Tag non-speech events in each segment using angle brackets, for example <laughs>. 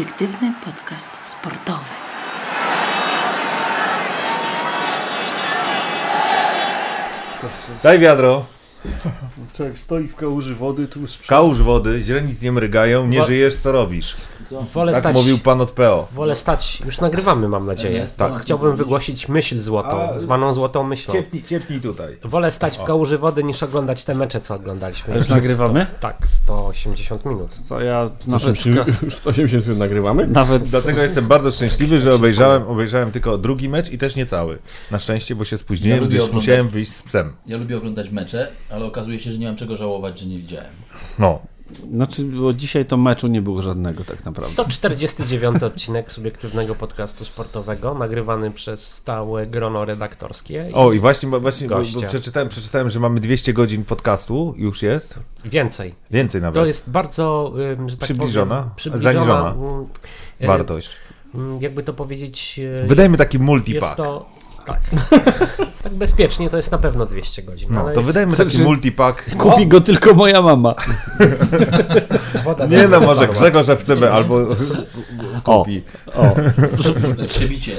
Subiektywny podcast sportowy. Daj wiadro. Człowiek stoi w kałuży wody, tu już Kałuż wody, źrenic nie mrygają, nie Wa- żyjesz, co robisz. Wolę Tak stać, mówił pan od PO. wolę stać, już nagrywamy mam nadzieję. Tak. Chciałbym wygłosić myśl złotą, A- zwaną złotą myślą. Ciepnij, ciepnij tutaj. Wolę stać w kałuży wody niż oglądać te mecze, co oglądaliśmy. A już nagrywamy? Sto, tak, 180 minut. To ja nawet, Już 80 minut nagrywamy? nawet Dlatego jestem bardzo szczęśliwy, że obejrzałem, obejrzałem tylko drugi mecz i też nie cały. Na szczęście, bo się spóźniłem, Ja gdyż oglądać. musiałem wyjść z psem. Ja lubię oglądać mecze, ale okazuje się, że nie mam czego żałować, że nie widziałem. No. Znaczy, bo dzisiaj to meczu nie było żadnego tak naprawdę. 149 odcinek subiektywnego podcastu sportowego, nagrywany przez stałe grono redaktorskie. O i właśnie, bo- właśnie bo, bo przeczytałem, przeczytałem, że mamy 200 godzin podcastu, już jest. Więcej. Więcej nawet. To jest bardzo, że tak Przybliżona? powiem, przybliżona Zaniżona? Wartość. Jakby to powiedzieć... y, Wydajmy taki Jest multipack. to. Tak. <laughs> tak bezpiecznie to jest na pewno 200 godzin. No, ale to jest wydajmy taki Znaczy- multipack. Kupi go tylko moja mama. woda Nie no, może. Grzegorz FCB albo O, kupi. o. Przebicie.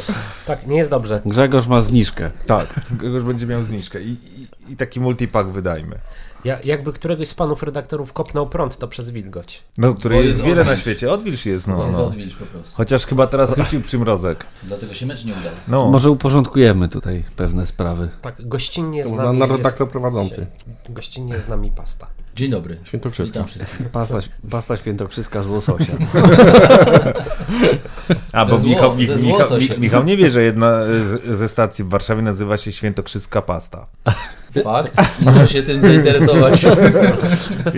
Tak, nie jest dobrze. Grzegorz ma zniżkę. Tak, Grzegorz będzie miał zniżkę. I, i, i taki multipack wydajmy. Ja, jakby któregoś z panów redaktorów kopnął prąd, to przez wilgoć. No, które Bo jest jest wiele na odwilż. świecie. Odwilż jest, no. No, no. Odwilż po prostu. Chociaż chyba teraz <laughs> chwycił przymrozek. Dlatego się mecz nie udał. No. Może uporządkujemy tutaj pewne sprawy. Tak, gościnnie z Na, nami na jest, redaktor prowadzący. gościnnie z nami pasta. Dzień dobry. Świętokrzyska. Witam wszystkich. Pasta, pasta świętokrzyska z łososia. <laughs> A, bo zło- Michał, Michał, Michał. Michał nie wie, że jedna z, ze stacji w Warszawie nazywa się Świętokrzyska Pasta. <laughs> Fakt? <laughs> Muszę się tym zainteresować. Ja,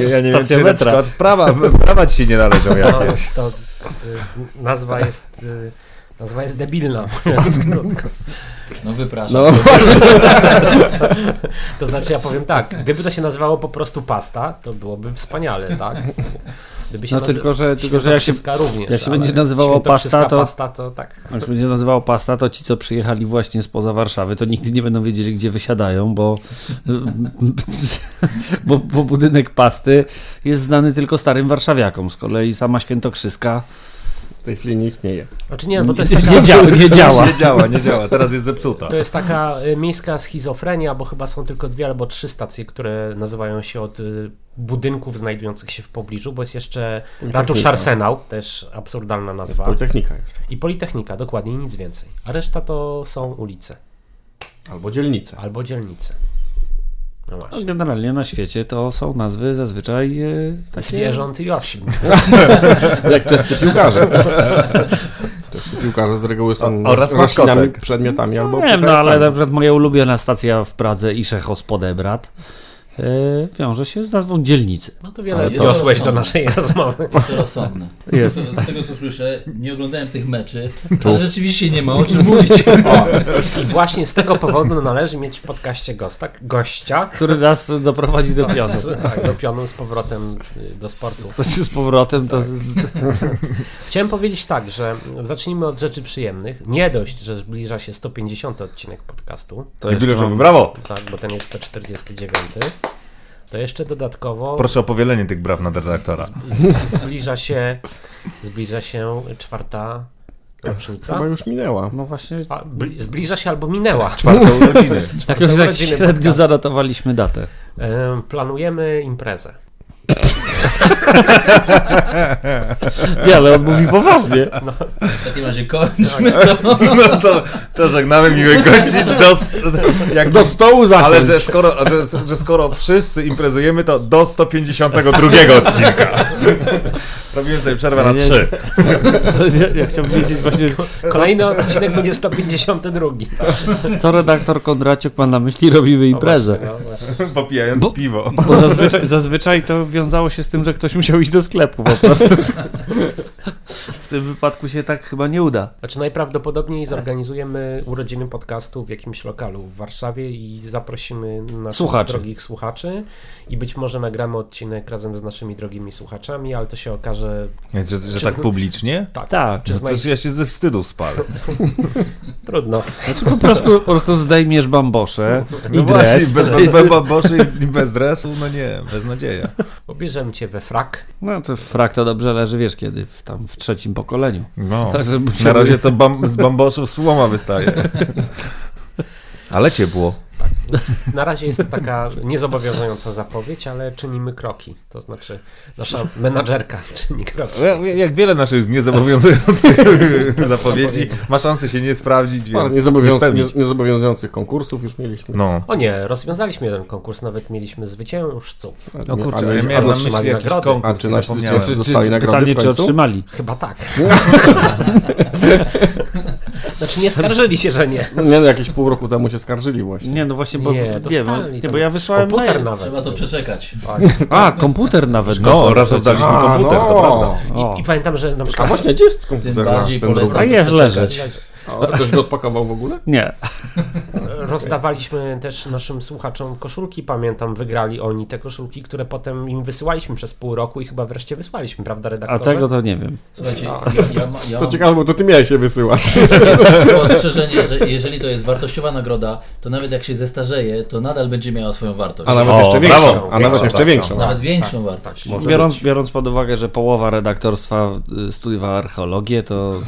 ja nie wiem, Stacja czy na metra. przykład prawa, prawa ci się nie należą jakieś. to y, nazwa jest. Y, nazwa jest debilna, mówiąc krótko. No wypraszam. No. <laughs> To znaczy, ja powiem tak, gdyby to się nazywało po prostu pasta, to byłoby wspaniale, tak? Gdyby No tylko, że- tylko, że jak się- również, jak się będzie nazywało pasta, to- pasta, to tak. Jak się będzie nazywało pasta, to ci, co przyjechali właśnie spoza Warszawy, to nigdy nie będą wiedzieli, gdzie wysiadają, bo, <laughs> bo, bo budynek pasty jest znany tylko starym warszawiakom. Z kolei sama Świętokrzyska W tej chwili nie istnieje. Znaczy nie, bo to jest nie, taka, nie, działa, nie <laughs> działa. Nie działa, nie działa, teraz jest zepsuta. to jest taka y, miejska schizofrenia, bo chyba są tylko dwie albo trzy stacje, które nazywają się od y, budynków znajdujących się w pobliżu, bo jest jeszcze Ratusz Arsenał, też absurdalna Jest nazwa. Politechnika jeszcze. I Politechnika, dokładnie, nic więcej. A reszta to są ulice Albo dzielnica. albo dzielnice. No No, właśnie. Generalnie na świecie to są nazwy zazwyczaj e, takie... Zwierząt i osim. <laughs> Jak czescy piłkarze. <laughs> Czescy piłkarze z reguły są O- oraz roślinami, maskotek. przedmiotami albo Nie wiem, no ale na przykład moja ulubiona stacja w Pradze, Isze-Hospodebrat, e, wiąże się z nazwą dzielnicy. No to wiele wniosłeś do naszej rozmowy. Jest to rozsądne. Jest. Z tego co słyszę, nie oglądałem tych meczy, ale rzeczywiście nie ma o czym mówić. <laughs> I właśnie z tego powodu należy mieć w podcaście gosta, gościa, Który nas doprowadzi do pionu. tak, do pionu z powrotem y, do sportu. Coś z powrotem to... <laughs> Chciałem powiedzieć tak, że zacznijmy od rzeczy przyjemnych. Nie dość, że zbliża się 150 odcinek podcastu, to mam- brawo. tak, bo ten jest 149, to jeszcze dodatkowo Proszę o powielenie tych braw na redaktora. z- zbliża się zbliża się czwarta rocznica. Chyba już minęła. No właśnie, A, bli- zbliża się albo minęła. Czwartą urodziny. jakoś tak urodziny średnio podcastu. zanotowaliśmy datę. Em, Planujemy imprezę. <laughs> Nie, ale on mówi poważnie. W takim razie kończmy to. No to, to żegnamy miłych godzin do, jak Do stołu zasiąść. Ale że skoro, że, że skoro wszyscy imprezujemy, to do 152 odcinka. Robimy sobie przerwę na Nie, nie. trzy. Ja, ja chciałbym wiedzieć właśnie, Kolejny odcinek będzie 152. co redaktor Kondraciuk ma na myśli, robimy imprezę. No no. Popijając piwo. Bo zazwyczaj, zazwyczaj to wiązało się z tym, że ktoś musiał iść do sklepu po prostu. <laughs> W tym wypadku się tak chyba nie uda. Znaczy najprawdopodobniej zorganizujemy urodziny podcastu w jakimś lokalu w Warszawie i zaprosimy naszych Słuchaczy. drogich słuchaczy i być może nagramy odcinek razem z naszymi drogimi słuchaczami, ale to się okaże Że, że tak zna- publicznie? tak. Tak. Czy No znaj... to ja się ze wstydu spalę. <laughs> Trudno. Znaczy po prostu, po prostu zdejmiesz bambosze i No dres. właśnie, bez, bez, bez <laughs> baboszy i bez dresu, no nie, bez nadzieja. Pobierzemy cię we frak. No to frak to dobrze leży, wiesz kiedy, w, tam w trzecim pokoleniu. No. <laughs> Także Na razie to bam, z bamboszów słoma wystaje. <laughs> Ale ciepło. Na razie jest to taka niezobowiązująca zapowiedź, ale czynimy kroki. To znaczy nasza menadżerka <laughs> czyni kroki. Jak, wiele naszych niezobowiązujących <laughs> zapowiedzi ma szansę się nie sprawdzić, więc niezobowiąz... nie spełnić. nie- niezobowiązujących konkursów już mieliśmy. No. O nie, rozwiązaliśmy jeden konkurs, nawet mieliśmy zwycięzców. O Nie, kurczę, ale- ja a miałem na myśli jakiś nagrody. konkurs, A czy nasi dostali nagrody Pytanie, w czy otrzymali. Chyba tak. <laughs> znaczy nie skarżyli się, że nie. No nie, no, jakieś pół roku temu się skarżyli właśnie. Nie, no właśnie, bo, Nie, nie, dostali bo, nie, bo ja wysłałem Komputer mail. nawet. Trzeba to przeczekać. A, komputer nawet. No, raz oddaliśmy A, komputer, no. to prawda. I, I pamiętam, że na A przykład... właśnie, gdzie jest Tym komputer nasz, bardziej ten polecam A jest przeczekać. leżeć. A ktoś go odpakował w ogóle? Nie. Rozdawaliśmy też naszym słuchaczom koszulki, pamiętam, wygrali oni te koszulki, które potem im wysyłaliśmy przez pół roku i chyba wreszcie wysłaliśmy, prawda A redaktorze? tego to nie wiem. Słuchajcie, ja, ja, ma, ja To mam ciekawe, bo to ty miałeś się wysyłać. <laughs> ostrzeżenie, że jeżeli to jest wartościowa nagroda, to nawet jak się zestarzeje, to nadal będzie miała swoją wartość. A nawet O, jeszcze brawo. większą. A nawet jeszcze większą. Nawet większą wartość. Może Biorąc, być. biorąc pod uwagę, że połowa redaktorstwa y, studiowała archeologię, to, <laughs>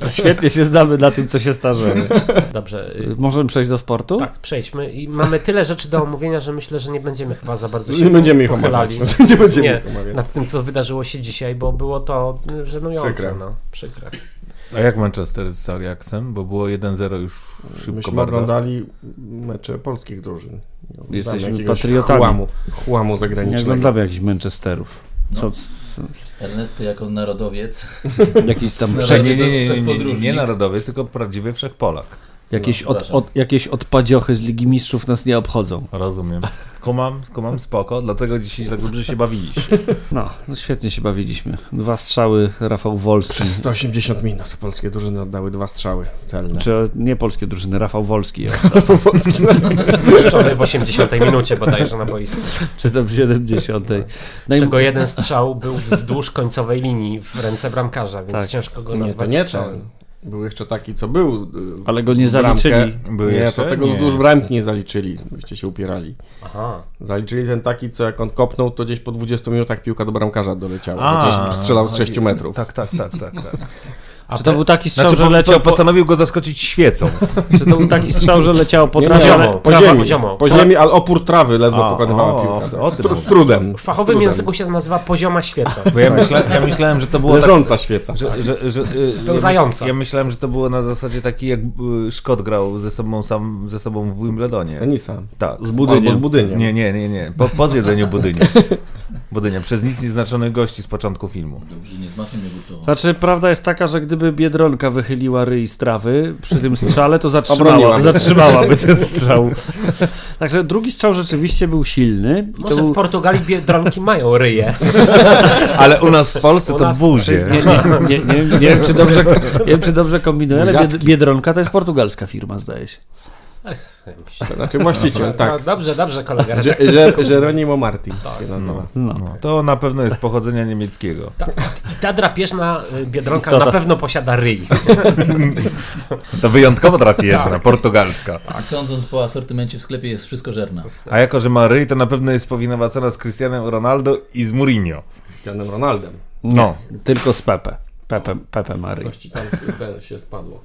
to świetnie się znamy na tym, co się starzeje. Dobrze, y, Możemy przejść do sportu? tak, przejdźmy. I mamy tyle rzeczy do omówienia, że myślę, że nie będziemy chyba za bardzo się Nie będziemy ich pochylali omawiać. Nie będziemy Nie, ich omawiać. nad tym, co wydarzyło się dzisiaj, bo było to żenujące. Przykre. No, przykre. A jak Manchester z Ajaxem? Bo było 1-0 już szybko Myśmy bardzo. oglądali mecze polskich drużyn. Nie Jesteśmy patriotami. Chłamu, chłamu Nie zagranicznego. oglądamy jakichś Manchesterów. Co, No. Ernest, jako narodowiec, jakiś tam <laughs> Nie, nie, nie, nie, nie, nie, nie narodowiec, tylko prawdziwy wszechpolak. Jakieś, No, od, od, jakieś odpadziochy z Ligi Mistrzów nas nie obchodzą. Rozumiem. Kumam, kumam, spoko, dlatego dzisiaj tak dobrze się bawiliście. No, no świetnie się bawiliśmy. Dwa strzały Rafał Wolski. Przez 180 minut polskie drużyny oddały dwa strzały celne. Czy nie polskie drużyny, Rafał Wolski. <laughs> Puszczony w 80 minucie bodajże na boisku. Czy tam w 70. Z No i- czego jeden strzał był wzdłuż końcowej linii w ręce bramkarza, więc Tak. ciężko go Nie, to nazwać nie strzałem. ten. Był jeszcze taki, co był. y, Ale go nie bramkę. zaliczyli. Był nie, jeszcze? to tego Nie. wzdłuż bramki nie zaliczyli. Byście się upierali. Aha. Zaliczyli ten taki, co jak on kopnął, to gdzieś po 20 minutach piłka do bramkarza doleciała. A, Chociaż strzelał z 6 metrów. Tak, tak, tak, tak, tak. A Czy to był taki strzał, Znaczy, że leciał po, po, postanowił go zaskoczyć świecą. <laughs> Czy to był taki strzał, że leciało po trawie, nie, po trawa ziemi, poziomo. po ziemi, ale opór trawy ledwo pokonywała o, piłkę. o tym Z, trudem. W fachowym języku się to nazywa pozioma świeca. Bo ja, myśla, ja myślałem, że to było tak, Leżąca świeca. że, że, że, y, ja, Pełzająca. myśl, ja myślałem, że to było na zasadzie takiej, jak y, Szkot grał ze sobą sam ze sobą w Wimbledonie. Tenisa. Tak. z budyniem. Albo z budyniem. Nie, nie, nie, nie. Po, po zjedzeniu budynia. Budynia. Przez nic nieznaczonych gości z początku filmu. dobrze, nie zmawiam mnie. Znaczy, prawda jest taka, że gdyby Biedronka wychyliła ryj z trawy przy tym strzale, to zatrzymała, zatrzymałaby ten <laughs> strzał. Także drugi strzał rzeczywiście był silny. Może był... w Portugalii biedronki mają ryje. <laughs> Ale u nas w Polsce U to nas- buzie. Nie, nie, nie, nie, nie, wiem, czy dobrze, <laughs> nie wiem, czy dobrze kombinuję, ale. Biedronka to jest portugalska firma, zdaje się. Znaczy właściciel, <laughs> No, tak. dobrze, dobrze kolega. Że, że, Jeronimo Martins się nazywa. No. No, to na pewno jest pochodzenia niemieckiego. Ta drapieżna y, biedronka Istota. na pewno posiada ryj. <laughs> To wyjątkowo drapieżna, portugalska. I sądząc po asortymencie w sklepie jest wszystko żerna. A jako, że ma ryj, to na pewno jest powinowacona z Cristianem Ronaldo i z Mourinho. Cristianem Ronaldem. No. Tylko z Pepe. Pepe, Pepe ma ryj. Coś ci tam się spadło.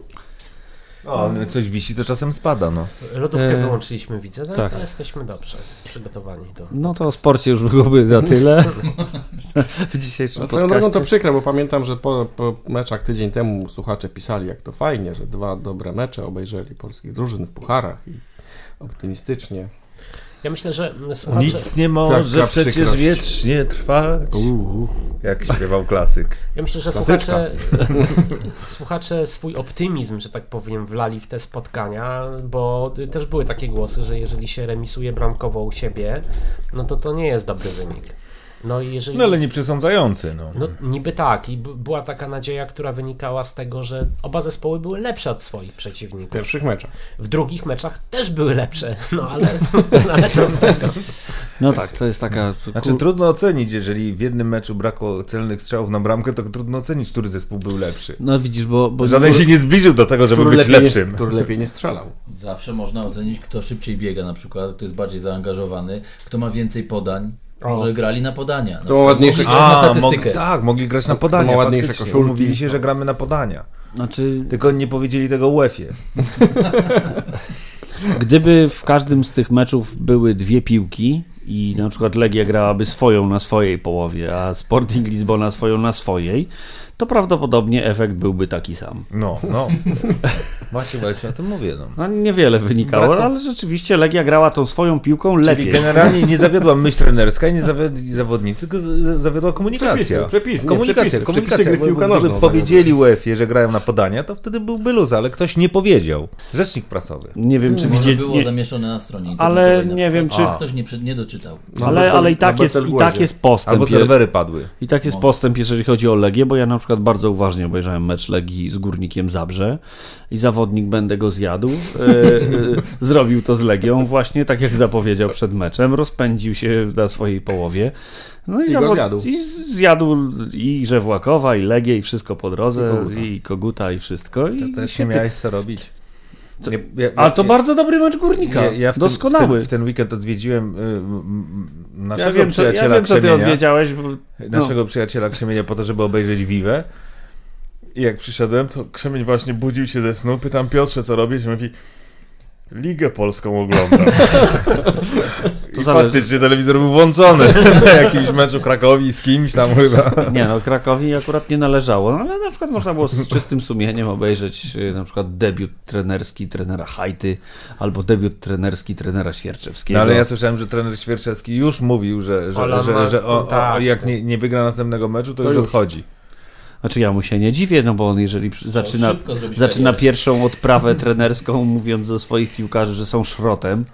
O, no, coś wisi, to czasem spada, no. Lodówkę E, wyłączyliśmy, widzę. No, tak. To jesteśmy dobrze przygotowani do... No to o sporcie już byłoby na tyle <laughs> w dzisiejszym No, drogą to przykre, bo pamiętam, że po, po meczach tydzień temu słuchacze pisali, jak to fajnie, że dwa dobre mecze obejrzeli polskich drużyn w pucharach i optymistycznie. Ja myślę, że słuchacze... Nic nie może Taka przecież przykrość. wiecznie trwać. Jak śpiewał klasyk. Ja myślę, że Klasyczka. słuchacze, <laughs> słuchacze swój optymizm, że tak powiem, wlali w te spotkania, bo też były takie głosy, że jeżeli się remisuje bramkowo u siebie, no to to nie jest dobry wynik. No jeżeli... No ale nie przesądzający, no. No niby tak i była taka nadzieja, która wynikała z tego, że oba zespoły były lepsze od swoich W przeciwników. pierwszych meczach. W drugich meczach też były lepsze, no ale, <laughs> ale co z tego? No tak, to jest taka... Znaczy trudno ocenić, jeżeli w jednym meczu brakło celnych strzałów na bramkę, to trudno ocenić, który zespół był lepszy. No widzisz, bo... bo Żaden się nie zbliżył do tego, żeby Który być lepiej, lepszym. który lepiej nie strzelał. Zawsze można ocenić, kto szybciej biega na przykład, kto jest bardziej zaangażowany, kto ma więcej podań. Może grali na podania. Na To przykład ładniejsze- na statystykę. mog, tak, mogli grać na To podania. ma ładniejsze faktycznie. koszulki. Umówili się, że gramy na podania. Znaczy, Tylko nie powiedzieli tego UEFA. <laughs> gdyby w każdym z tych meczów były dwie piłki i na przykład Legia grałaby swoją na swojej połowie, a Sporting Lizbona swoją na swojej, to prawdopodobnie efekt byłby taki sam. No, no. <laughs> Właśnie, właśnie o tym mówię. No. No, niewiele wynikało, Braku- ale rzeczywiście Legia grała tą swoją piłką Czyli lepiej. generalnie nie zawiodła myśl trenerska i nie zawiodli zawodnicy, tylko zawiodła komunikacja. Przepisy, przepisy, nie, komunikacja, przepisy, komunikacja. przepisy Bo- Gdyby powiedzieli UEFA, że grają na podania, to wtedy byłby luz, ale ktoś nie powiedział. Rzecznik prasowy. Nie wiem, czy widzieli. było Nie, zamieszczone na stronie Ale nie wiem, czy- A. Ktoś nie, nie doczytał. ale, ale i tak, jest, i tak jest postęp. Albo serwery padły. I tak jest No. postęp, jeżeli chodzi o Legię, bo ja na przykład bardzo uważnie obejrzałem mecz Legii z Górnikiem Zabrze i zawodnik będę go zjadł. E, e, zrobił to z Legią właśnie, tak jak zapowiedział przed meczem. Rozpędził się na swojej połowie. No i, I zawod- zjadł. i zjadł i Żewłakowa, i Legię, i wszystko po drodze, I Koguta. i Koguta, i wszystko. I To też nie miałeś co robić. To- Ja- ja- Ale to ja- bardzo dobry mecz Górnika. Ja, ja w, Doskonały. Ten, w, ten, w ten weekend odwiedziłem y, m, naszego wiem, co, ja przyjaciela wiem, co ty odwiedziałeś. Bo, no. naszego przyjaciela Krzemienia po to, żeby obejrzeć Wiwę. I jak przyszedłem, to Krzemień właśnie budził się ze snu. Pytam Piotrze, co robisz? I mówi, Ligę Polską oglądam. <laughs> I zależy. faktycznie telewizor był włączony <laughs> <laughs> na jakimś meczu Krakowi z kimś tam chyba. <laughs> Nie no, Krakowi akurat nie należało, no, ale na przykład można było z czystym sumieniem obejrzeć y, na przykład debiut trenerski trenera Hajty albo debiut trenerski trenera Świerczewskiego. No ale ja słyszałem, że trener Świerczewski już mówił, że, że, że, ma- że o, o, tak. jak nie, nie wygra następnego meczu, to, To już już. odchodzi. Znaczy ja mu się nie dziwię, no bo on jeżeli zaczyna, zaczyna pierwszą odprawę trenerską <laughs> mówiąc do swoich piłkarzy, że są szrotem,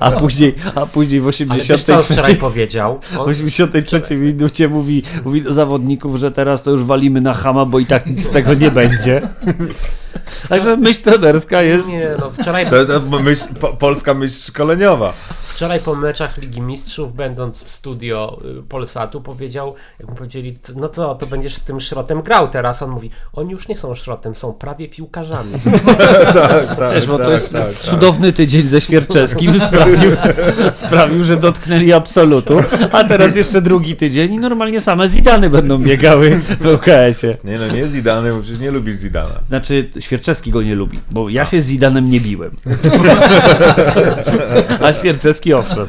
a później, a później w Ale wiesz co on 83 wczoraj powiedział? <laughs> W On, 83 minucie mówi, mówi do zawodników, że teraz to już walimy na chama, bo i tak nic z tego nie będzie. <laughs> Także myśl trenerska jest. nie, no, wczoraj, To, to myśl, po, polska myśl szkoleniowa. Wczoraj po meczach Ligi Mistrzów, będąc w studio y, Polsatu, powiedział, jak mu powiedzieli, "C- no co, to będziesz z tym szrotem grał teraz. On mówi, oni już nie są szrotem, są prawie piłkarzami. <laughs> tak, tak, Wiesz, bo to tak, jest tak, tak. cudowny tydzień ze Świerczewskim <laughs> sprawił, sprawił, że dotknęli absolutu, a teraz jeszcze drugi tydzień i normalnie same Zidany będą biegały w UKS-ie. Nie no, nie Zidane, bo przecież nie lubisz Zidana. Znaczy, Świerczewski go nie lubi, bo ja się z Zidanem nie biłem. <laughs> A Świerczewski owszem.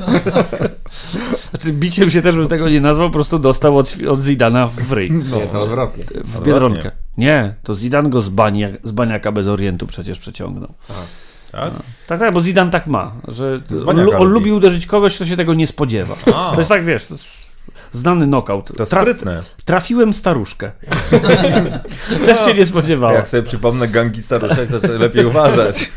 <laughs> Znaczy, biciem się też bym tego nie nazwał, po prostu dostał od, od Zidana w ryj. Nie, to odwrotnie. W Biedronkę. Nie, to Zidan go z, bani, z baniaka bez orientu przecież przeciągnął. Tak? Tak, tak, bo Zidan tak ma, że on, on lubi. lubi uderzyć kogoś, kto się tego nie spodziewa. A, To jest tak, wiesz, to jest znany knockout. to sprytne. trafiłem staruszkę. <laughs> Też się nie spodziewała. Jak sobie przypomnę gangi staruszek, to lepiej uważać.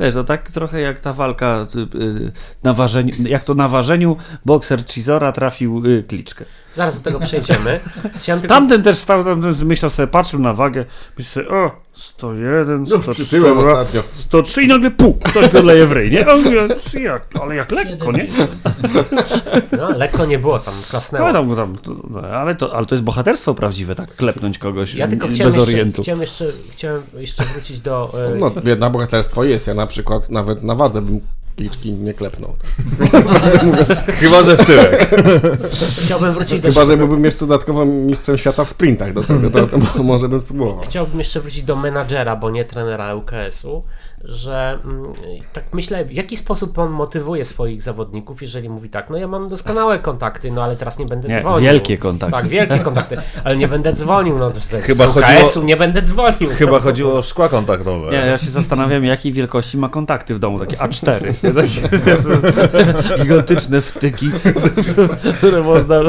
Wiesz, to tak trochę jak ta walka y, y, na ważeniu, jak to na ważeniu bokser Cizora trafił y, kliczkę. Zaraz do tego przejdziemy. Chciałem tylko... Tamten też stał, tamten myślał sobie, patrzył na wagę, myślał sobie, o, 101, No, 104, przytyłem ostatnio. 103 i nagle pu, ktoś go leje w ryj, nie? On mówi, jak, ale jak lekko, nie? 70. No, lekko nie było tam, klasnęło. No, tam, tam, to- ale, to, ale to jest bohaterstwo prawdziwe, tak klepnąć kogoś Ja tylko bez chciałem jeszcze, orientu. chciałem, jeszcze, chciałem jeszcze wrócić do... e, No, jedna bohaterstwo jest. Ja na przykład nawet na wadze bym kliczki nie klepnął. <laughs> Chyba, że w tyłek. Chciałbym wrócić do... Chyba, że byłbym jeszcze dodatkowo mistrzem świata w sprintach do tego, to, to może bym spróbował. Chciałbym jeszcze wrócić do menadżera, bo nie trenera UKS-u, że mm, tak myślę, w jaki sposób on motywuje swoich zawodników, jeżeli mówi tak, no ja mam doskonałe kontakty, no ale teraz nie będę Nie, dzwonił. wielkie kontakty. Tak, wielkie kontakty, ale nie będę dzwonił, no z, Chyba z chodziło- nie będę dzwonił. Chyba chodziło o szkła kontaktowe. Nie, ja się zastanawiam, jakiej wielkości ma kontakty w domu, takie A4. nie? Takie Gigantyczne wtyki, które można...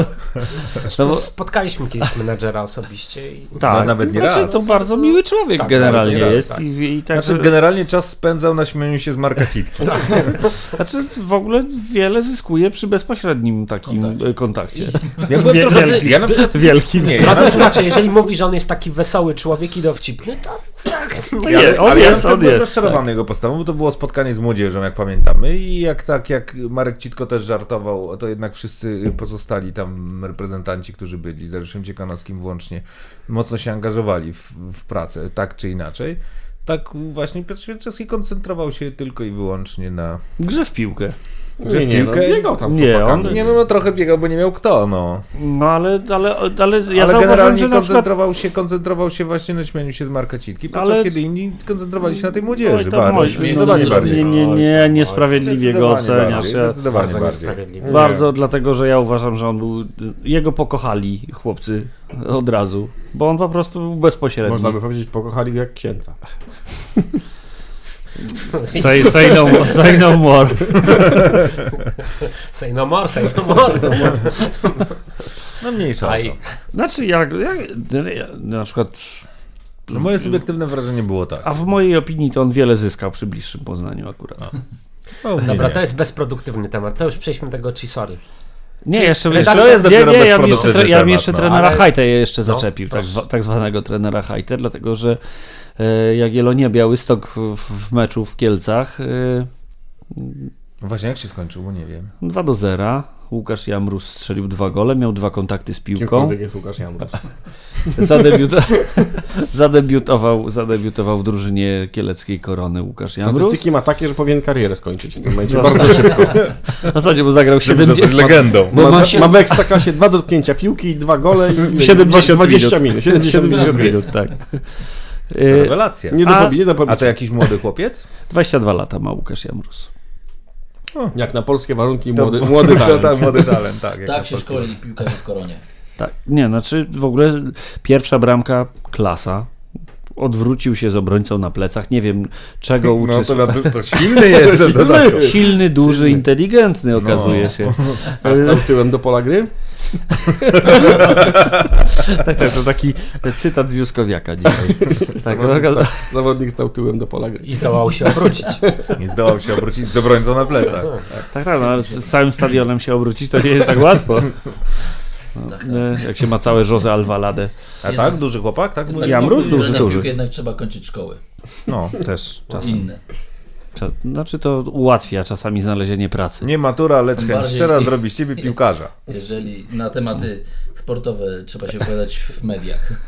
No bo, Spotkaliśmy kiedyś menadżera osobiście i tak, No, nawet nie znaczy, raz. to bardzo miły człowiek Tak, generalnie jest. tak. I, i tak, Znaczy, generalnie czas spędzał na śmieniu się z Marka Citki. znaczy, w ogóle wiele zyskuje przy bezpośrednim takim Kontakcie. kontakcie. Ja byłem Wie- trochę... wielki. Ja na przykład... Wielkim. Nie, ja na, słuchacze, jeżeli mówi, że on jest taki wesoły człowiek i dowcipny, to tak. To ja, jest, on ale ja jest, przykład on byłem jest. rozczarowany jego postawą, bo to było spotkanie z młodzieżą, jak pamiętamy. I jak tak, jak Marek Citko też żartował, to jednak wszyscy pozostali tam reprezentanci, którzy byli, z Dariuszem Ciekanowskim włącznie, mocno się angażowali w, w pracę, tak czy inaczej. Tak właśnie Piotr Święczewski koncentrował się tylko i wyłącznie na... Grze w piłkę. Nie, nie, no, biegał tam Nie, on- Nie no, no trochę biegał, bo nie miał kto, no. No ale, ale, ale ja Ale generalnie że na przykład koncentrował się, koncentrował się właśnie na śmianiu się z Marka Citki, podczas Ale- kiedy inni koncentrowali się na tej młodzieży. zdecydowanie nie, bardziej. Nie, nie, nie, niesprawiedliwie go oceniasz. bardziej, Ja, Zdecydowanie Bardzo bardziej. bardzo, dlatego że ja uważam, że on był. Jego pokochali chłopcy od razu, bo on po prostu był bezpośredni. Można by powiedzieć, pokochali go jak księdza. <laughs> Say, say, no, say no more. Say no more, say no more. No mniejsza Aj. Znaczy, jak, jak ja, na przykład. No moje subiektywne wrażenie było tak. A w mojej opinii to on wiele zyskał przy bliższym poznaniu akurat. No, mnie Dobra, nie. to jest bezproduktywny temat. To już przejdźmy do tego Chisori. Nie, jeszcze redaktor- jeszcze- to jest dopiero nie, nie, ja bym jeszcze, tre- ja bym temat, jeszcze no. trenera Ale- jeszcze No, zaczepił, tak, tak zwanego trenera Hajtę, dlatego że Jagiellonia Białystok w, w meczu w Kielcach e, No Właśnie, jak się skończył, bo nie wiem. 2 do 0. Łukasz Jamrus strzelił dwa gole, miał dwa kontakty z piłką. Kimkolwiek jest Łukasz Jamrus. <laughs> Zadebiuta <laughs> zadebiutował, zadebiutował w drużynie kieleckiej korony Łukasz Jamrus. Statystyki ma takie, że powinien karierę skończyć w tym momencie bardzo szybko. <laughs> W zasadzie, bo zagrał Żeby zostać 70, legendą. Bo ma, ma się- ma w Ekstraklasie dwa dotknięcia piłki, dwa gole i 70 20 minut. 70 70 minut. minut, tak. To E, Rewelacja. Nie do A- pobicia, do A to jakiś młody chłopiec? 22 lata ma Łukasz Jamrus. Jak na polskie warunki To- młody, <laughs> młody to, talent. tak, młody talent, tak. Tak się polskie- szkoli piłkarze w koronie. Tak, nie, znaczy w ogóle pierwsza bramka klasa. Odwrócił się z obrońcą na plecach. Nie wiem, czego uczy. No to, na- to silny jest. <laughs> dodatkowo. Silny, duży, inteligentny okazuje się. A stał tyłem do pola gry? <laughs> Tak, tak, to taki cytat z Juskowiaka dzisiaj. <laughs> Tak, Zawodnik, no, stał, <laughs> zawodnik stał tyłem do pola gry. I zdołał się obrócić. Nie zdołał się obrócić z obrońcą na plecach. tak, tak, no, ale z całym stadionem się obrócić to nie jest tak łatwo. No, Tak, tak. e, Jak się ma całe Jose Alvaladę. A tak? Duży chłopak? Tak? Tak, Jamrus no, duży, duży. jednak trzeba kończyć szkoły. No. Też czasem. Inne. Znaczy to ułatwia czasami znalezienie pracy. Nie matura, lecz chęć szczera zrobi z ciebie piłkarza. Jeżeli na tematy sportowe trzeba się wypowiadać w mediach. <laughs>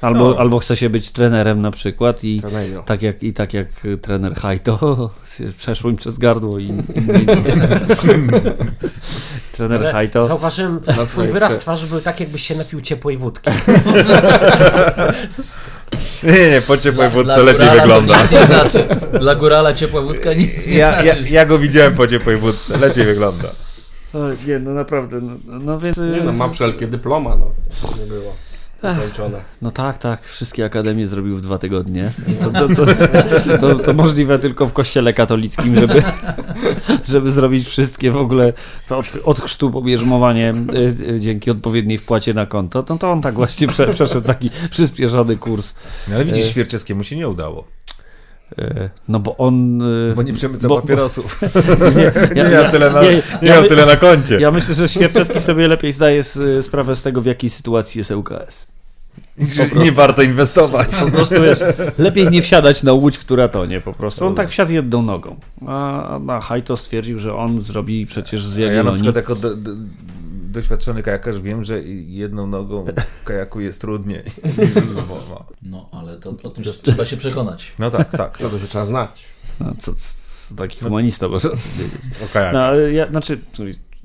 Albo, No. albo chce się być trenerem na przykład i Trenejo. tak jak, i tak jak trener Hajto <laughs> przeszło im przez gardło i, i, <laughs> trener Ale Hajto Zauważyłem, twój wyraz prze- twarzy był tak, jakbyś się napił ciepłej wódki. Nie, nie, po ciepłej Dla- wódce dla lepiej wygląda. Nic nie znaczy. Dla górala ciepła wódka nic nie Ja, ja, znaczy. ja go widziałem po ciepłej wódce, lepiej wygląda. o, nie, no naprawdę no, no więc Nie no, ma wszelkie dyploma, no. Nie było. Zakończone. no tak, tak, wszystkie akademie zrobił w dwa tygodnie to, to, to, to, to możliwe tylko w kościele katolickim żeby, <laughs> żeby zrobić wszystkie w ogóle to od, od chrztu pobierzmowanie y, y, dzięki odpowiedniej wpłacie na konto, no to on tak właśnie prze, przeszedł taki przyspieszony kurs No, ale widzisz, E. Świerczewskiemu się nie udało. Y, No bo on. y, Bo nie przemyca bo- papierosów. <laughs> ja- nie ja- miał tyle na, ja- nie ja miał tyle na koncie. Ja myślę, że Świerczewski sobie lepiej zdaje z, sprawę z tego, w jakiej sytuacji jest ŁKS. Nie warto inwestować. Po prostu jest lepiej nie wsiadać na łódź, która tonie po prostu. On tak wsiadł jedną nogą. A, a Hajto stwierdził, że on zrobi przecież z A ja na przykład jako do, do, doświadczony kajakarz wiem, że jedną nogą w kajaku jest trudniej <laughs> niż z dwoma. No, ale to o tym się, trzeba się przekonać. No tak, tak. No to się trzeba znać. No, co, co, co taki humanista może powiedzieć. No, ja, znaczy,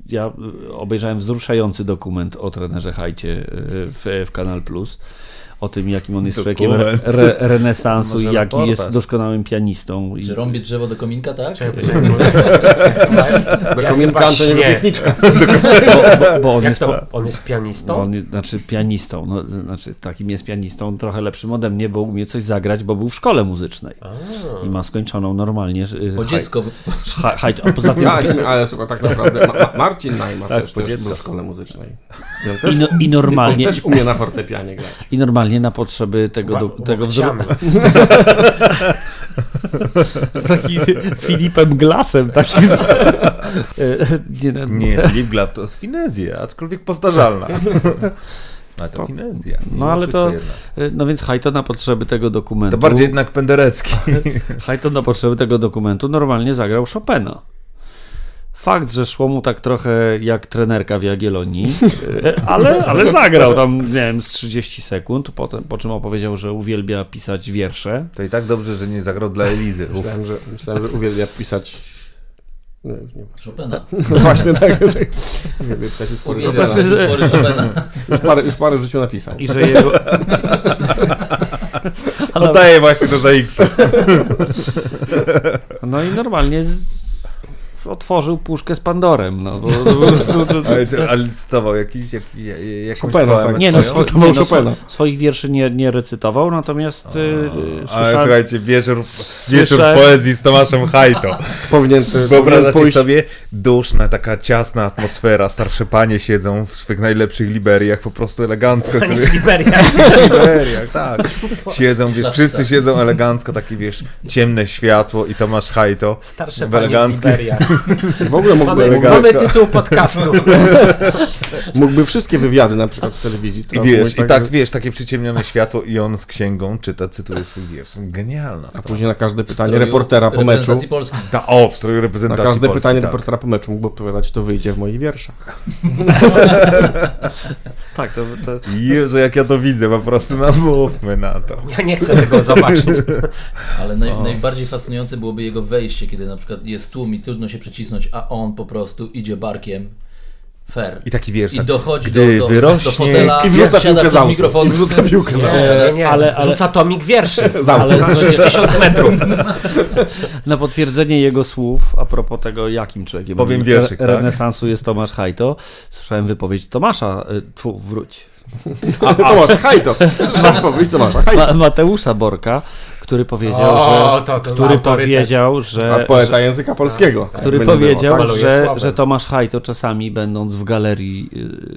ja obejrzałem wzruszający dokument o trenerze Hajcie y, w, w Kanal Plus. O tym, jakim on jest człowiekiem re, re, renesansu i jaki jest doskonałym pianistą. I, Czy rąbię drzewo do kominka, tak? Do kominka Antoniego. Piechniczka. <laughs> bo, bo, bo on jest to? On jest bo pianistą? on, znaczy pianistą, no, znaczy takim jest pianistą, trochę lepszym ode mnie, bo umie coś zagrać, bo był w szkole muzycznej i ma skończoną normalnie. haj- dziecko. haj- haj- a poza tym <laughs> ale słuchaj, tak naprawdę Ma- Ma- Marcin Najma Tak, też, po też dziecku. był w szkole muzycznej. I no, normalnie też umie na fortepianie grać. i normalnie na potrzeby tego, do, tego wzro... łokciami. <laughs> z takim Filipem Glasem takim. <laughs> Nie, no, Nie, Filip Glab to jest finezja, aczkolwiek powtarzalna. <laughs> Ale to finezja. No, mimo ale wszystko to- jednak. e, no więc Hajto na potrzeby tego dokumentu To bardziej jednak Penderecki. Hajto na potrzeby tego dokumentu normalnie zagrał Chopina. Fakt, że szło mu tak trochę jak trenerka w Jagiellonii, <laughs> e, ale, ale zagrał tam, nie wiem, z 30 sekund, potem, po czym opowiedział, że uwielbia pisać wiersze. To i tak dobrze, że nie zagrał dla Elizy. Uf. Myślałem, że, myślałem, że uwielbia pisać Nie, już nie ma. Chopina. <laughs> No właśnie tak. tak. Nie wiem, takie utwory Uwielbiam Chopina. <laughs> Już parę, już parę w życiu napisał. I że jego... Oddaję właśnie to za X. no i normalnie z... otworzył puszkę z Pandorem. No, bo, bo po prostu, to, <laughs> Ale, ale cytował jakiś, jakiś, jakąś Chopina, poemę tak. nie, no, cytował nie, no, Chopina. swo- swoich wierszy nie, nie recytował, natomiast y, y, Ale słyszałem- słuchajcie, wieczór, wieczór poezji z Tomaszem Hajto. <laughs> Powinien, Wyobrażacie pójść... sobie duszna, taka ciasna atmosfera, starsze panie siedzą w swych najlepszych liberiach, po prostu elegancko sobie... Liberia. <laughs> W liberiach, tak. Siedzą, wiesz, wszyscy siedzą elegancko, takie, wiesz, ciemne światło i Tomasz Hajto Starsze w panie w eleganckim... W ogóle mógłby, Mamy, elegancko. mamy tytuł podcastu. <laughs> mógłby wszystkie wywiady na przykład w telewizji. I wiesz, mówić i tak, że- wiesz, takie przyciemnione światło i on z księgą czyta, cytuje swój wiersz. Genialna A sprawa. później na każde pytanie Stroju reportera po meczu, Polski. Ta, o, w stroju na reprezentacji każde Polski, pytanie tak. reportera po meczu mógłby odpowiadać, to wyjdzie w moich wierszach. <laughs> Tak, to, to, Jezu, jak ja to widzę, po prostu namówmy na to. Ja nie chcę tego zobaczyć. <laughs> Ale naj, najbardziej fascynujące byłoby jego wejście, kiedy na przykład jest tłum i trudno się przycisnąć, a on po prostu idzie barkiem. Fair. I taki wiersz, I tak, dochodzi gdy do, do, wyrośnie- do fotela, I wrzuca siada piłkę z przed autu. mikrofon. I wrzuca piłkę z autu. Nie, nie, Ale- ale- Rzuca tomik wierszy. <laughs> Ale Na 60 metrów. <laughs> Na potwierdzenie jego słów, a propos tego, jakim człowiekiem Powiem re- wierszyk, tak? renesansu jest Tomasz Hajto, słyszałem wypowiedź Tomasza, y, tfu, wróć, Tomasza Hajto. Trzeba powiedzieć Tomasza Hajto. Ma, Mateusza Borka, który powiedział, O, że, to- to który powiedział, A że, poeta że języka polskiego. który Będzie powiedział, było, Maluje że, że Tomasz Hajto czasami będąc w galerii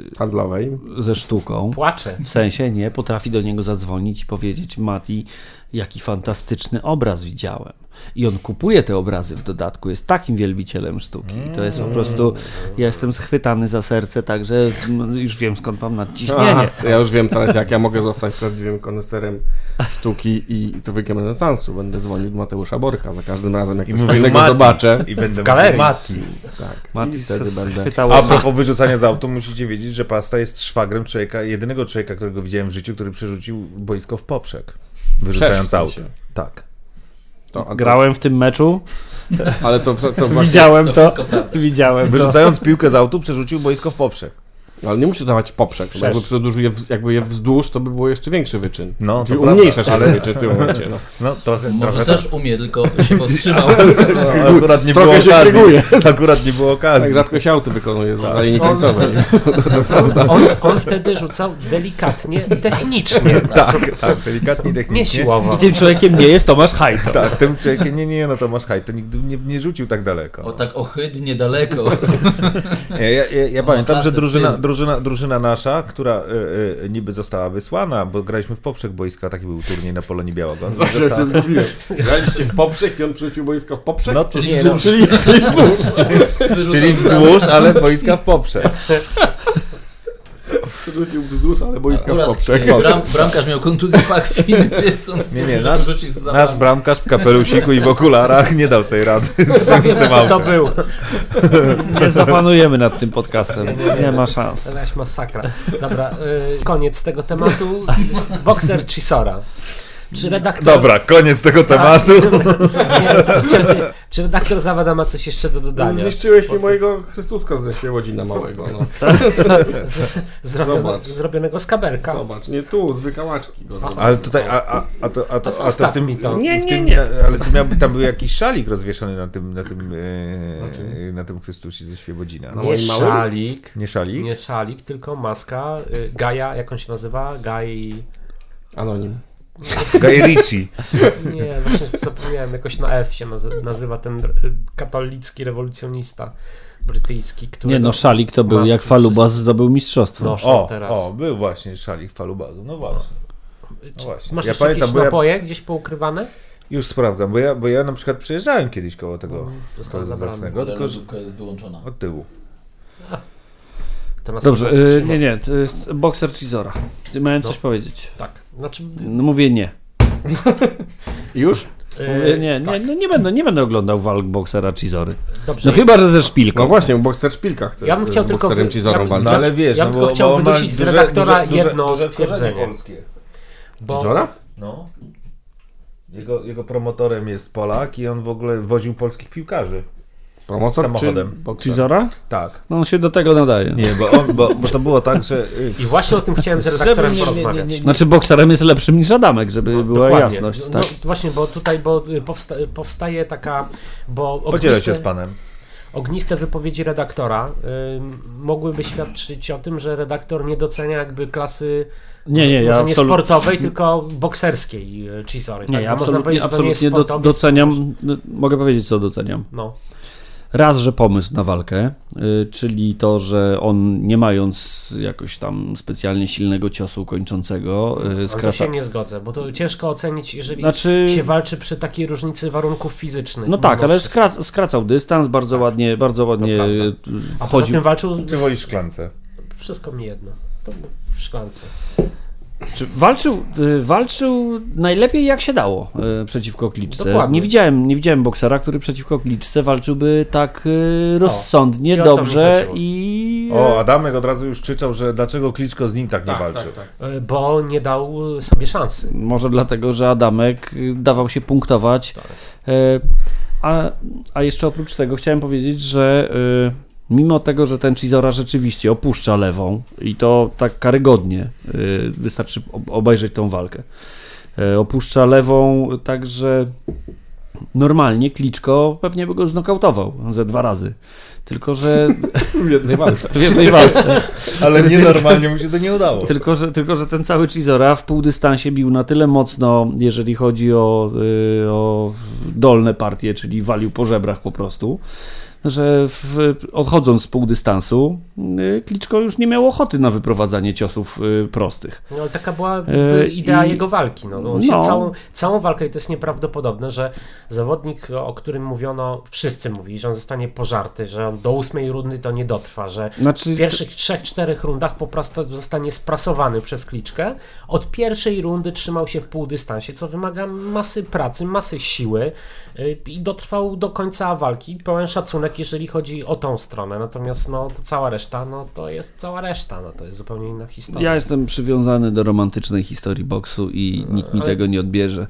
tak? Handlowej. y, ze sztuką, Płacze. w sensie, nie, potrafi do niego zadzwonić i powiedzieć Mati, jaki fantastyczny obraz widziałem. I on kupuje te obrazy w dodatku, jest takim wielbicielem sztuki. I to jest po prostu, ja jestem schwytany za serce, także mm, już wiem skąd mam nadciśnienie. Aha, ja już wiem teraz, jak ja mogę zostać prawdziwym koneserem sztuki i człowiekiem renesansu. Będę dzwonił do Mateusza Borka za każdym razem, jak I coś Mati. zobaczę. I będę galerii. mówił Mati. Tak. Mati I wtedy będę... A propos wyrzucania z auto, musicie wiedzieć, że Pasta jest szwagrem człowieka, jedynego człowieka, którego widziałem w życiu, który przerzucił boisko w poprzek. Wyrzucając auto. Tak. To, to, Grałem w tym meczu, Ale to, to, to <laughs> właśnie... widziałem to to, widziałem to. Wyrzucając piłkę z autu, przerzucił boisko w poprzek. Ale nie musisz dawać poprzek, bo jakby przedłużył jakby je wzdłuż, to by było jeszcze większy wyczyn. No, to Czyli umniejszasz ale- wyczyn w tym momencie. No. <laughs> No, trochę, Może trochę też umie, tylko się powstrzymał. <laughs> No, akurat nie Trochę było się okazji. kryguje. <laughs> Akurat nie było Tak okazji. rzadko się auty wykonuje z Tak. linii On- końcowej. On, on wtedy rzucał delikatnie, technicznie. Tak, tak, delikatnie, Nie technicznie. siłowo. I tym człowiekiem nie jest Tomasz Hajto. Tak, tym człowiekiem, nie, nie, no Tomasz Haj, to nigdy nie, nie rzucił tak daleko. O tak ohydnie daleko. Ja, ja, ja, ja pamiętam, że drużyna. Drużyna, drużyna nasza, która y, y, niby została wysłana, bo graliśmy w poprzek boiska, taki był turniej na Polonii Białogon. Zawsze się Została- zgubiłem. <laughs> Graliście w poprzek i on przerzucił boisko w poprzek? No to Czyli nie, wzdłuż. <laughs> Czyli, czyli Czyli wzdłuż, ale boiska w poprzek. <laughs> Przerzucił wzdłuż, ale boisko w Akurat poprzek. e, bram, bramkarz miał kontuzję pachwiny, <laughs> wiedząc, Nie, nie, że nasz, nasz bramkarz w kapelusiku i w okularach nie dał sobie rady z, z tym to był? Nie zapanujemy nad tym podcastem. Nie ma szans. Jakaś masakra. Dobra, y, koniec tego tematu. <laughs> Bokser Chisora. Czy redaktor... Dobra, koniec tego tematu. <laughs> Nie, chciałby- czy redaktor Zawada ma coś jeszcze do dodania? Zniszczyłeś mi mojego Chrystuska ze Świebodzina małego. No. <laughs> Zrobione, Zobacz. zrobionego z kabelka. Zobacz, nie tu, z wykałaczki go. Ale tutaj, a, a, a to, a to, A a to tym, mi to. Nie, nie, tym, nie. Ale tu miał, tam był jakiś szalik rozwieszony na tym, na tym, e, na tym Chrystusie ze Świebodzina. No. Nie szalik, Nie szalik? nie szalik, tylko maska. Y, Gaja, jak on się nazywa? Gaj... Anonim. Guy Ritchie. Nie, właśnie zapomniałem, jakoś na F się nazy- nazywa ten katolicki rewolucjonista brytyjski, który Nie no, szalik to był jak Falubas zdobył mistrzostwo. noszą O, teraz. o, był właśnie szalik falubazu. No właśnie. No właśnie. Masz Ja jeszcze pamiętam, jakieś bo ja napoje gdzieś poukrywane? już sprawdzam, bo ja, bo ja na przykład przejeżdżałem kiedyś koło tego zabrany. zacnego, tylko że jest wyłączona. od tyłu. Nas Dobrze, y, wstrzyma. nie, nie, to jest bokser Chisora. Ty miałem coś No. powiedzieć. Tak, znaczy... No mówię nie. <laughs> Już? Mówię y, nie, tak. nie, no nie będę, nie będę oglądał walk boksera Chizory. Dobrze. No chyba, że ze szpilką. No właśnie, Boxster Szpilka chce Ja bym chciał tylko wy- Cizorą ja bym-. No ale wiesz, ja no tylko bo, chciał bo wynosić z redaktora duże- jedno duże stwierdzenie. polskie. Bo Cizora? No. Jego, jego promotorem jest Polak i on w ogóle woził polskich piłkarzy. Promotor Samochodem. czy bokser? Cizora? Tak. No on się do tego nadaje. Nie, bo, on, bo, bo to było tak, że... I właśnie o tym chciałem z żeby redaktorem nie- nie- porozmawiać. nie- nie- Znaczy bokserem jest lepszym niż Adamek, żeby była Dokładnie. jasność. No, Tak? właśnie, bo tutaj bo y, powsta powstaje taka. Bo Podzielę ogniste- się z panem. Ogniste wypowiedzi redaktora y, mogłyby świadczyć o tym, że redaktor nie docenia jakby klasy Nie, nie, ja nie absolutnie. sportowej, tylko bokserskiej y, Chizory. Nie, tak? ja absolutnie, powiedzieć, że to nie jest absolutnie do, doceniam, no, mogę powiedzieć co doceniam. No. Raz, że pomysł na walkę, y, czyli to, że on nie mając jakoś tam specjalnie silnego ciosu kończącego, y, skraca... się nie zgodzę, bo to ciężko ocenić, jeżeli Znaczy, się walczy przy takiej różnicy warunków fizycznych. no tak, mimo ale wszystko. skra- skracał dystans, bardzo ładnie, bardzo ładnie prawda. y, A poza wchodził. tym walczył. Czy wolisz szklance? Wszystko mi jedno. To w szklance. Czy walczył, y, walczył najlepiej jak się dało y, przeciwko kliczce. Dokładnie. Nie widziałem, nie widziałem boksera, który przeciwko kliczce walczyłby tak y, rozsądnie, o dobrze i... O, Adamek od razu już krzyczał, że dlaczego Kliczko z nim tak nie walczył. Y, Bo nie dał sobie szansy. Może dlatego, że Adamek dawał się punktować. E, A, a jeszcze oprócz tego chciałem powiedzieć, że y, mimo tego, że ten Cizora rzeczywiście opuszcza lewą i to tak karygodnie, y, wystarczy ob- obejrzeć tą walkę, e, opuszcza lewą tak, że normalnie Kliczko pewnie by go znokautował ze dwa razy. Tylko, że <laughs> W jednej walce. w jednej walce. <laughs> Ale nienormalnie mu się to nie udało. Tylko że, tylko, że ten cały Cizora w półdystansie bił na tyle mocno, jeżeli chodzi o, y, o dolne partie, czyli walił po żebrach po prostu, że w, odchodząc z półdystansu, y, Kliczko już nie miał ochoty na wyprowadzanie ciosów y, prostych. No, ale taka była E, idea i- jego walki. No, no, on się No. całą, całą walkę, i to jest nieprawdopodobne, że zawodnik, o którym mówiono, wszyscy mówili, że on zostanie pożarty, że on do ósmej rundy to nie dotrwa, że Znaczy, w pierwszych trzech, czterech rundach po prostu zostanie sprasowany przez kliczkę. Od pierwszej rundy trzymał się w półdystansie, co wymaga masy pracy, masy siły y, i dotrwał do końca walki. Pełen szacunek, jeżeli chodzi o tą stronę. Natomiast no, to cała reszta, no to jest cała reszta, no to jest zupełnie inna historia. ja jestem przywiązany do romantycznej historii boksu i nikt mi ale- tego nie odbierze.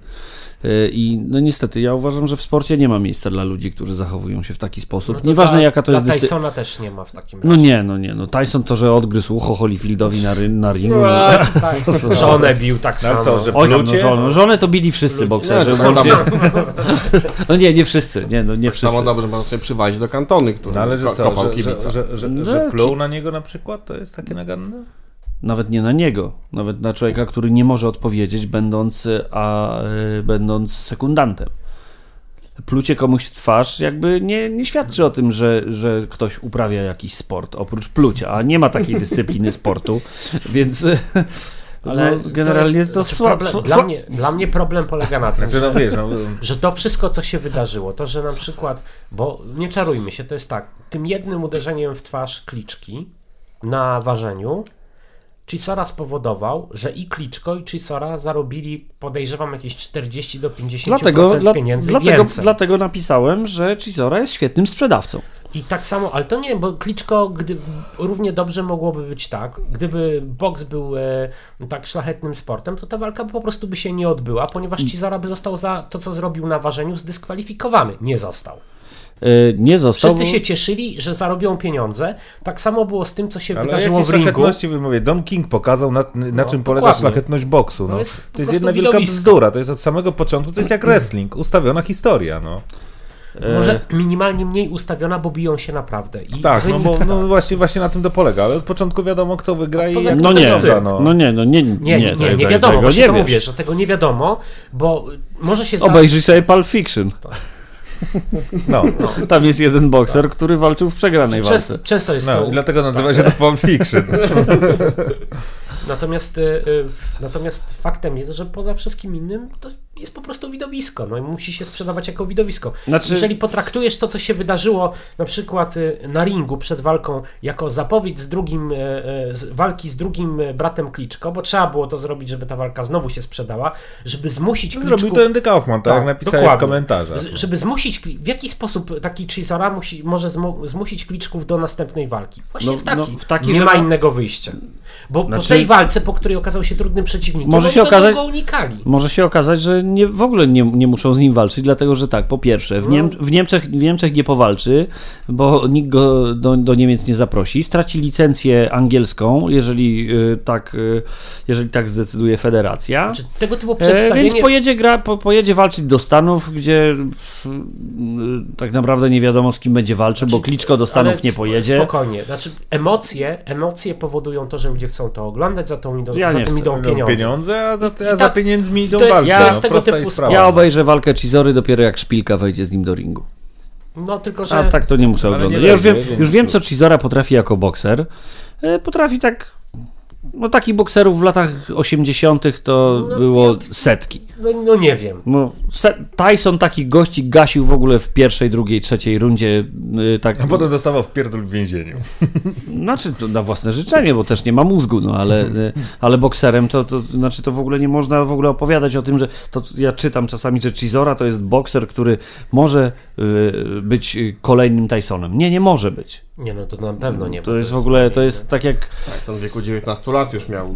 Y, I no niestety, ja uważam, że w sporcie nie ma miejsca dla ludzi, którzy zachowują się w taki sposób. No to Nieważne dla, jaka to jest dyscyplina. Tysona też nie ma w takim No nie, no nie, no Tyson to, że odgryzł ucho Holyfieldowi na, ry- na ringu. No, tak, <laughs> żonę bił tak No samo. co, że Oj tam, no, żonę, żonę to bili wszyscy bokserzy. Nie, No nie, nie wszyscy, nie, no nie wszyscy. Samo dobrze można sobie przywalić do kantony, który No ale że co, kopał że, że, kibica. że, że, No, pluł na niego na przykład? To jest takie naganne? Nawet nie na niego, nawet na człowieka, który nie może odpowiedzieć, będąc, a, y, będąc sekundantem. Plucie komuś w twarz jakby nie, nie świadczy o tym, że, że ktoś uprawia jakiś sport, oprócz plucia, a nie ma takiej <laughs> dyscypliny sportu, więc Ale no, generalnie to, znaczy słabo. problem, dla, mnie, dla mnie problem polega na tym, Znaczy, no że, wiesz, no, że to wszystko, co się wydarzyło, to, że na przykład, bo nie czarujmy się, to jest tak, tym jednym uderzeniem w twarz kliczki na ważeniu Chisora spowodował, że i Kliczko i Chisora zarobili, podejrzewam, jakieś 40 do 50% Dlatego, dla, pieniędzy dlatego, więcej. dlatego napisałem, że Chisora jest świetnym sprzedawcą. I tak samo, ale to nie, bo Kliczko gdy, równie dobrze mogłoby być tak, gdyby boks był e, tak szlachetnym sportem, to ta walka po prostu by się nie odbyła, ponieważ Cizora by został za to, co zrobił na ważeniu, zdyskwalifikowany. Nie został. Y, Nie został. Wszyscy się cieszyli, że zarobią pieniądze. Tak samo było z tym, co się ale wydarzyło w ringu. szlachetności mówię? Dom King pokazał, na, na No, czym polega dokładnie. szlachetność boksu. No. To To jest jest, po prostu jedna wielka widowisko. bzdura. To jest od samego początku, to jest jak wrestling. Ustawiona historia, no. E, Może minimalnie mniej ustawiona, bo biją się naprawdę. I Tak, no bo tak. no właśnie, właśnie na tym to polega. Ale od początku wiadomo, kto wygra i jak No to nie, wygląda, no. no nie, no nie, nie, Nie, nie, nie, nie, wiadomo, właśnie nie to wiesz. mówię, że tego nie wiadomo, bo może się zdarzyć... Obejrzyj sobie Pulp Fiction. No. Tam jest jeden bokser, który walczył w przegranej Często, walce. często jest No to i dlatego nazywa się to Pulp Fiction. <laughs> Natomiast, y, y, natomiast faktem jest, że poza wszystkim innym to jest po prostu widowisko. No i musi się sprzedawać jako widowisko. Znaczy- Jeżeli potraktujesz to, co się wydarzyło na przykład y, na ringu przed walką jako zapowiedź z drugim, y, y, z walki z drugim y, bratem Kliczko, bo trzeba było to zrobić, żeby ta walka znowu się sprzedała, żeby zmusić Kliczków... Zrobił to Andy Kaufman, tak, Tak, napisałeś dokładnie. w komentarzach. Z- Żeby zmusić, w jaki sposób taki Chisora musi, może zmu, zmusić Kliczków do następnej walki? Właśnie No, w taki. no, w taki, nie że ma innego wyjścia. Bo po Znaczy- tej walce, po której okazał się trudnym przeciwnikiem, Może się okazać- go unikali. Może się okazać, że nie, w ogóle nie, nie muszą z nim walczyć, dlatego że tak, po pierwsze, w, Niem, w, Niemczech, w Niemczech nie powalczy, bo nikt go do, do Niemiec nie zaprosi. Straci licencję angielską, jeżeli y, tak, y, jeżeli tak zdecyduje federacja. Znaczy, tego typu E, przedstawienie... więc pojedzie, gra, po, pojedzie walczyć do Stanów, gdzie f, y, tak naprawdę nie wiadomo z kim będzie walczył, bo Kliczko do Stanów Ale nie pojedzie. Spokojnie. Znaczy, emocje, emocje powodują to, że ludzie chcą to oglądać, za, tą idą, Ja za chcę. idą pieniądze. pieniądze, a za, a za tak- pieniędzmi idą to walki. ja no, z tego prosta typu sprawa. Ja obejrzę walkę Chizory dopiero jak Szpilka wejdzie z nim do ringu. No tylko, że... A tak to nie muszę nie oglądać. Ja już wiem, już wiem, co Chizora potrafi jako bokser. E, Potrafi tak. No takich bokserów w latach 80. to No, było setki. No, no nie wiem. No, Tyson takich gości gasił w ogóle w pierwszej, drugiej, trzeciej rundzie. y, Tak, A potem dostawał w pierdol w więzieniu. <laughs> Znaczy to na własne życzenie, bo też nie ma mózgu, no ale, y, ale bokserem to, to znaczy to w ogóle nie można w ogóle opowiadać o tym, że to ja czytam czasami, że Chizora to jest bokser, który może y, być kolejnym Tysonem. Nie, nie może być. Nie no, to na pewno nie. To jest w ogóle, to jest tak jak Tyson w wieku 19 lat już miał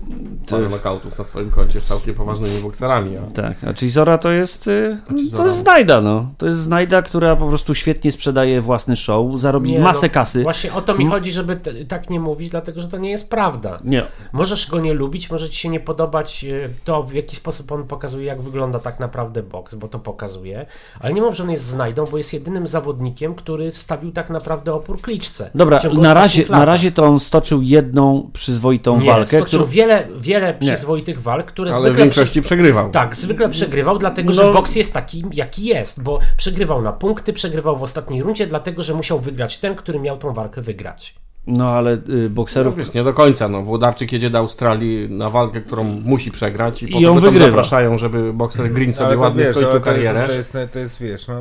parę nokautów na swoim koncie z całkiem poważnymi bokserami. A Tak, a Chisora to jest. y, To jest znajda, no. To jest znajda, która po prostu świetnie sprzedaje własny show, zarobi Nie, masę no, kasy. Właśnie o to mi M- chodzi, żeby t- tak nie mówić, dlatego że to nie jest prawda. Nie. Możesz go nie lubić, może ci się nie podobać e, to, w jaki sposób on pokazuje, jak wygląda tak naprawdę boks, bo to pokazuje, ale nie mów, że on jest znajdą, bo jest jedynym zawodnikiem, który stawił tak naprawdę opór kliczce. Dobra, na razie, na razie to on stoczył jedną przyzwoitą nie, walkę. stoczył Którą... wiele, wiele przyzwoitych walk, które ale w zwykle większości przegrywał. Tak, zwykle przegrywał, dlatego No. że boks jest taki, jaki jest, bo przegrywał na punkty, przegrywał w ostatniej rundzie, dlatego że musiał wygrać ten, który miał tą walkę wygrać. No ale y, No, bokserów. wiesz, nie do końca. No. Włodarczyk jedzie do Australii na walkę, którą musi przegrać i, I potem ją go tam wygrywa. zapraszają, żeby bokser Green sobie Ale ładnie wiesz, skończył to karierę. jest, to, jest, to jest, wiesz, no,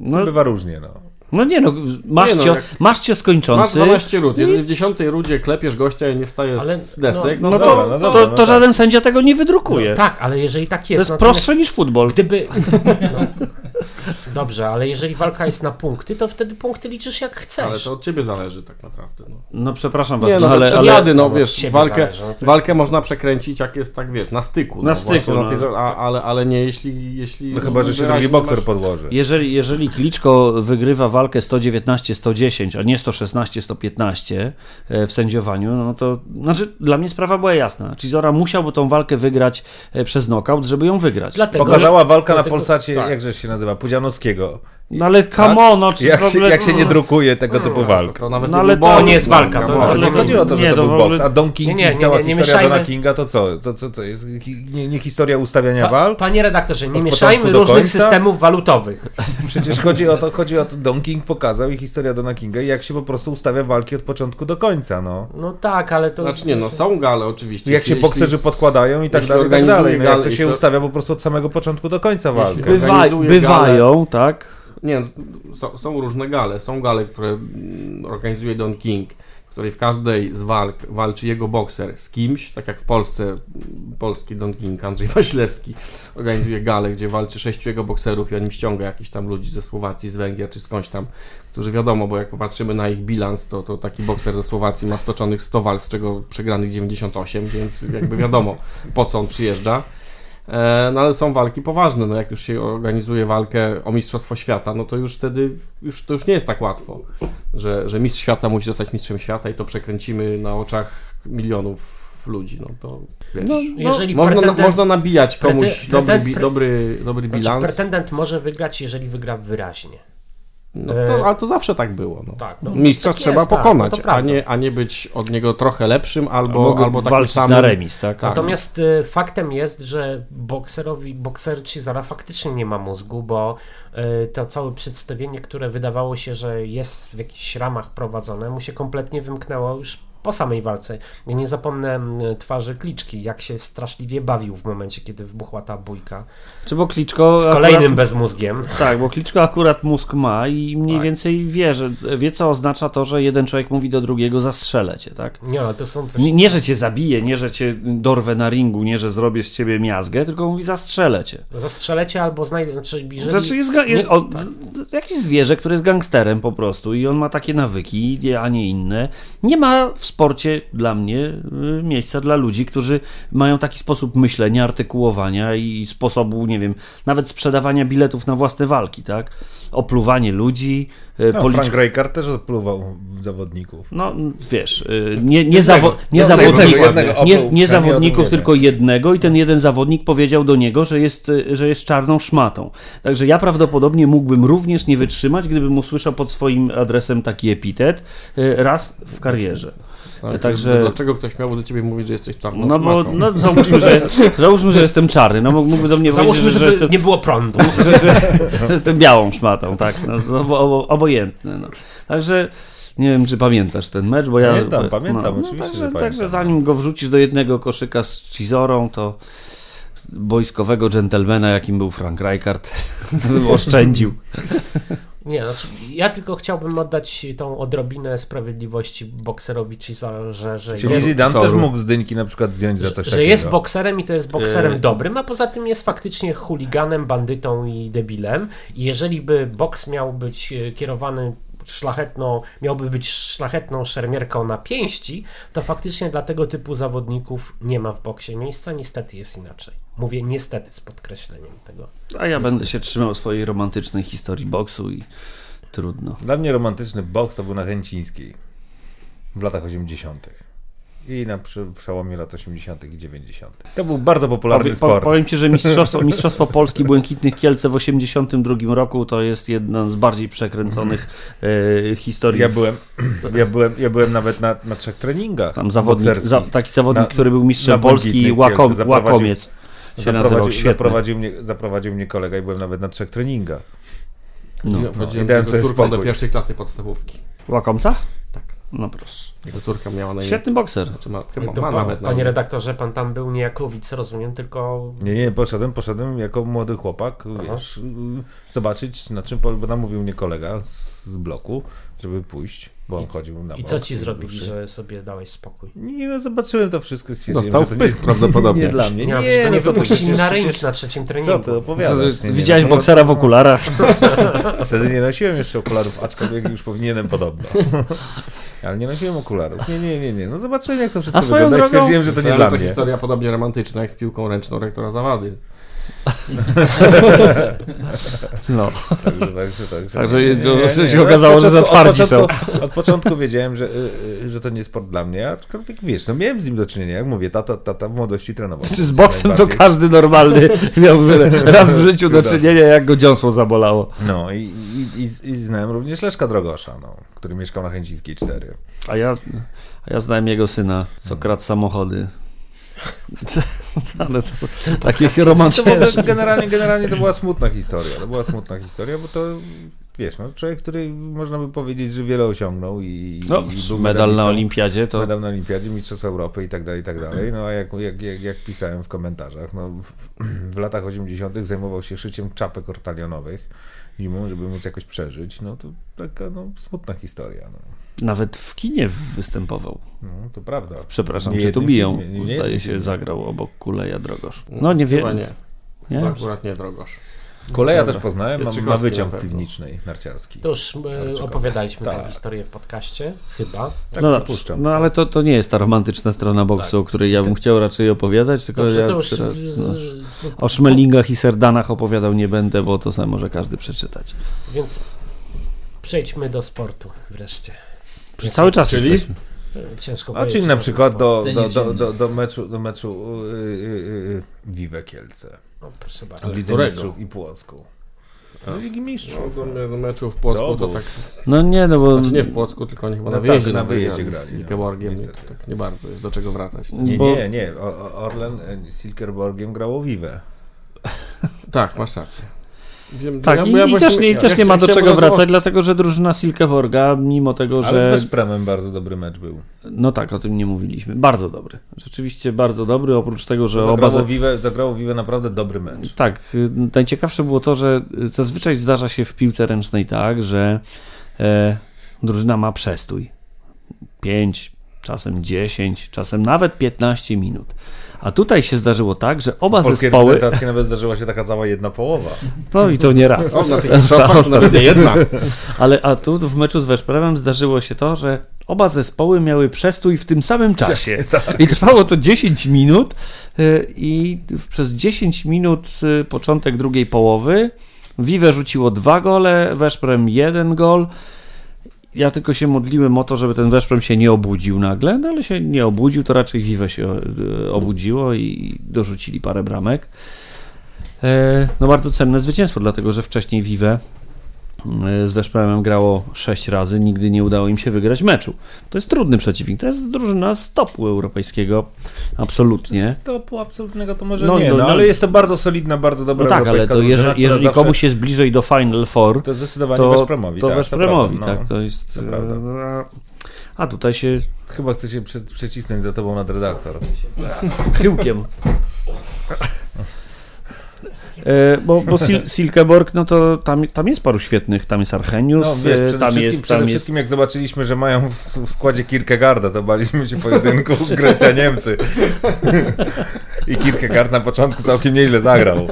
No, bywa różnie, no. No nie no, masz, Nie no, cio, masz cios Masz kończący. 12 ród. Jeżeli w 10 rudzie klepiesz gościa i nie wstaje Ale- z desek, No, No to, dobra, no to, to, no tak. żaden sędzia tego nie wydrukuje. Tak, ale jeżeli tak to jest, jest natomiast prostsze niż futbol. Gdyby. <laughs> No. Dobrze, ale jeżeli walka jest na punkty, to wtedy punkty liczysz jak chcesz. ale to od ciebie zależy tak naprawdę. No. No przepraszam was, Nie, no, no ale, ale, ale, przesady, no od wiesz, walkę, zależy, no walkę można przekręcić jak jest tak, wiesz, na styku. Na no, styku, właśnie no. tej a, ale, ale nie jeśli... jeśli No chyba, że się drugi bokser masz- podłoży. Jeżeli, jeżeli Kliczko wygrywa walkę 119-110, a nie 116-115 e, w sędziowaniu, no to znaczy dla mnie sprawa była jasna. Cizora musiałby tą walkę wygrać e, przez knockout, żeby ją wygrać. Dlatego, Pokazała walka na dlatego- Polsacie, tak. jakże się nazywa, Pudzianowskiego. No ale come Tak? on, no, czy Jak w się, jak się nie drukuje tego typu To, walk. to nawet No nie ale to nie jest no, walka, to-. Ale nie chodziło o to, że nie, to, był boks, a Don King Nie, nie, cała nie, nie historia mieszajmy- Dona Kinga to co? To, co to jest? Nie, nie historia ustawiania Pa, walk? panie redaktorze, nie mieszajmy różnych systemów walutowych. <laughs> Przecież chodzi o to, chodzi o to, Don King pokazał i historia Dona Kinga i jak się po prostu ustawia walki od początku do końca, no. No tak, ale to. Znaczy nie, no są gale oczywiście. Jak się Jeśli- bokserzy podkładają i tak dalej, i tak dalej. No jak to się ustawia po prostu od samego początku do końca walkę. Bywają, tak? Nie, są, są różne gale. Są gale, które mm, organizuje Don King, w której w każdej z walk walczy jego bokser z kimś, tak jak w Polsce mm, polski Don King, Andrzej <laughs> Waślewski organizuje galę, gdzie walczy sześciu jego bokserów i on im ściąga jakichś tam ludzi ze Słowacji, z Węgier czy skądś tam, którzy wiadomo, bo jak popatrzymy na ich bilans, to, to taki bokser ze Słowacji ma stoczonych 100 walk, z czego przegranych 98, więc jakby wiadomo, po co on przyjeżdża. E, No ale są walki poważne, no jak już się organizuje walkę o Mistrzostwo Świata, no to już wtedy, już, to już nie jest tak łatwo, że, że mistrz świata musi zostać mistrzem świata i to przekręcimy na oczach milionów ludzi, no to wiesz, jeżeli można, na, pretendent, można nabijać komuś dobry, dobry, dobry znaczy, bilans, pretendent może wygrać, jeżeli wygra wyraźnie. No to, ale to zawsze tak było, no. Tak, no, Mistrza tak trzeba jest, tak, pokonać, no to a, nie, a nie być od niego trochę lepszym albo, albo takim walczyć samym. na remis, tak? Tak. Natomiast y, faktem jest, że bokserowi, bokser Cizara faktycznie nie ma mózgu, bo y, to całe przedstawienie, które wydawało się, że jest w jakichś ramach prowadzone, mu się kompletnie wymknęło już po samej walce. Ja nie zapomnę mm, twarzy Kliczki, jak się straszliwie bawił w momencie, kiedy wybuchła ta bójka. Czy bo Kliczko... Z akurat- kolejnym bezmózgiem. Tak, bo Kliczko akurat mózg ma i mniej Tak. więcej wie, że, wie, co oznacza to, że jeden człowiek mówi do drugiego, zastrzelę cię, tak? Nie, ale to są też... Nie, nie, że cię zabiję, nie, że cię dorwę na ringu, nie, że zrobię z ciebie miazgę, tylko mówi zastrzelę cię. Zastrzelecie albo znajdę... Znaczy, jeżeli... Znaczy jest, ga- jest on, tak. jakieś zwierzę, które jest gangsterem po prostu i on ma takie nawyki, a nie inne. Nie ma w, sporcie dla mnie y, miejsca dla ludzi, którzy mają taki sposób myślenia, artykułowania i sposobu, nie wiem, nawet sprzedawania biletów na własne walki, tak? Opluwanie ludzi, y, No, policz- Frank Rijkaard też odpluwał zawodników. no wiesz, y, nie, nie, zawo- nie, Jednego, zawodników, nie, nie zawodników, tylko jednego i ten jeden zawodnik powiedział do niego, że jest, y, że jest czarną szmatą. Także ja prawdopodobnie mógłbym również nie wytrzymać, gdybym usłyszał pod swoim adresem taki epitet y, raz w karierze. Ale Także- to Dlaczego ktoś miałby do ciebie mówić, że jesteś czarną No bo no, załóżmy, że, jest, załóżmy, że jestem czarny. No mógłby do mnie powiedzieć, Załóżmy, że, że, żeby jestem, nie było prądu. <laughs> że, że, że jestem białą szmatą, tak. No, no, obo, obo, obojętne. No. Także nie wiem, czy pamiętasz ten mecz, bo ja... Pamiętam, bo- pamiętam, no, oczywiście, także, że Także pamiętam. zanim go wrzucisz do jednego koszyka z Cizorą, to boiskowego dżentelmena, jakim był Frank Rijkaard, <laughs> oszczędził. Nie, znaczy, ja tylko chciałbym oddać tą odrobinę sprawiedliwości bokserowi Cizorze, że Czyli jest, Zidane też mógł z dynki na przykład zdjąć za coś że takiego. jest bokserem i to jest bokserem Yy. dobrym, a poza tym jest faktycznie chuliganem, bandytą i debilem. I jeżeli by boks miał być e, kierowany szlachetną, miałby być szlachetną szermierką na pięści, to faktycznie dla tego typu zawodników nie ma w boksie miejsca. Niestety jest inaczej. Mówię niestety z podkreśleniem tego. A ja będę się trzymał swojej romantycznej historii boksu i trudno. Dla mnie romantyczny boks to był na Chęcińskiej w latach 80. I na przełomie lat 80. i 90. To był bardzo popularny Powie, po, sport. powiem Ci, że mistrzostwo, <laughs> mistrzostwo Polski Błękitnych Kielce w 82 roku to jest jedna z bardziej przekręconych e, historii. Ja byłem, ja byłem, ja byłem nawet na, na trzech treningach Tam zawodnik, za, taki zawodnik, Na- który był mistrzem Polski, łakom, łakomiec się nazywał, Zaprowadził, świetny. zaprowadził, mnie, zaprowadził mnie kolega i byłem nawet na trzech treningach. No. i Chodziłem dałem z sobie córką do spokój. pierwszej klasy podstawówki. Łakomca? Tak. No proszę. Jego córka miała na imię... Świetny bokser. Znaczy ma, chyba ma pan, nawet na panie redaktorze, pan tam był nie jako widz, rozumiem, tylko Nie, nie, poszedłem, poszedłem jako młody chłopak, wiesz, y, zobaczyć na czym, bo namówił mnie kolega z, z bloku, żeby pójść, bo on chodził na I co ci zrobili, że sobie dałeś spokój? Nie, no zobaczyłem to wszystko, stwierdziłem, Dostał że to pysk nie, prawdopodobnie. <laughs> nie dla mnie. Nie, Nie, nie, nie co ty, wypuścili na przecież- na trzecim treningu. Co ty opowiadasz? Nie, nie, Widziałeś no, boksera w okularach? <laughs> Wtedy nie nosiłem jeszcze okularów, aczkolwiek już powinienem podobno. <laughs> Ale nie nosiłem okularów. Nie, nie, nie, nie. No zobaczyłem jak to wszystko A swoją wygląda i drogą- stwierdziłem, że to nie dla to mnie. historia podobnie romantyczna jak z piłką ręczną rektora Zawady. <laughs> No. Także, także, także, Także nie, nie, nie, się okazało, że za twardzi są. od początku wiedziałem, że, y, y, że to nie sport dla mnie, aczkolwiek wiesz, no miałem z nim do czynienia, jak mówię, tata, tata w młodości trenował. Z boksem to każdy normalny <laughs> miał raz w życiu do czynienia, jak go dziąsło zabolało. No i, i, i, i znałem również Leszka Drogosza, no, który mieszkał na Chęcińskiej 4. A ja, a ja znałem jego syna, co kradł samochody. <laughs> <laughs> Ale to takie romantyczne. generalnie, generalnie to była smutna historia. To była smutna historia, bo to wiesz, no, człowiek, który można by powiedzieć, że wiele osiągnął i, No, i był medal na olimpiadzie to... Medal na Olimpiadzie, Mistrzostwa Europy i tak dalej, i tak dalej. No a jak, jak, jak, jak pisałem w komentarzach, no, w, w latach 80. zajmował się szyciem czapek ortalionowych zimą, żeby móc jakoś przeżyć. No to taka no, smutna historia. No. Nawet w kinie występował. No, to prawda. Przepraszam, Nie czy tu biją. filmie, nie Zdaje się, zagrał obok Kuleja Drogosz. No nie Chyba wiem. nie. Nie? To akurat nie Drogosz. Koleja Dobra. też poznałem, ma, ma Pietrzykowski wyciąg na w pewno. piwnicznej narciarski. To już e, opowiadaliśmy tę Tak. historię w podcaście, chyba. Tak no przypuszczam. no ale to, to nie jest ta romantyczna strona boksu, o której ja bym chciał raczej opowiadać, tylko Dobrze, ja już teraz, no, o szmelingach i serdanach opowiadał nie będę, bo to sam może każdy przeczytać. Więc przejdźmy do sportu wreszcie. Że cały czas Czyli? jesteśmy. Ciężko A czyli na to przykład do, To do, do, do, do meczu, do meczu yy, yy, yy, Vive Kielce. O, proszę bardzo. Lidze? Mistrzów i Płocku. Do Ligi No, Mistrzów. do, do meczu w Płocku to Dobu. tak... No nie, no bo... Znaczy nie w Płocku, tylko oni chyba No na tak, wyjeździe na nawet wyjeździe grali. Z no, Silkeborgiem, no, to tak nie bardzo jest do czego wracać. Nie, bo- nie, nie. O, Orlen e, z Silkerborgiem grało Vive. Tak, masz rację. Wiem, Tak, ja- i, ja i właśnie- też, nie, ja też nie ma do czego wracać, dlatego że drużyna Silkeborga, mimo tego, Ale że... też Premem bardzo dobry mecz był. No tak, o tym nie mówiliśmy. Bardzo dobry. Rzeczywiście bardzo dobry, oprócz tego, że oba... Zagrało za- Vive, zagrało Vive naprawdę dobry mecz. Tak, y, najciekawsze było to, że zazwyczaj zdarza się w piłce ręcznej tak, że e, drużyna ma przestój. 5, czasem 10, czasem nawet 15 minut. A tutaj się zdarzyło tak, że oba Polskiej zespoły. reprezentacji nawet zdarzyła się taka cała jedna połowa. No i to nie raz. O, na tych to nawet nie jedna. Ale a tu w meczu z Weszpremem zdarzyło się to, że oba zespoły miały przestój w tym samym czasie. <laughs> I trwało to 10 minut y, i przez 10 minut y, początek drugiej połowy Vive rzuciło dwa gole, Weszprem jeden gol. Ja tylko się modliłem o to, żeby ten Weszprem się nie obudził nagle, no ale się nie obudził, to raczej Vive się y, obudziło i dorzucili parę bramek. E, No bardzo cenne zwycięstwo, dlatego że wcześniej Vive e, z Weszpremem grało 6 razy, nigdy nie udało im się wygrać meczu. To jest trudny przeciwnik, to jest drużyna z topu europejskiego, absolutnie. Z topu absolutnego to może No, nie, no, no, no. ale jest to bardzo solidna, bardzo dobra No tak, ale to drużyna, jeżeli, jeżeli zawsze- komuś jest bliżej do Final Four, To zdecydowanie to, Weszpremowi, to tak, Weszpremowi, to prawda, tak, no. to jest... to e, A tutaj się Chyba chcę się prze, przecisnąć za tobą nad redaktor. chyłkiem. E, bo bo Sil <laughs> Silkeborg, no to tam, tam jest paru świetnych, tam jest Archenius, No wiesz, e, przede, tam wszystkim, jest, przede tam jest wszystkim jak zobaczyliśmy, że mają w, w składzie Kierkegaarda, to baliśmy się pojedynku Grecja-Niemcy. I Kierkegaard na początku całkiem nieźle zagrał.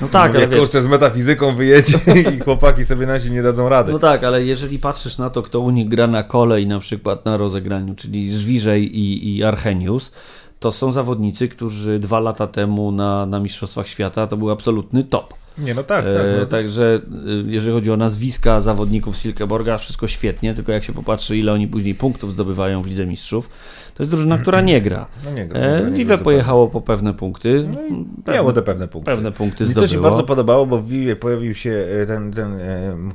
no tak, ale Jak wiesz, kurczę z metafizyką wyjedzie i chłopaki sobie nasi nie dadzą rady. No tak, ale jeżeli patrzysz na to, kto u nich gra na kole i na przykład na rozegraniu, czyli Żwiżej i, i Archenius, to są zawodnicy, którzy dwa lata temu na, na Mistrzostwach Świata to był absolutny top. Nie, no tak, tak. E, No, Także e, jeżeli chodzi o nazwiska zawodników Silkeborga, wszystko świetnie, tylko jak się popatrzy, ile oni później punktów zdobywają w Lidze Mistrzów, to jest drużyna, która nie gra. <clears throat> no nie, gra, E, Vive pojechało po pewne punkty. zupełnie. Miało te pewne punkty. pewne punkty Mi to się zdobyło. bardzo podobało, bo w Vivie pojawił się ten, ten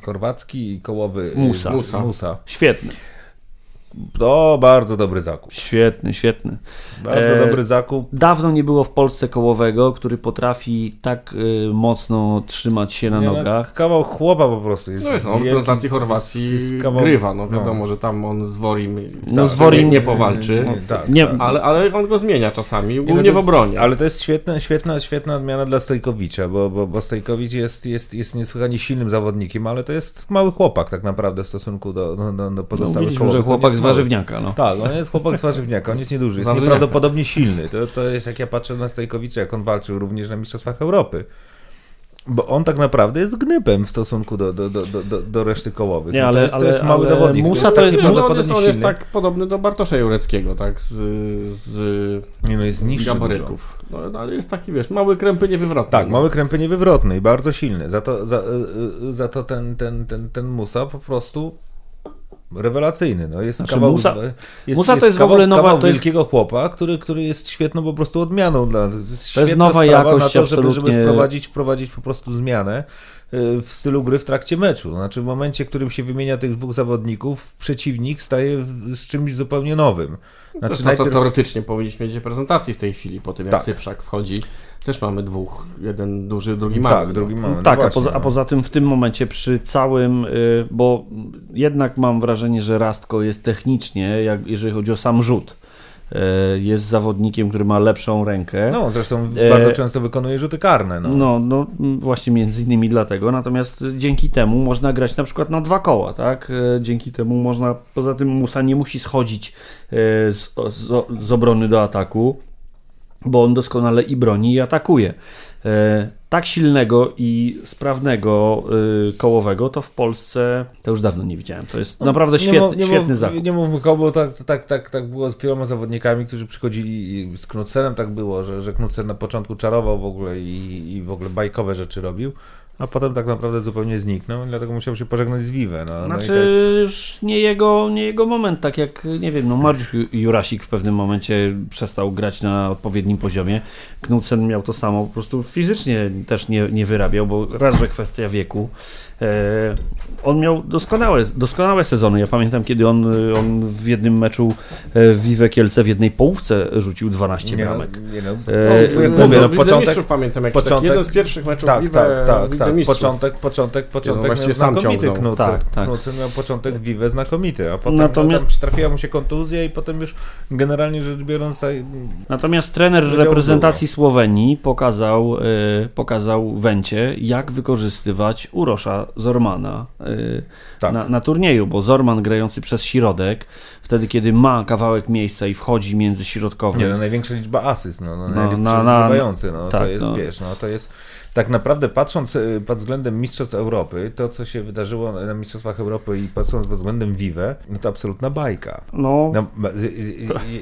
chorwacki i kołowy Musa. Musa. Musa. Świetny, To bardzo dobry zakup. świetny, świetny. Bardzo E, dobry zakup. Dawno nie było w Polsce kołowego, który potrafi tak y, mocno trzymać się na Nie, no, nogach. Kawał chłopa po prostu jest. No jest, no, on reprezentacji Chorwacji jest kawał- grywa, no wiadomo, że tam on z Worim No, tak, z Worim- nie, nie powalczy, No, tak, Nie- tak. ale, ale on go zmienia czasami, Nie, głównie no w obronie. Ale to jest świetna, świetna, świetna odmiana dla Stojkowicza, bo, bo, bo Stojkowicz jest, jest, jest niesłychanie silnym zawodnikiem, ale to jest mały chłopak tak naprawdę w stosunku do, do, do, do No, pozostałych widzieliśmy, że chłopak z. warzywniaka. No. Tak, on jest chłopak z warzywniaka, on jest nieduży, jest Warzywniaka. nieprawdopodobnie silny. To, to jest jak ja patrzę na Stojkowicza, jak on walczył również na Mistrzostwach Europy. Bo on tak naprawdę jest gnybem w stosunku do, do, do, do, do, reszty kołowych. Nie, No ale- to jest, to jest ale- mały ale zawodnik. Musa to jest jest- taki no, on, jest, on jest tak podobny do Bartosza Jureckiego, tak, z, z Nie, no jest niższy gabarytów. No, ale jest taki, wiesz, mały krępy niewywrotny. Tak, no. mały krępy niewywrotny i bardzo silny. Za to, za, y, y, za to ten, ten, ten, ten Musa po prostu rewelacyjny. No jest Znaczy, kawał, Musa- jest, Musa to jest w kawał, ogóle nowa- kawał to jest- wielkiego chłopa, który, który jest świetną po prostu odmianą. Dla, to jest, To jest świetna nowa sprawa jakość na to, żeby, żeby absolutnie. wprowadzić, wprowadzić po prostu zmianę y, w stylu gry w trakcie meczu. Znaczy w momencie, w którym się wymienia tych dwóch zawodników, przeciwnik staje w- z czymś zupełnie nowym. Znaczy Zresztą to teoretycznie powinniśmy mieć prezentacji w tej chwili, po tym jak Tak. Syprzak wchodzi. Też mamy dwóch, jeden duży, drugi mały. Tak, no. drugi mamy. no tak, a, poza, a no. poza tym w tym momencie przy całym, y, bo jednak mam wrażenie, że Rastko jest technicznie, jak, jeżeli chodzi o sam rzut, y, jest zawodnikiem, który ma lepszą rękę. No, zresztą E, bardzo często wykonuje rzuty karne. No. No, no właśnie między innymi dlatego, natomiast dzięki temu można grać na przykład na dwa koła, tak? Dzięki temu można, poza tym Musa nie musi schodzić z, z, z obrony do ataku, bo on doskonale i broni i atakuje. E, Tak silnego i sprawnego e, kołowego to w Polsce to już dawno nie widziałem. To jest naprawdę No, Nie świetny, mów- nie świetny zakup. Nie mówmy koło, bo tak, tak, tak, tak było z wieloma zawodnikami, którzy przychodzili z Knudsenem tak było, że, że Knudsen na początku czarował w ogóle i, i w ogóle bajkowe rzeczy robił, a potem tak naprawdę zupełnie zniknął i dlatego musiał się pożegnać z Vive. No, no i Znaczy, to jest... już nie jego, nie jego moment, tak jak, nie wiem, no Mariusz Ju- Jurasik w pewnym momencie przestał grać na odpowiednim poziomie. Knudsen miał to samo, po prostu fizycznie też nie, nie wyrabiał, bo raz, że kwestia wieku. E, on miał doskonałe, doskonałe sezony. Ja pamiętam, kiedy on, on w jednym meczu e, w Vive Kielce w jednej połówce rzucił 12 Nie no, bramek. nie no, E, jak No, mówię, no, Lidze początek, pamiętam, jak początek- tak, jeden z pierwszych meczów tak, Vive tak, tak, Lidze tak, Mistrzów. początek, początek, początek właściwie miał znakomity. Knucen. Tak, tak. Miał początek Vive znakomity, a potem Natomiast- no, tam przytrafiła mu się kontuzja i potem już generalnie rzecz biorąc tak, Natomiast trener reprezentacji Słowenii pokazał, y, pokazał Wencie, jak wykorzystywać Urosza Zormana y, Tak. na, na turnieju, bo Zorman grający przez środek, wtedy kiedy ma kawałek miejsca i wchodzi między środkowy. Nie, no największa liczba asyst, no, no, No, na- na- no, to tak, jest, no. wiesz, no, to jest, tak naprawdę patrząc y, pod względem Mistrzostw Europy, to co się wydarzyło na Mistrzostwach Europy i patrząc pod względem Vive, no to absolutna bajka. No,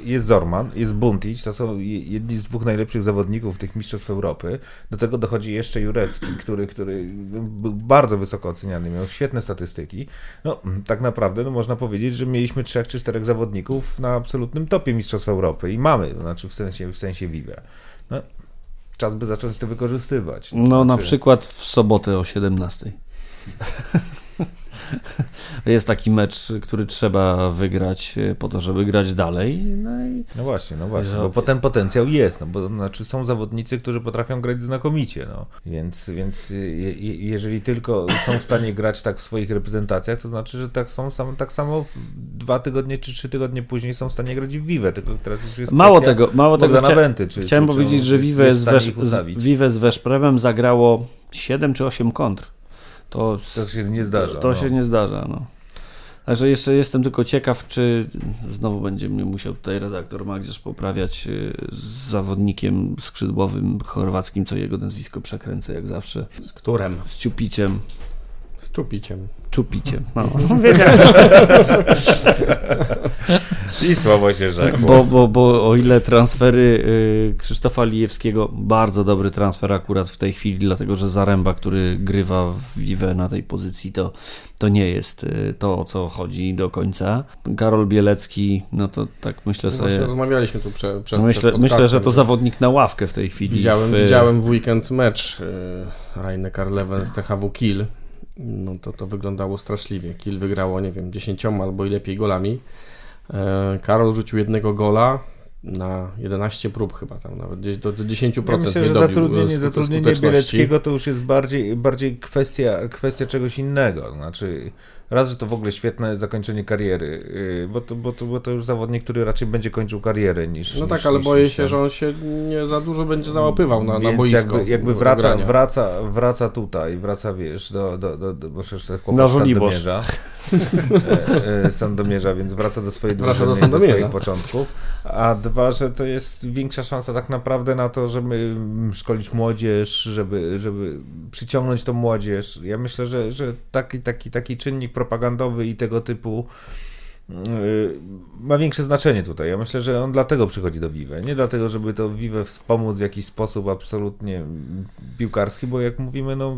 jest Zorman, jest Buntic, to są je- jedni z dwóch najlepszych zawodników tych Mistrzostw Europy. Do tego dochodzi jeszcze Jurecki, który, który był bardzo wysoko oceniany, miał świetne statystyki. No, tak naprawdę no, można powiedzieć, że mieliśmy trzech czy czterech zawodników na absolutnym topie Mistrzostw Europy i mamy, to znaczy w sensie, w sensie Vive. No, czas by zacząć to wykorzystywać. no na Znaczy- przykład w sobotę o 17. <laughs> <laughs> Jest taki mecz, który trzeba wygrać y, po to, żeby grać dalej. No i No właśnie, no właśnie, bo potem potencjał jest, no bo to znaczy są zawodnicy, którzy potrafią grać znakomicie, no. Więc, więc je, je, jeżeli tylko są w stanie <coughs> grać tak w swoich reprezentacjach, to znaczy, że tak są sam, tak samo w dwa tygodnie czy trzy tygodnie później są w stanie grać w Vive, tylko teraz już jest Mało tego, mało tego. Chcia- Wenty, czy, chciałem czy, czy powiedzieć, on że Vive z, Wesz, z, Vive z Weszpremem zagrało 7 czy 8 kontr. To, To się nie zdarza. to no. się nie zdarza. No. Także jeszcze jestem tylko ciekaw, czy znowu będzie mnie musiał tutaj redaktor Magdziarz poprawiać y, z zawodnikiem skrzydłowym chorwackim, co jego nazwisko przekręcę jak zawsze, Z którym? z Ciupiciem. Z czupiciem. Czupiciem. No, <laughs> wiedziałem. I słabo się rzekło. Bo, bo, bo o ile transfery y, Krzysztofa Lijewskiego, bardzo dobry transfer akurat w tej chwili, dlatego że Zaręba, który grywa w Vive na tej pozycji, to, to nie jest y, to, o co chodzi do końca. Karol Bielecki, no to tak myślę Właśnie sobie... rozmawialiśmy tu prze, przed, No przed myślę, podcastem, myślę, że to zawodnik na ławkę w tej chwili. Widziałem, w, widziałem w weekend mecz y, Rajne Karlewen z THW Kiel. No to to wyglądało straszliwie. Kiel wygrało, nie wiem, 10 albo i lepiej golami. E, Karol rzucił jednego gola na 11 prób chyba tam, nawet do, do 10% Ja myślę, że zatrudnienie, e, zatrudnienie. Bieleckiego to już jest bardziej, bardziej kwestia, kwestia czegoś innego. Znaczy, raz, że to w ogóle świetne zakończenie kariery, yy, bo to, bo, to, bo to już zawodnik, który raczej będzie kończył karierę niż. No niż, tak, ale niż, boję niż się, ten. że on się nie za dużo będzie załapywał na, na Więc boisko. jakby, jakby do wraca, grania. wraca, wraca tutaj, wraca wiesz, do, do, do, do bo przecież Na chłopak. Sandomierza, <laughs> e, e, Sandomierza, więc wraca do swojej do drużyny, do, Sandomierza. swoich początków, a dwa, że to jest większa szansa tak naprawdę na to, żeby mm, szkolić młodzież, żeby, żeby przyciągnąć tą młodzież. Ja myślę, że, że taki, taki, taki czynnik propagandowy i tego typu yy, ma większe znaczenie tutaj. Ja myślę, że on dlatego przychodzi do Vive. Nie dlatego, żeby to Vive wspomóc w jakiś sposób absolutnie piłkarski, bo jak mówimy, no,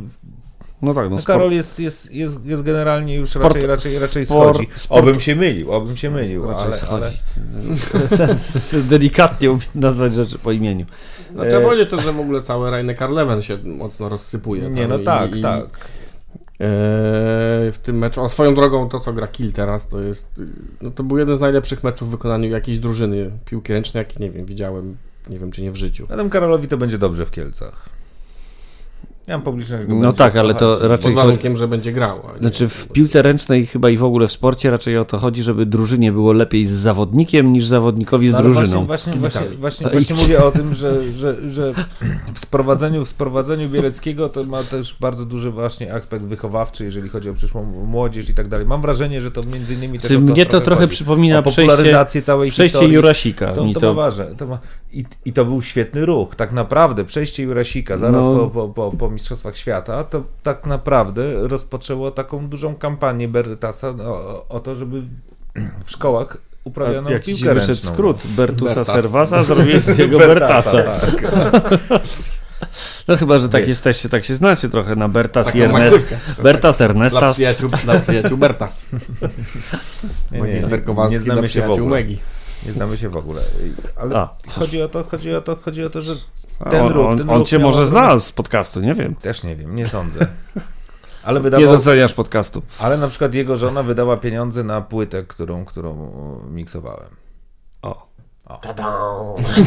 No tak, no no sport- Karol jest, jest, jest, jest generalnie już Sport- raczej, raczej, raczej sport- schodzi. sport- Obym się mylił, obym się mylił, Raczej ale, ale. <laughs> Delikatnie nazwać rzeczy po imieniu. No, trzeba E, powiedzieć też, że w ogóle cały Rajne Karlewen się mocno rozsypuje. nie, tam no i- tak, i- tak. Eee, w tym meczu. A swoją drogą to, co gra Kiel teraz, to jest. No to był jeden z najlepszych meczów w wykonaniu jakiejś drużyny piłki ręcznej, jaki nie wiem, widziałem. Nie wiem, czy nie w życiu. A tym Karolowi to będzie dobrze w Kielcach. Ja mam publiczność. No tak, ale to raczej Pod warunkiem, że będzie grał. Znaczy w piłce ręcznej chyba i w ogóle w sporcie raczej o to chodzi, żeby drużynie było lepiej z zawodnikiem niż zawodnikowi z No, drużyną. Właśnie, właśnie, właśnie, właśnie, mówię o tym, że, że, że w, sprowadzeniu, w sprowadzeniu Bieleckiego to ma też bardzo duży właśnie aspekt wychowawczy, jeżeli chodzi o przyszłą młodzież i tak dalej. Mam wrażenie, że to między innymi też Czy mnie to trochę chodzi. przypomina o przejście, popularyzację całej przejście historii. Jurasika. To, to, to, ma ważne. To ma, i, I to był świetny ruch. Tak naprawdę przejście Jurasika zaraz No. po, po, po, po Mistrzostwach Świata, to tak naprawdę rozpoczęło taką dużą kampanię Bertasa no, o, o to, żeby w szkołach uprawiano jak piłkę wyszedł ręczną. skrót Bertusa Bertas. Servasa, zrobiłeś z <laughs> niego Bertasa. tak. No chyba, że tak Wiesz. jesteście, tak się znacie trochę na Bertas i Taką Ernest. maksywkę. Bertas Dla Ernestas. przyjaciół, dla przyjaciół Bertas. Nie, nie, nie, nie znamy dla się w ogóle. Megi. Nie znamy się w ogóle. Ale A. chodzi o to, chodzi o to, chodzi o to, że ten on, ruch, on, ten on ruch cię może ogromny- zna z podcastu, nie wiem. Też nie wiem, nie sądzę. Ale Nie wydawał, doceniasz podcastu. ale na przykład jego żona wydała pieniądze na płytę, którą, którą miksowałem. O. Tada!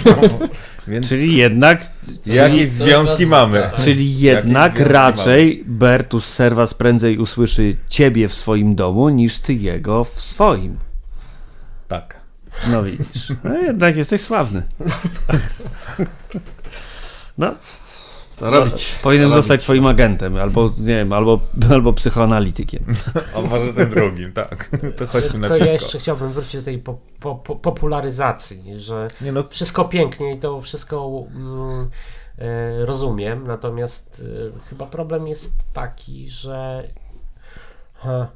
<laughs> Więc Czyli jednak, jakieś Czyli- związki mamy. Tak. czyli jednak raczej Bertus Servas prędzej usłyszy ciebie w swoim domu, niż ty jego w swoim. Tak. No widzisz. No jednak jesteś sławny. No, Co robić? powinien Co zostać robić? twoim agentem, albo nie wiem, albo, albo psychoanalitykiem. A może tym drugim, tak. To chodźmy na Tylko ja piwko. jeszcze chciałbym wrócić do tej po, po, po, popularyzacji, że Nie no, wszystko pięknie i to wszystko mm, e, rozumiem, natomiast e, chyba problem jest taki, że e,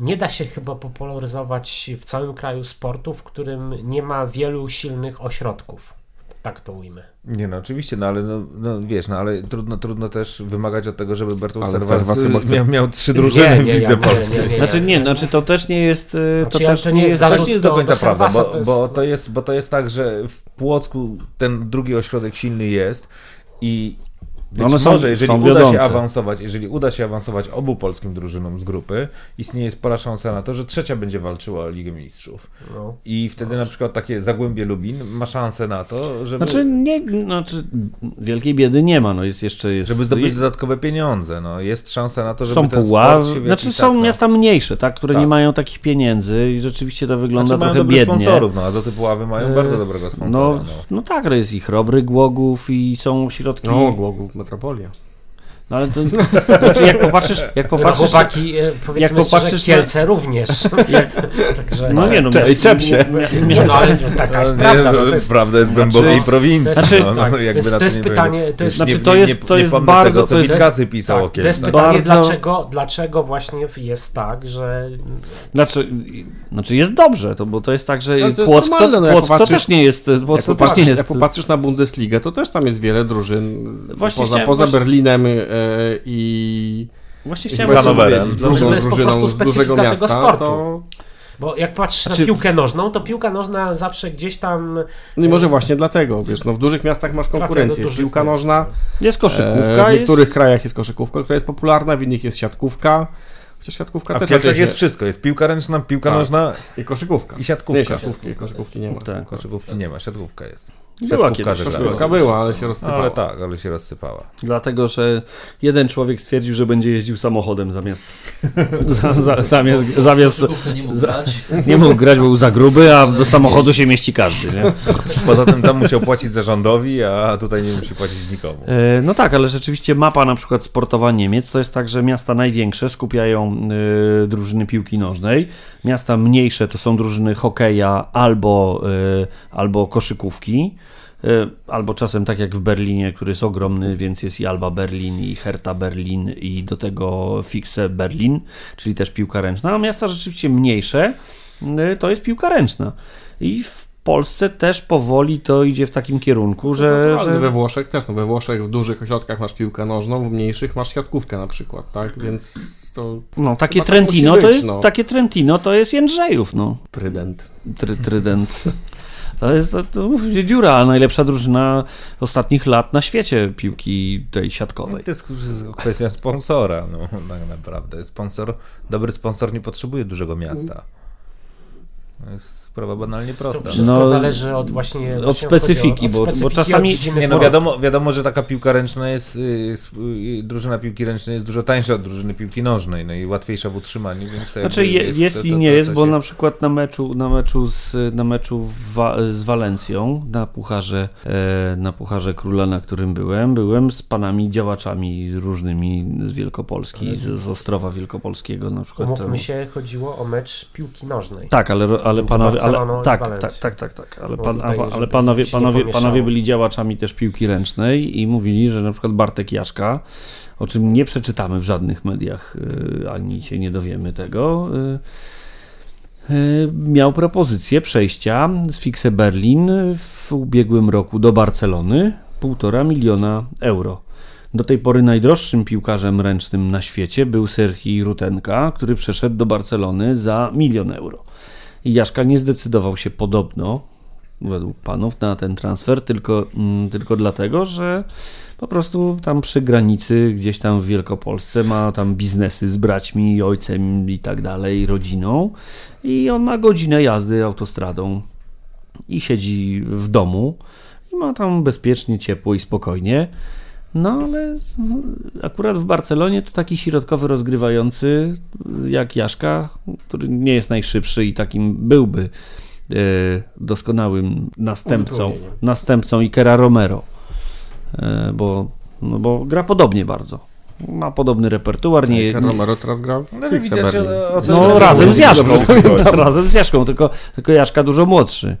nie da się chyba popularyzować w całym kraju sportu, w którym nie ma wielu silnych ośrodków. Tak to ujmę. Nie no, oczywiście, no ale no, no wiesz, no ale trudno, trudno też wymagać od tego, żeby Bertus Ale Servas Servas y, chce- miał, miał trzy drużyny Nie, w nie, Lidze ja- nie, Polskiej. nie, nie, Znaczy nie, znaczy to też nie jest, y, to Znaczy, też to nie jest... To też nie jest do końca do prawda, bo, to jest- bo, to jest, bo to jest tak, że w Płocku ten drugi ośrodek silny jest i być One są- może, jeżeli są uda się wiodące. awansować, jeżeli uda się awansować obu polskim drużynom z grupy, istnieje spora szansa na to, że trzecia będzie walczyła o Ligę Mistrzów. No. I wtedy na przykład takie Zagłębie Lubin ma szansę na to, żeby, Znaczy, nie, znaczy wielkiej biedy nie ma, no jest jeszcze... Jest, żeby zdobyć dodatkowe pieniądze. No, jest szansa na to, żeby są ten puław, sport się znaczy są tak, no, miasta mniejsze, tak, które Tak. nie mają takich pieniędzy i rzeczywiście to wygląda Znaczy mają trochę biednie. sponsorów, no a do typu Puławy mają E, bardzo dobrego sponsora. No, No, no tak, ale jest i Chrobry Głogów i są środki... No, Głogów, Metropolia. No ale to... Znaczy jak popatrzysz... Jak No, popatrzysz chłopaki, e, powiedzmy jak szczerze, popatrzysz na- Kielce również. <laughs> <laughs> Także, no nie no... Miast- czep się. nie, no ale taka jest nie, prawda. No, to jest, prawda jest głębokiej Znaczy- prowincji. Znaczy- no, no, tak, jakby to jest- na to jest nie pytanie- to jest- Znaczy, nie- to jest- nie- to jest bardzo- Tego, co to jest- Witkacy pisał o tak, to jest pytanie, Bardzo- dlaczego, dlaczego właśnie jest tak, że Znaczy, znaczy jest dobrze, to, bo to jest tak, że Ale to jest Płock, normalne, to, no, jak Płock to popatrzysz- też nie jest... Płock Jak to też nie popatrzysz, jak jest... popatrzysz na Bundesligę, to też tam jest wiele drużyn Właśnie poza, Berlinem e, i Właśnie chciałem o powiedzieć. To jest po prostu specyfika tego miasta, sportu. to Bo jak patrzysz Znaczy- na piłkę nożną, to piłka nożna zawsze gdzieś tam no i może właśnie dlatego, wiesz, no w dużych miastach masz konkurencję, jest piłka nożna, Jest e, koszykówka, w jest... niektórych krajach jest koszykówka, która jest popularna, w innych jest siatkówka, chociaż siatkówka A w też jest się- wszystko. Jest piłka ręczna, piłka Tak. nożna i koszykówka. i siatkówka. Nie, siatkówki, koszykówki nie ma. Tak. Koszykówki nie ma, siatkówka jest. Była kiedyś. Koszykówka była, ale się rozsypała. Ale tak, ale się rozsypała. Dlatego, że jeden człowiek stwierdził, że będzie jeździł samochodem zamiast. <laughs> za, za, zamiast, zamiast nie mógł grać. <laughs> nie mógł grać, bo był za gruby, a do samochodu się mieści każdy. Nie? <laughs> Poza tym tam musiał płacić zarządowi, a tutaj nie musi płacić nikomu. E, No tak, ale rzeczywiście mapa na przykład sportowa Niemiec to jest tak, że miasta największe skupiają e, drużyny piłki nożnej, miasta mniejsze to są drużyny hokeja albo, e, albo koszykówki. E, Albo czasem tak jak w Berlinie, który jest ogromny, więc jest i Alba Berlin, i Hertha Berlin, i do tego Fixe Berlin, czyli też piłka ręczna. A miasta rzeczywiście mniejsze e, to jest piłka ręczna. I w Polsce też powoli to idzie w takim kierunku, że. No, ale że... we Włoszech też, no we Włoszech w dużych ośrodkach masz piłkę nożną, w mniejszych masz siatkówkę na przykład, tak, więc to No, takie tak Trentino musi to być, jest, no. takie Trentino to jest Jędrzejów, no. trydent. Try, trydent. To jest to, to dziura, najlepsza drużyna ostatnich lat na świecie piłki tej siatkowej. To jest kwestia sponsora, no tak naprawdę. Sponsor, dobry sponsor nie potrzebuje dużego miasta. Jest sprawa banalnie to prosta. wszystko No, zależy od właśnie... od właśnie specyfiki, chodzi bo- bo czasami- od Nie no, wiadomo, wiadomo, że taka piłka ręczna jest, y, jest y, drużyna piłki ręcznej jest dużo tańsza od drużyny piłki nożnej, no i łatwiejsza w utrzymaniu, więc to Znaczy jakby je, jest to- i to- nie to, jest, bo się- na przykład na meczu, na meczu, z, na meczu Wa, z Walencją, na pucharze, e, na pucharze króla, na którym byłem, byłem z panami działaczami różnymi z Wielkopolski, z, z Ostrowa Wielkopolskiego na przykład. Umówmy To- się, chodziło o mecz piłki nożnej. Tak, ale, ale panowie, ale, tak, tak, tak, tak, tak, ale, Bo pan, ale panowie, panowie, panowie byli działaczami też piłki ręcznej i mówili, że na przykład Bartek Jaszka, o czym nie przeczytamy w żadnych mediach, y, ani się nie dowiemy tego, y, y, miał propozycję przejścia z Fixe Berlin w ubiegłym roku do Barcelony, półtora miliona euro. Do tej pory najdroższym piłkarzem ręcznym na świecie był Serhii Rutenka, który przeszedł do Barcelony za milion euro. I Jaszka nie zdecydował się podobno, według panów, na ten transfer, tylko, mm, tylko dlatego, że po prostu tam przy granicy, gdzieś tam w Wielkopolsce, ma tam biznesy z braćmi, ojcem i tak dalej, rodziną. I on ma godzinę jazdy autostradą i siedzi w domu i ma tam bezpiecznie, ciepło i spokojnie. No ale akurat w Barcelonie to taki środkowy rozgrywający jak Jaszka, który nie jest najszybszy i takim byłby e, doskonałym następcą, następcą Ikera Romero, e, bo, no bo gra podobnie bardzo. Ma podobny repertuar. Nie, nie, Romero teraz gra w No widać, no razem z Jaszką, <laughs> razem z Jaszką, tylko, tylko Jaszka dużo młodszy.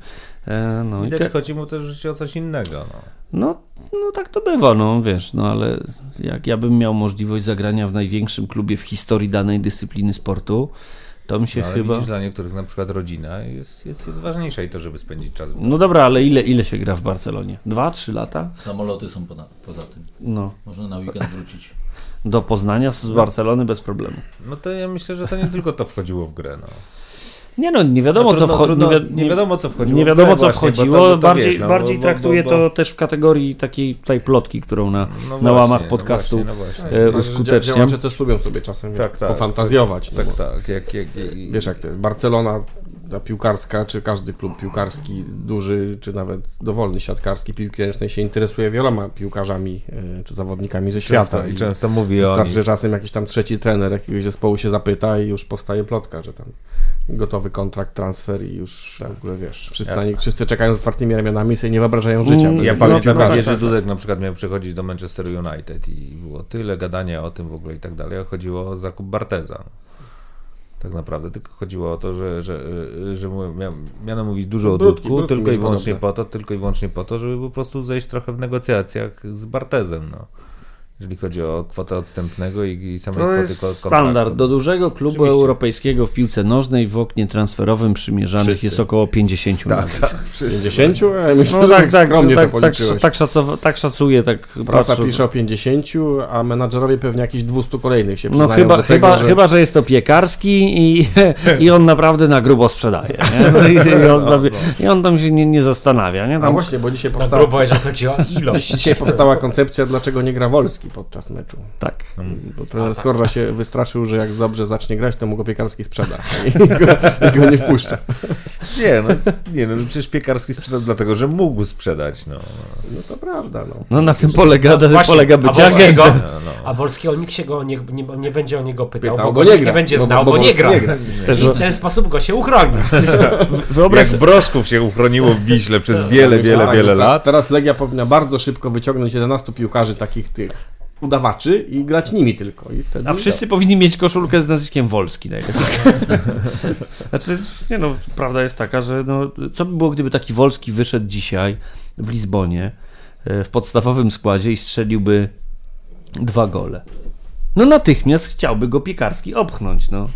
E, No, i Widać, Ke- chodzi mu też życie o coś innego. No. no, no tak to bywa, no wiesz, no ale jak ja bym miał możliwość zagrania w największym klubie w historii danej dyscypliny sportu, to mi się No, ale chyba... widzisz, dla niektórych na przykład rodzina jest, jest, jest ważniejsza i to, żeby spędzić czas w domu. No dobra, ale ile, ile się gra w Barcelonie? Dwa, trzy lata? Samoloty są poza, poza tym. No, Można na weekend wrócić. do Poznania z Barcelony bez problemu. No to ja myślę, że to nie tylko to wchodziło w grę. No. Nie no, nie wiadomo No co trudno- wchodzi. trudno- Nie, wi- nie wiadomo, co wchodziło Nie wiadomo grę co właśnie, bo wchodziło. to- bo to bardziej wiesz, no, bardziej bo- bo- traktuję bo- to też w kategorii takiej tej plotki, którą na, No na łamach właśnie, podcastu No właśnie, no e, że uskuteczniam. Działacze też lubią sobie czasem Tak, tak, pofantazjować. właśnie. no Tak, tak. Jak, jak, jak, Wiesz jak to jest, Barcelona ta piłkarska, czy każdy klub piłkarski, duży, czy nawet dowolny siatkarski, piłki ręcznej się interesuje wieloma piłkarzami, e, czy zawodnikami ze świata. Często, I często mówi o Wystarczy, że czasem jakiś tam trzeci trener jakiegoś zespołu się zapyta i już powstaje plotka, że tam gotowy kontrakt, transfer i już w ogóle wiesz, wszyscy, nich, wszyscy czekają z otwartymi ramionami i sobie nie wyobrażają życia. Mm, bez Ja jakiejś pamiętam, jak Jerzy Dudek na przykład miał przychodzić do Manchester United i było tyle gadania o tym w ogóle i tak dalej, a chodziło o zakup Barteza. Tak naprawdę, tylko chodziło o to, że, że, że miano mówić dużo o Dudku, brudki tylko i wyłącznie po to, tylko i wyłącznie po to, żeby po prostu zejść trochę w negocjacjach z Bartezem, no. Jeżeli chodzi o kwotę odstępnego i, i samej To kwoty jest ko- kontraktu. standard. Do dużego klubu Oczywiście. europejskiego w piłce nożnej w oknie transferowym przymierzanych Wszyscy. jest około 50 Tak, nazwisk. tak. wszyscy. 50? Ja myślę, No że tak, tak, skromnie tak, to tak, tak, szacowa- tak szacuję, tak patrzę. pisze o 50, a menadżerowie pewnie jakieś 200 kolejnych się No chyba, do chyba, tego, że... chyba, że jest to piekarski i, i on naprawdę na grubo sprzedaje. Nie? <laughs> No i, i, on, sobie, I on tam się nie, nie zastanawia. Nie? A Tam, właśnie, bo dzisiaj Na powstała, grubo, jeżeli chodzi o ilość. dzisiaj powstała koncepcja, dlaczego nie gra Wolski podczas meczu. tak. Bo trener Skorża się wystraszył, że jak dobrze zacznie grać, to mu go Piekarski sprzeda <laughs> i go, i go nie wpuszcza. Nie, no, nie, no przecież Piekarski sprzedał dlatego, że mógł sprzedać, no. No to prawda, no. No na tym polega, No właśnie, polega Wolskiego- agentem. no, no. A Wolskiego nikt się go nie, nie, nie będzie o niego pytał, Pytał, bo, bo go nie gra. nie będzie Bo- znał, bo bo, nie Wolski gra. nie gra. Też I w ten sposób go się uchroni. <laughs> Wyobraź Jak Broszków się uchroniło w Wiśle przez wiele, wiele, Tak, wiele teraz- lat. Teraz Legia powinna bardzo szybko wyciągnąć 11 piłkarzy takich tych udawaczy i grać nimi tylko. A wszyscy powinni mieć koszulkę z nazwiskiem Wolski najlepiej. <laughs> Znaczy, nie no, prawda jest taka, że no, co by było, gdyby taki Wolski wyszedł dzisiaj w Lizbonie e, w podstawowym składzie i strzeliłby dwa gole. No natychmiast chciałby go Piekarski opchnąć, no.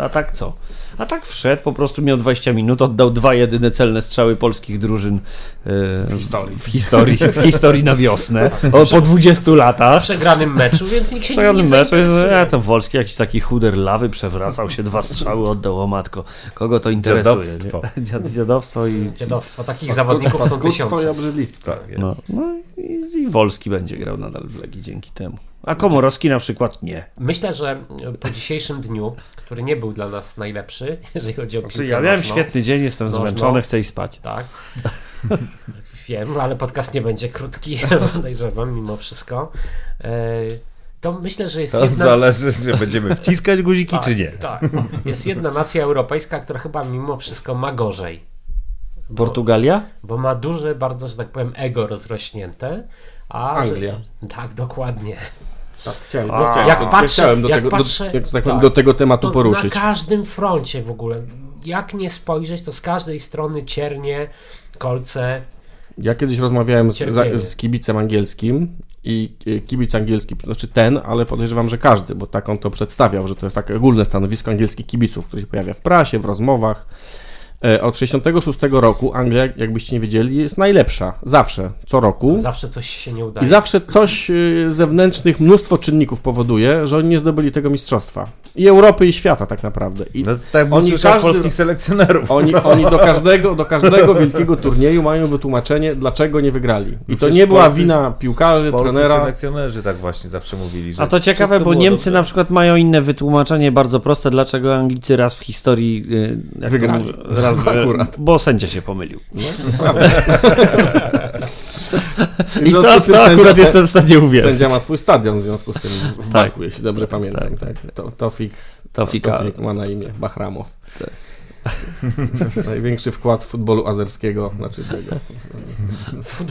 A tak co? A tak wszedł, po prostu miał 20 minut, oddał dwa jedyne celne strzały polskich drużyn e, w, historii. w, historii, w historii na wiosnę, o, po 20 latach. W przegranym meczu, więc nikt się nie, Przegrany nie mecz, zainteresuje. ja to Wolski jakiś taki chuder lawy przewracał się, dwa strzały oddał, o matko. Kogo to interesuje? Dziadowstwo. <laughs> Dziad, dziadowstwo i... Dziadowstwo. Takich zawodników są Paskudztwo i tysiące. obrzydlistwo. Tak. No, no i, i Wolski będzie grał nadal w Legii dzięki temu. A Komorowski na przykład nie. Myślę, że po dzisiejszym dniu, który nie był dla nas najlepszy, <laughs> jeżeli chodzi o Znaczy, piłkę ja miałem nożną, świetny dzień, jestem Nożną. zmęczony, chcę iść spać. Tak. <laughs> Wiem, ale podcast nie będzie krótki, <laughs> podejrzewam, mimo wszystko. E, To myślę, że jest To jedna... zależy, czy będziemy wciskać guziki, czy nie. Tak, jest jedna nacja europejska, która chyba mimo wszystko ma gorzej. Bo, Portugalia? bo ma duże, bardzo, że tak powiem, ego rozrośnięte. A Anglia. Że, tak, dokładnie. Tak, chciałem, A, chciałem, jak ja patrzę- chciałem do, jak tego, patrzę- do, jak, tak, tak. do tego tematu poruszyć. Na każdym froncie w ogóle. Jak nie spojrzeć, to z każdej strony ciernie, kolce. Ja kiedyś rozmawiałem z, z kibicem angielskim i e, kibic angielski, znaczy ten, ale podejrzewam, że każdy, bo tak on to przedstawiał, że to jest takie ogólne stanowisko angielskich kibiców, które się pojawia w prasie, w rozmowach. E, Od 66 roku Anglia, jakbyście nie wiedzieli, jest najlepsza. Zawsze, co roku. Zawsze coś się nie udaje. I zawsze coś y, zewnętrznych, mnóstwo czynników powoduje, że oni nie zdobyli tego mistrzostwa. I Europy i świata tak naprawdę. I No to tak Oni każdy- polskich selekcjonerów. oni, <laughs> oni do, każdego, do każdego wielkiego turnieju mają wytłumaczenie, dlaczego nie wygrali. I to nie była polscy- wina piłkarzy, Polscy trenera. selekcjonerzy tak właśnie zawsze mówili, że A to ciekawe, bo Niemcy dobrze. na przykład mają inne wytłumaczenie, bardzo proste, dlaczego Anglicy raz w historii y, to Wygrali. mówię, raz, <laughs> Akurat. bo sędzia się pomylił. <laughs> W <laughs> I to, to akurat sędzia- jestem w stanie uwierzyć. Sędzia ma swój stadion w związku z tym w Tak. Baku, jeśli dobrze pamiętam. Tak, Tak, To, Tofik, To fika. Tofik ma na imię Bahramow. Tak. <laughs> Największy wkład futbolu azerskiego, znaczy tego.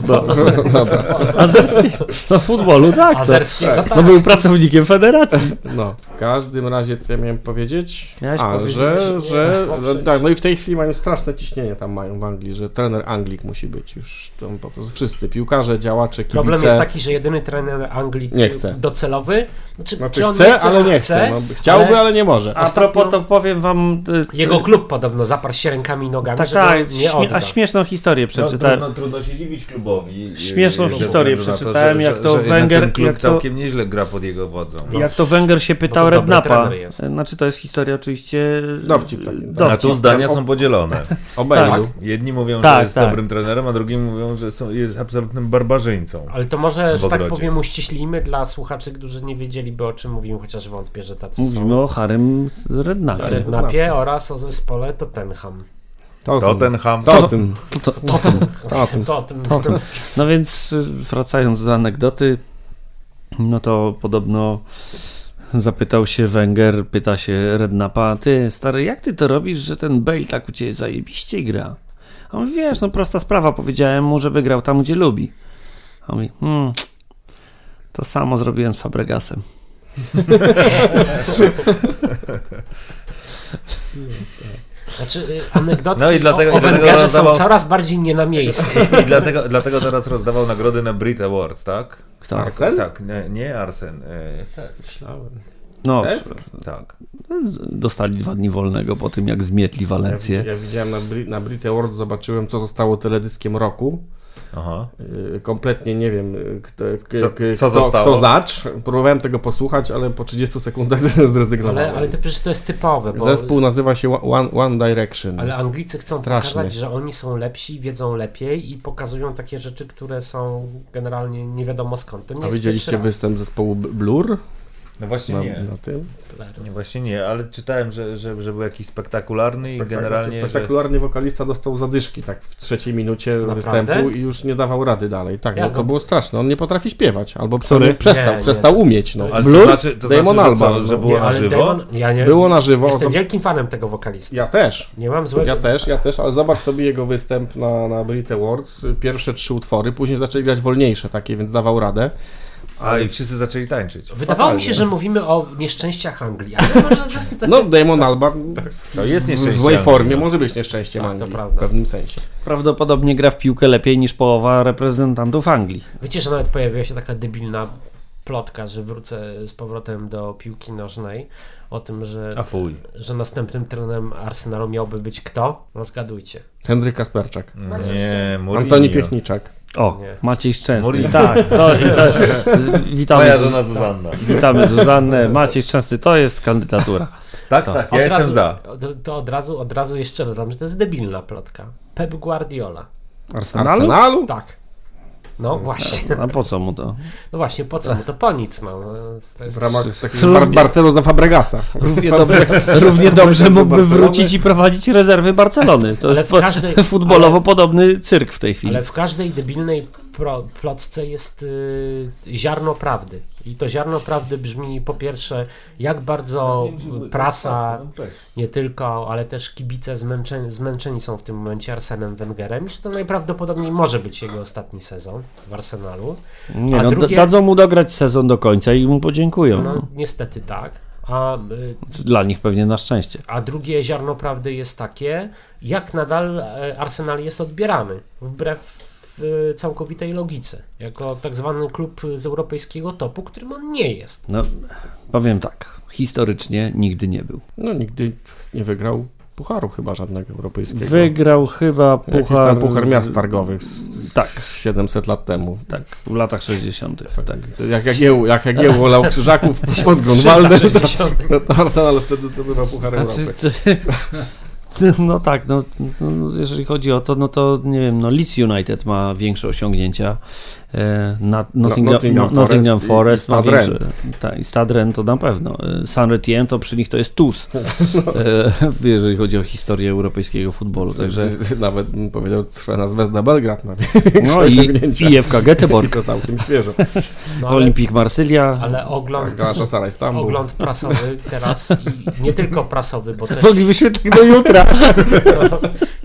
Dobra. Dobra. <laughs> Azerski? No futbolu, tak. To, Azerskiego, tak. no był pracownikiem federacji. No, w każdym razie, co ja miałem powiedzieć? Miałeś A, powiedzieć, że, że- że, tak, no i w tej chwili mają straszne ciśnienie tam mają w Anglii, że trener Anglik musi być już tam po prostu wszyscy, piłkarze, działacze, kibice. Problem jest taki, że jedyny trener Anglii Nie chce. docelowy, znaczy, Znaczy chce, chce, ale nie chce. No, chciałby, ale, nie może. A propos, to powiem wam... y, Jego klub podobno zaparł się rękami i nogami, Tak, że tak, nie śmie- a śmieszną historię przeczytałem. No, trudno, trudno się dziwić klubowi. Śmieszną ze historię przeczytałem, że, jak że, to że jednak Wenger- Ten klub jak to- całkiem nieźle gra pod jego wodzą. No. Jak to Wenger się pytał Rednapa, znaczy to jest historia oczywiście... Dowcip taki. A Dowcip. tu zdania są podzielone. <laughs> O Bale'u. Jedni mówią, Tak, że jest tak. dobrym trenerem, a drugi mówią, że są, jest absolutnym barbarzyńcą. Ale to może, że tak powiem, uściślijmy dla słuchaczy, którzy nie wiedzieliby o czym mówimy, chociaż wątpię, że tacy Mówimy są. o Harem Rednapie. Rednapie oraz o zespole Tottenham. Tottenham. Totem. To, to, Totem. Totten. No więc y, wracając do anegdoty, no to podobno zapytał się Wenger, pyta się Rednapa, ty stary, jak ty to robisz, że ten Bale tak u ciebie zajebiście gra? A on mówi, wiesz, no prosta sprawa, powiedziałem mu, żeby grał tam, gdzie lubi. A on mówi, hmm, to samo zrobiłem z Fabregasem. <laughs> <laughs> Znaczy, y, anegdotki No i dlatego- o, o i dlatego Wengerze są rozdawał- coraz bardziej nie na miejscu. <laughs> I dlatego, dlatego teraz rozdawał nagrody na Brit Award, tak? Kto? Arsen? Tak, nie, nie Arsen. E. Myślałem. No, tak. dostali dwa dni wolnego po tym, jak zmietli Ja, Walencję. widzi- ja widziałem na, Bri- na Brit Award, zobaczyłem co zostało teledyskiem roku. Aha. Yy, Kompletnie nie wiem, yy, kto, k- Co- co kto, zostało? kto zacz. Próbowałem tego posłuchać, ale po 30 sekundach <laughs> zrezygnowałem. Ale, ale to przecież to jest typowe, bo Zespół nazywa się One, One Direction. ale Anglicy chcą Strasznie. pokazać, że oni są lepsi, wiedzą lepiej i pokazują takie rzeczy, które są generalnie nie wiadomo skąd. To nie A jest widzieliście występ zespołu Blur? No właśnie Na, nie. na tym? Nie, właśnie nie, ale czytałem, że, że, że był jakiś spektakularny i generalnie, że... Spektakularny wokalista dostał zadyszki tak w trzeciej minucie Naprawdę? występu i już nie dawał rady dalej. Tak, Ja no to było straszne. On nie potrafi śpiewać, albo przynajmniej przestał, Nie, nie. przestał umieć. No. Ale Blur? to znaczy, to Damon znaczy że, Albarn, że no. było Nie, na żywo? Damon, ja nie, Było na żywo. Jestem to- wielkim fanem tego wokalisty. Ja też. Nie mam złego. Ja też, ja też, ale zobacz sobie jego występ na, na Brit Awards. Pierwsze trzy utwory, później zaczęli grać wolniejsze takie, więc dawał radę. A i wszyscy zaczęli tańczyć. Wydawało mi się, że mówimy o nieszczęściach Anglii, ale <laughs> może to No, Damon Albarn To jest w złej formie no. może być nieszczęściem Tak, to Anglii, prawda. w pewnym sensie. Prawdopodobnie gra w piłkę lepiej niż połowa reprezentantów Anglii. Wiecie, że nawet pojawiła się taka debilna plotka, że wrócę z powrotem do piłki nożnej o tym, że, A fuj. że następnym trenerem Arsenalu miałby być kto? Rozgadujcie. Henryk Kasperczak. Nie. Antoni Piechniczak. O, Nie. Maciej Szczęsny. Mourinho. Tak, to, i to, witamy, Moja żona Zuzanna. witamy Zuzannę. Maciej Szczęsny to jest kandydatura. Tak, tak, ja Od jestem razu, za. To, to od razu, od razu jeszcze dodam, że to jest debilna plotka. Pep Guardiola. Arsenalu? Arsenalu? Tak. No właśnie. A po co mu to? No właśnie, po co? No to po nic, no. To jest, W ramach takiego Równie- za Fabregasa. Równie dobrze, <laughs> równie dobrze mógłby wrócić i prowadzić rezerwy Barcelony. To Ale jest w każdej- <laughs> futbolowo podobny cyrk w tej chwili. Ale w każdej debilnej pro, plotce jest y, ziarno prawdy. I to ziarno prawdy brzmi po pierwsze, jak bardzo prasa, nie tylko, ale też kibice zmęczeni, zmęczeni są w tym momencie Arsenem Wengerem i że to najprawdopodobniej może być jego ostatni sezon w Arsenalu. Nie, a no, drugie- da- dadzą mu dograć sezon do końca i mu podziękują. No, No. niestety tak. A, y, Dla nich pewnie na szczęście. a drugie ziarno prawdy jest takie, jak nadal e, Arsenal jest odbierany, wbrew e, całkowitej logice, jako tak zwany klub z europejskiego topu, którym on nie jest. No, powiem tak. Historycznie nigdy nie był. No nigdy nie wygrał pucharu chyba żadnego europejskiego. Wygrał chyba puchar... tam puchar miast targowych. Tak. 700 lat temu. Tak, w latach 60. Tak. To Jak Jagieł, jak Jagieł wolał Krzyżaków <laughs> pod Grunwaldem, to, to Arsenal wtedy zdobywał Puchar Znaczy, Europy. <laughs> no tak, no, no, jeżeli chodzi o to, no to nie wiem, no Leeds United ma większe osiągnięcia. E, na, Nottingham, Nottingham no, Nottingham Forest i- Forest i ma Stade większe. Tak, i Stade Rennes to na pewno. E, San Retien to przy nich to jest TUS, <laughs> e, <laughs> jeżeli chodzi o historię europejskiego futbolu. Także <laughs> Nawet bym powiedział, trwa nas Wezda Belgrad na no i, i FK I Göteborg, to całkiem świeżo. No, ale, Olympique Marsylia. ale ogląd, Tak, ogląd prasowy teraz i nie tylko prasowy, bo też... Moglibyśmy tak do jutra.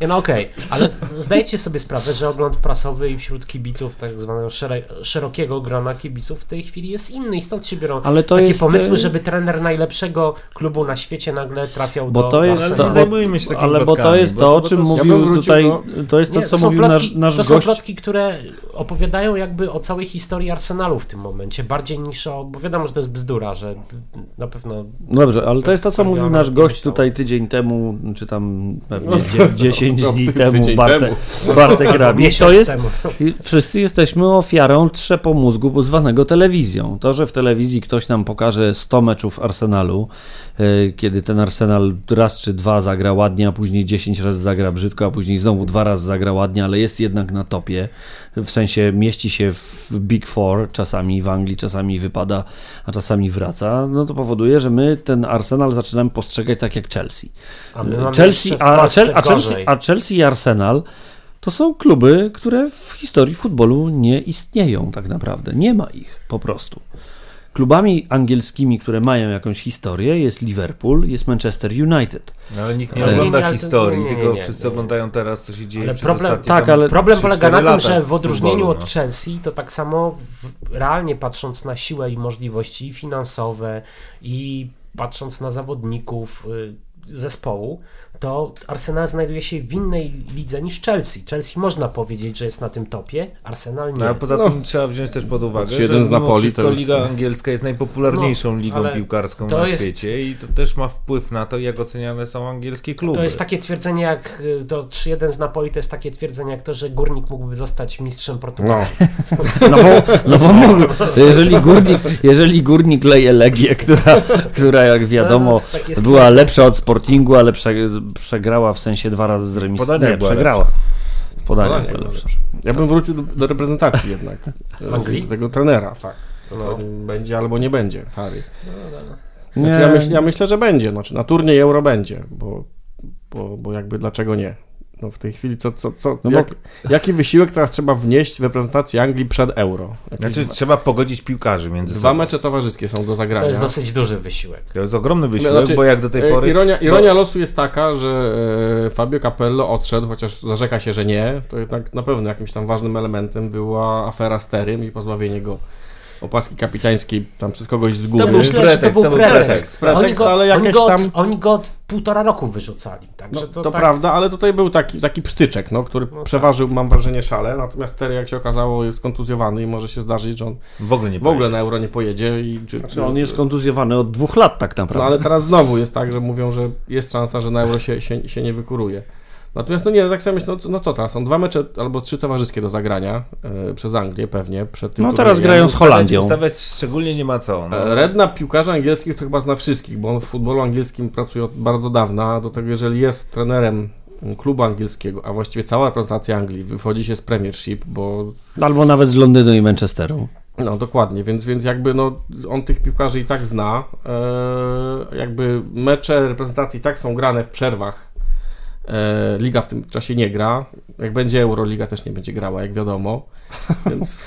Nie, no okej, ale zdajecie sobie sprawę, że ogląd prasowy i wśród kibiców tak zwanego szere, szerokiego grona kibiców w tej chwili jest inny i stąd się biorą Ale to takie jest, pomysły, e, żeby trener najlepszego klubu na świecie nagle trafiał Bo do to jest Ale to, zajmujmy się takimi ale bo to jest to, to- o czym to- mówił tutaj, do- to jest to, Nie, co są mówił plotki, nasz, nasz to są gość. plotki, które opowiadają jakby o całej historii Arsenalu w tym momencie, bardziej niż o, bo wiadomo, że to jest bzdura, że na pewno Dobrze, ale to jest to, co mówił nasz gość myślał. tutaj tydzień temu, czy tam pewnie dzie- 10 No, dni ty- temu, tydzień Bartek, temu. Bartek Rabi. miesiąc To jest, temu. wszyscy jesteśmy ofiarą trzepo mózgu zwanego telewizją. To, że w telewizji ktoś nam pokaże 100 meczów Arsenalu, e, kiedy ten Arsenal raz czy dwa zagra ładnie, a później 10 razy zagra brzydko, a później znowu dwa razy zagra ładnie, ale jest jednak na topie, w sensie mieści się w Big Four, czasami w Anglii, czasami wypada, a czasami wraca, no to powoduje, że my ten Arsenal zaczynamy postrzegać tak jak Chelsea. A Chelsea, a, a, Chelsea, a Chelsea i Arsenal to są kluby, które w historii futbolu nie istnieją tak naprawdę. Nie ma ich po prostu. Klubami angielskimi, które mają jakąś historię jest Liverpool, jest Manchester United. No, ale nikt nie Ale- ogląda Nie, nie, ale historii, nie, nie, tylko nie, wszyscy nie. oglądają teraz, co się dzieje Ale przez problem- ostatnie tak, ale Problem 3-4 polega na tym, że w odróżnieniu futbolu, od no. Chelsea, to tak samo w, realnie patrząc na siłę i możliwości i finansowe i patrząc na zawodników y, zespołu, to Arsenal znajduje się w innej lidze niż Chelsea. Chelsea można powiedzieć, że jest na tym topie, Arsenal nie. No, a poza No. tym trzeba wziąć też pod uwagę, że jeden z Napoli wszystko to już- Liga Angielska jest najpopularniejszą No, ligą piłkarską na jest- świecie i to też ma wpływ na to, jak oceniane są angielskie kluby. To jest takie twierdzenie jak y, to 3-1 z Napoli, to jest takie twierdzenie jak to, że Górnik mógłby zostać mistrzem Portugalii. No, <laughs> No bo, no bo mógł, jeżeli, górnik, jeżeli górnik leje Legię, która, która jak wiadomo No, jest takie była lepsza od Sportingu, ale prze, przegrała w sensie dwa razy z remis. Podania Nie, przegrała. Podania Podania była lepsza. ja bym wrócił do, do reprezentacji jednak. <laughs> Anglii? Tego trenera, tak. To No. będzie albo nie będzie, Harry. Nie, Znaczy, ja, myśl, ja myślę, że będzie. Znaczy, na turniej euro będzie, bo, bo, bo jakby dlaczego nie? No w tej chwili co, co, co, No bo- jak, jaki wysiłek teraz trzeba wnieść w reprezentacji Anglii przed euro? Jakieś Znaczy dwa, trzeba pogodzić piłkarzy między dwa sobą. mecze towarzyskie są do zagrania. To jest dosyć duży wysiłek. To jest ogromny wysiłek, Znaczy, bo jak do tej E, pory... Ironia, ironia losu jest taka, że e, Fabio Capello odszedł, chociaż zarzeka się, że nie. To jednak na pewno jakimś tam ważnym elementem była afera z Terym i pozbawienie go opaski kapitańskiej tam przez kogoś z góry. To był Myślę, pretekst, to był to był pretekst. pretekst. Pretekst, oni go, ale od, tam- oni go od półtora roku wyrzucali. Także No, to, to tak, prawda, ale tutaj był taki, taki psztyczek, no, który tak. przeważył, mam wrażenie, szale. Natomiast Terry, jak się okazało, jest kontuzjowany i może się zdarzyć, że on W ogóle nie w ogóle na euro nie pojedzie. I, czy, Znaczy on jest kontuzjowany od dwóch lat tak No naprawdę. ale teraz znowu jest tak, że mówią, że jest szansa, że na euro się, się, się nie wykuruje. Natomiast no nie, no tak sobie myślę, no, co- no co teraz? Są dwa mecze albo trzy towarzyskie do zagrania e, przez Anglię pewnie. Przed tym No teraz grają z Holandią. Ustawiać szczególnie nie ma co. No. E, Redna piłkarzy angielskich to chyba zna wszystkich, bo on w futbolu angielskim pracuje od bardzo dawna. Do tego, jeżeli jest trenerem klubu angielskiego, a właściwie cała reprezentacja Anglii wychodzi się z Premiership, bo Albo nawet z Londynu i Manchesteru. no dokładnie, więc, więc jakby no, on tych piłkarzy i tak zna. E, jakby mecze reprezentacji i tak są grane w przerwach. E, Liga w tym czasie nie gra. Jak będzie Euroliga też nie będzie grała, jak wiadomo. <laughs> Więc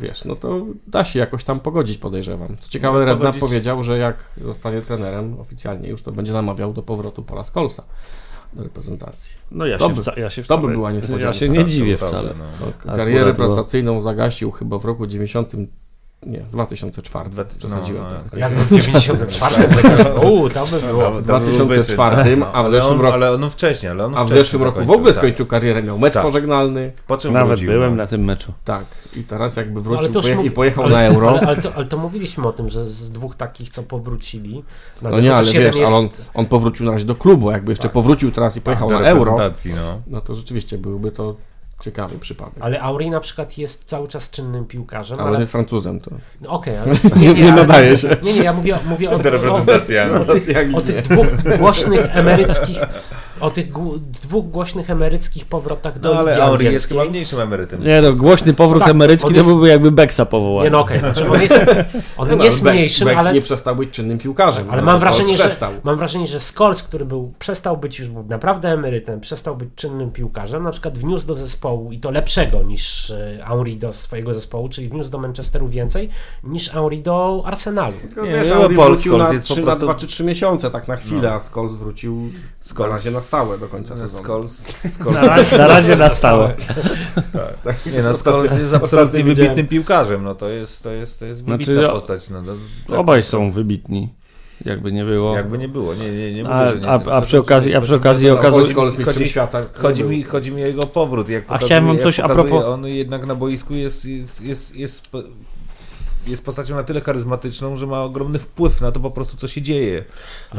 wiesz, no to da się jakoś tam pogodzić, podejrzewam. Co ciekawe, No, Redna pogodzić. powiedział, że jak zostanie trenerem oficjalnie już, to będzie namawiał do powrotu Paula Skolsa do reprezentacji. No ja To się, by- wca, ja się to wcale, by była niespodzianka. Ja się nie dziwię to wcale. no. No, karierę prestacyjną zagasił chyba w roku 90. Nie, 2004. Dwa- Przesadziłem no, no. Jak <laughs> w 94 zagrał. <laughs> Uuu, to by było. W 2004, No, a w ale zeszłym on, roku, Ale on wcześniej, ale on a w zeszłym roku w ogóle tak. skończył karierę, miał mecz Tak. pożegnalny. Po czym Nawet wrócił, byłem no. na tym meczu. Tak, i teraz jakby No, wrócił poje- mówi- i pojechał ale, na euro. Ale, ale, to, ale to mówiliśmy o tym, że z dwóch takich, co powrócili. No nie, ale wiesz, ale on, jest- on powrócił na razie do klubu, a jakby jeszcze Tak. powrócił teraz i pojechał na euro, no. no to rzeczywiście byłby to ciekawy przypadek. Ale Auri na przykład jest cały czas czynnym piłkarzem. Ale ale... jest Francuzem, to No Okej, ale <laughs> nie, nie, nie ale- nadaje się. Nie, nie, ja mówię, mówię o, o, o, Anglii. tych, o tych dwóch głośnych emeryckich o tych dwóch głośnych emeryckich powrotach do No ale Auri jest chyba mniejszym emerytem. Nie no, głośny powrót Tak, emerycki on to jest- byłby jakby Beksa powołany. Nie no okej, znaczy on jest, on No, jest mniejszym, Beck ale, nie przestał być czynnym piłkarzem. ale No, mam wrażenie, że, przestał. mam wrażenie, że Scholes, który był, przestał być już był naprawdę emerytem, przestał być czynnym piłkarzem, na przykład wniósł do zespołu i to lepszego niż e, Henry do swojego zespołu, czyli wniósł do Manchesteru więcej niż Henry do Arsenalu. Nie, wiesz, no, Auri Paul wrócił na, Scholes jest po 3, prostu- na 2 czy 3 miesiące, tak na chwilę, a Scholes wrócił Scholes- na razie na stałe do końca sezonu. Scholes, <laughs> Na, Scholes, razie- na razie na stałe. nie no, Scholes jest <laughs> absolutnie wybitnym widziałem- piłkarzem, no to jest, to jest, to jest wybitna Znaczy, postać. No, to, tak, Obaj są wybitni. Jakby nie było. Jakby nie było, nie, nie, nie mówię, A, nie. a, a przy okazji, a przy okazji okazuje... chodzi- chodzi- świata. Chodzi mi, chodzi mi o jego powrót. Jak A pokazuje, chciałem wam coś a propos- On jednak na boisku jest, jest, jest, jest, jest postacią na tyle charyzmatyczną, że ma ogromny wpływ na to po prostu, co się dzieje.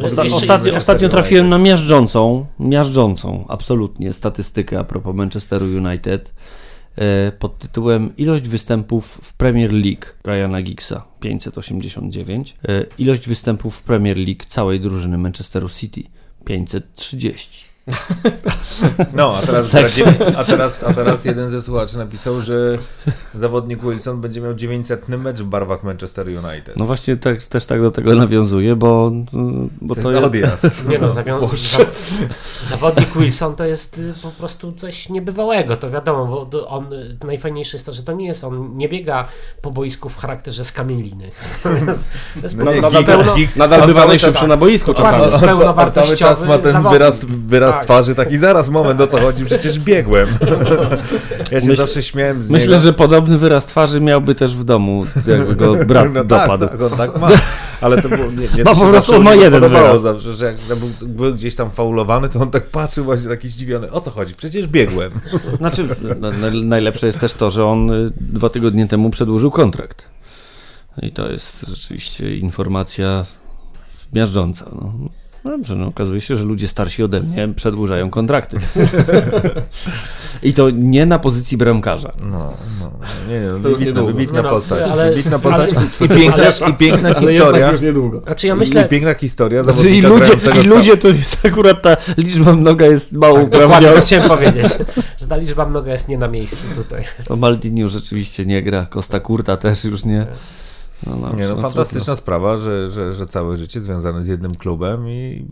Osta ostatnio, ostatnio trafiłem na miażdżącą, miażdżącą, absolutnie, statystykę a propos Manchesteru United e, pod tytułem ilość występów w Premier League Ryana Giggsa 589, e, ilość występów w Premier League całej drużyny Manchesteru City 530. No, a teraz, Tak. a, teraz, a teraz jeden ze słuchaczy napisał, że zawodnik Wilson będzie miał 900 mecz w barwach Manchester United. No właśnie tak, też tak do tego nawiązuję, bo, bo to to jest odjazd. <laughs> Nie no, zawią- za- zawodnik Wilson to jest y, po prostu coś niebywałego, to wiadomo, bo on, y, najfajniejsze jest to, że to nie jest, on nie biega po boisku w charakterze skamieliny. <laughs> No, Giggs- Nadal bywa najszybszy na boisku czasami. jest pełnowartościowy cały czas ma ten zawodnik. wyraz, wyraz Tak. twarzy, taki zaraz, moment, o co chodzi, przecież biegłem. Ja się Myśl- zawsze śmiałem z Myślę, niego. że podobny wyraz twarzy miałby też w domu, jakby go <laughs> brat no dopadł. Tak, tak, on tak ma. Ale to było, nie, nie, Ma po prostu, on ma jeden wyraz. Zawsze, że jak był, był gdzieś tam faulowany, to on tak patrzył właśnie taki zdziwiony. O co chodzi? Przecież biegłem. <laughs> Znaczy, na- na- najlepsze jest też to, że on y, dwa tygodnie temu przedłużył kontrakt. I to jest rzeczywiście informacja miażdżąca. No. Dobrze, no okazuje się, że ludzie starsi ode mnie przedłużają kontrakty. <laughs> I to nie na pozycji bramkarza. No, no. Nie, no, To już wybitna, niedługo. wybitna Nie no, postać. ale- wybitna postać ale- i, piękna, i piękna Ale historia. już niedługo. Znaczy ja I myślę, piękna historia Znaczy, i ludzie, i ludzie to jest akurat ta liczba mnoga jest mało tak, uprawniona. chciałem powiedzieć, że ta liczba mnoga jest nie na miejscu tutaj. To Maldini już rzeczywiście nie gra, Costa Curta też już nie. No, no, Nie, no, no, fantastyczna sprawa, że, że, że całe życie związane z jednym klubem i